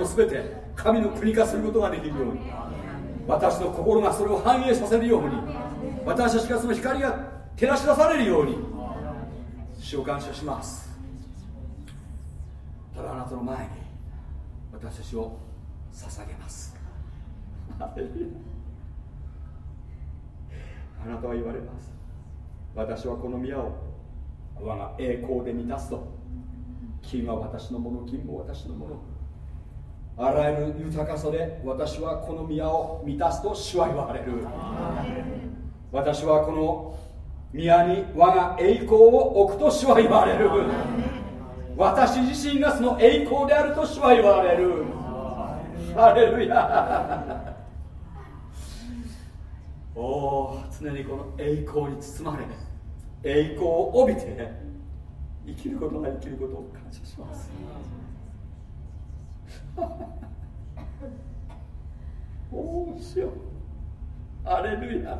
全て神の国化することができるように私の心がそれを反映させるように私たちがその光が照らし出されるように主を感謝します。ただあなたの前に私たちを捧げます。*laughs* あなたは言われます。私はこの宮を我が栄光で満たすと金は私のもの銀も私のものあらゆる豊かさで私はこの宮を満たすと主は言われる。私はこの宮に我が栄光を置くと主は言われる。私自身がその栄光であると主は言われる。ハレルヤ。おお常にこの栄光に包まれ栄光を帯びて生きることが生きることを感謝します。おおしよアレルヤ。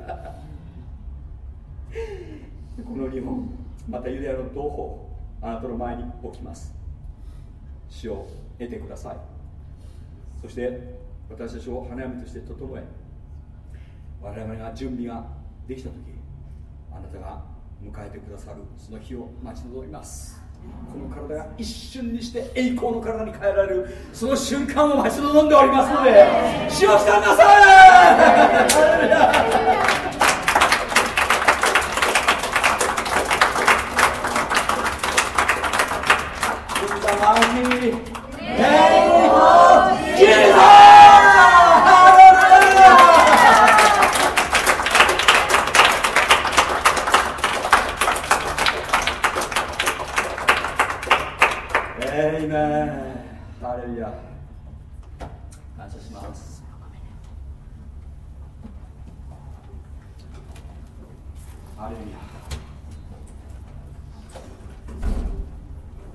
この日本またユダヤの同胞あなたの前に置きます。死を得てください。そして私たちを花嫁として整え我々が準備ができた時あなたが迎えてくださるその日を待ち望みます。この体が一瞬にして栄光の体に変えられるその瞬間を待ち望んでおりますので使用してください。*laughs* レルヤ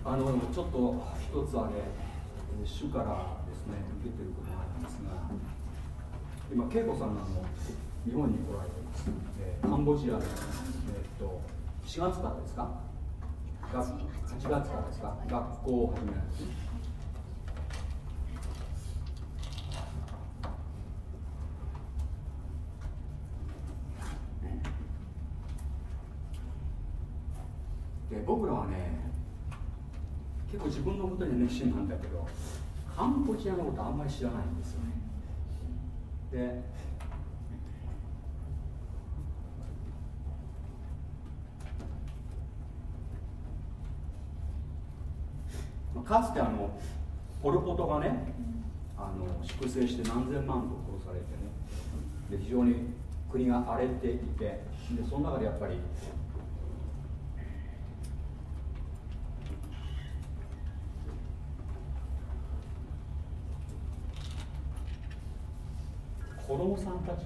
あのちょっと一つあれ主からですね受けてることがあるんすが今恵子さんがあの日本に来られてます、え、カンボジアで、え、っと4月からですか？8月からですか？学校を始められて。僕らはね結構自分のことに熱心なんだけどカンボジアのことあんまり知らないんですよね。でかつてあのポル・ポトがねあの粛清して何千万と殺されてねで非常に国が荒れていてでその中でやっぱり子供さんたち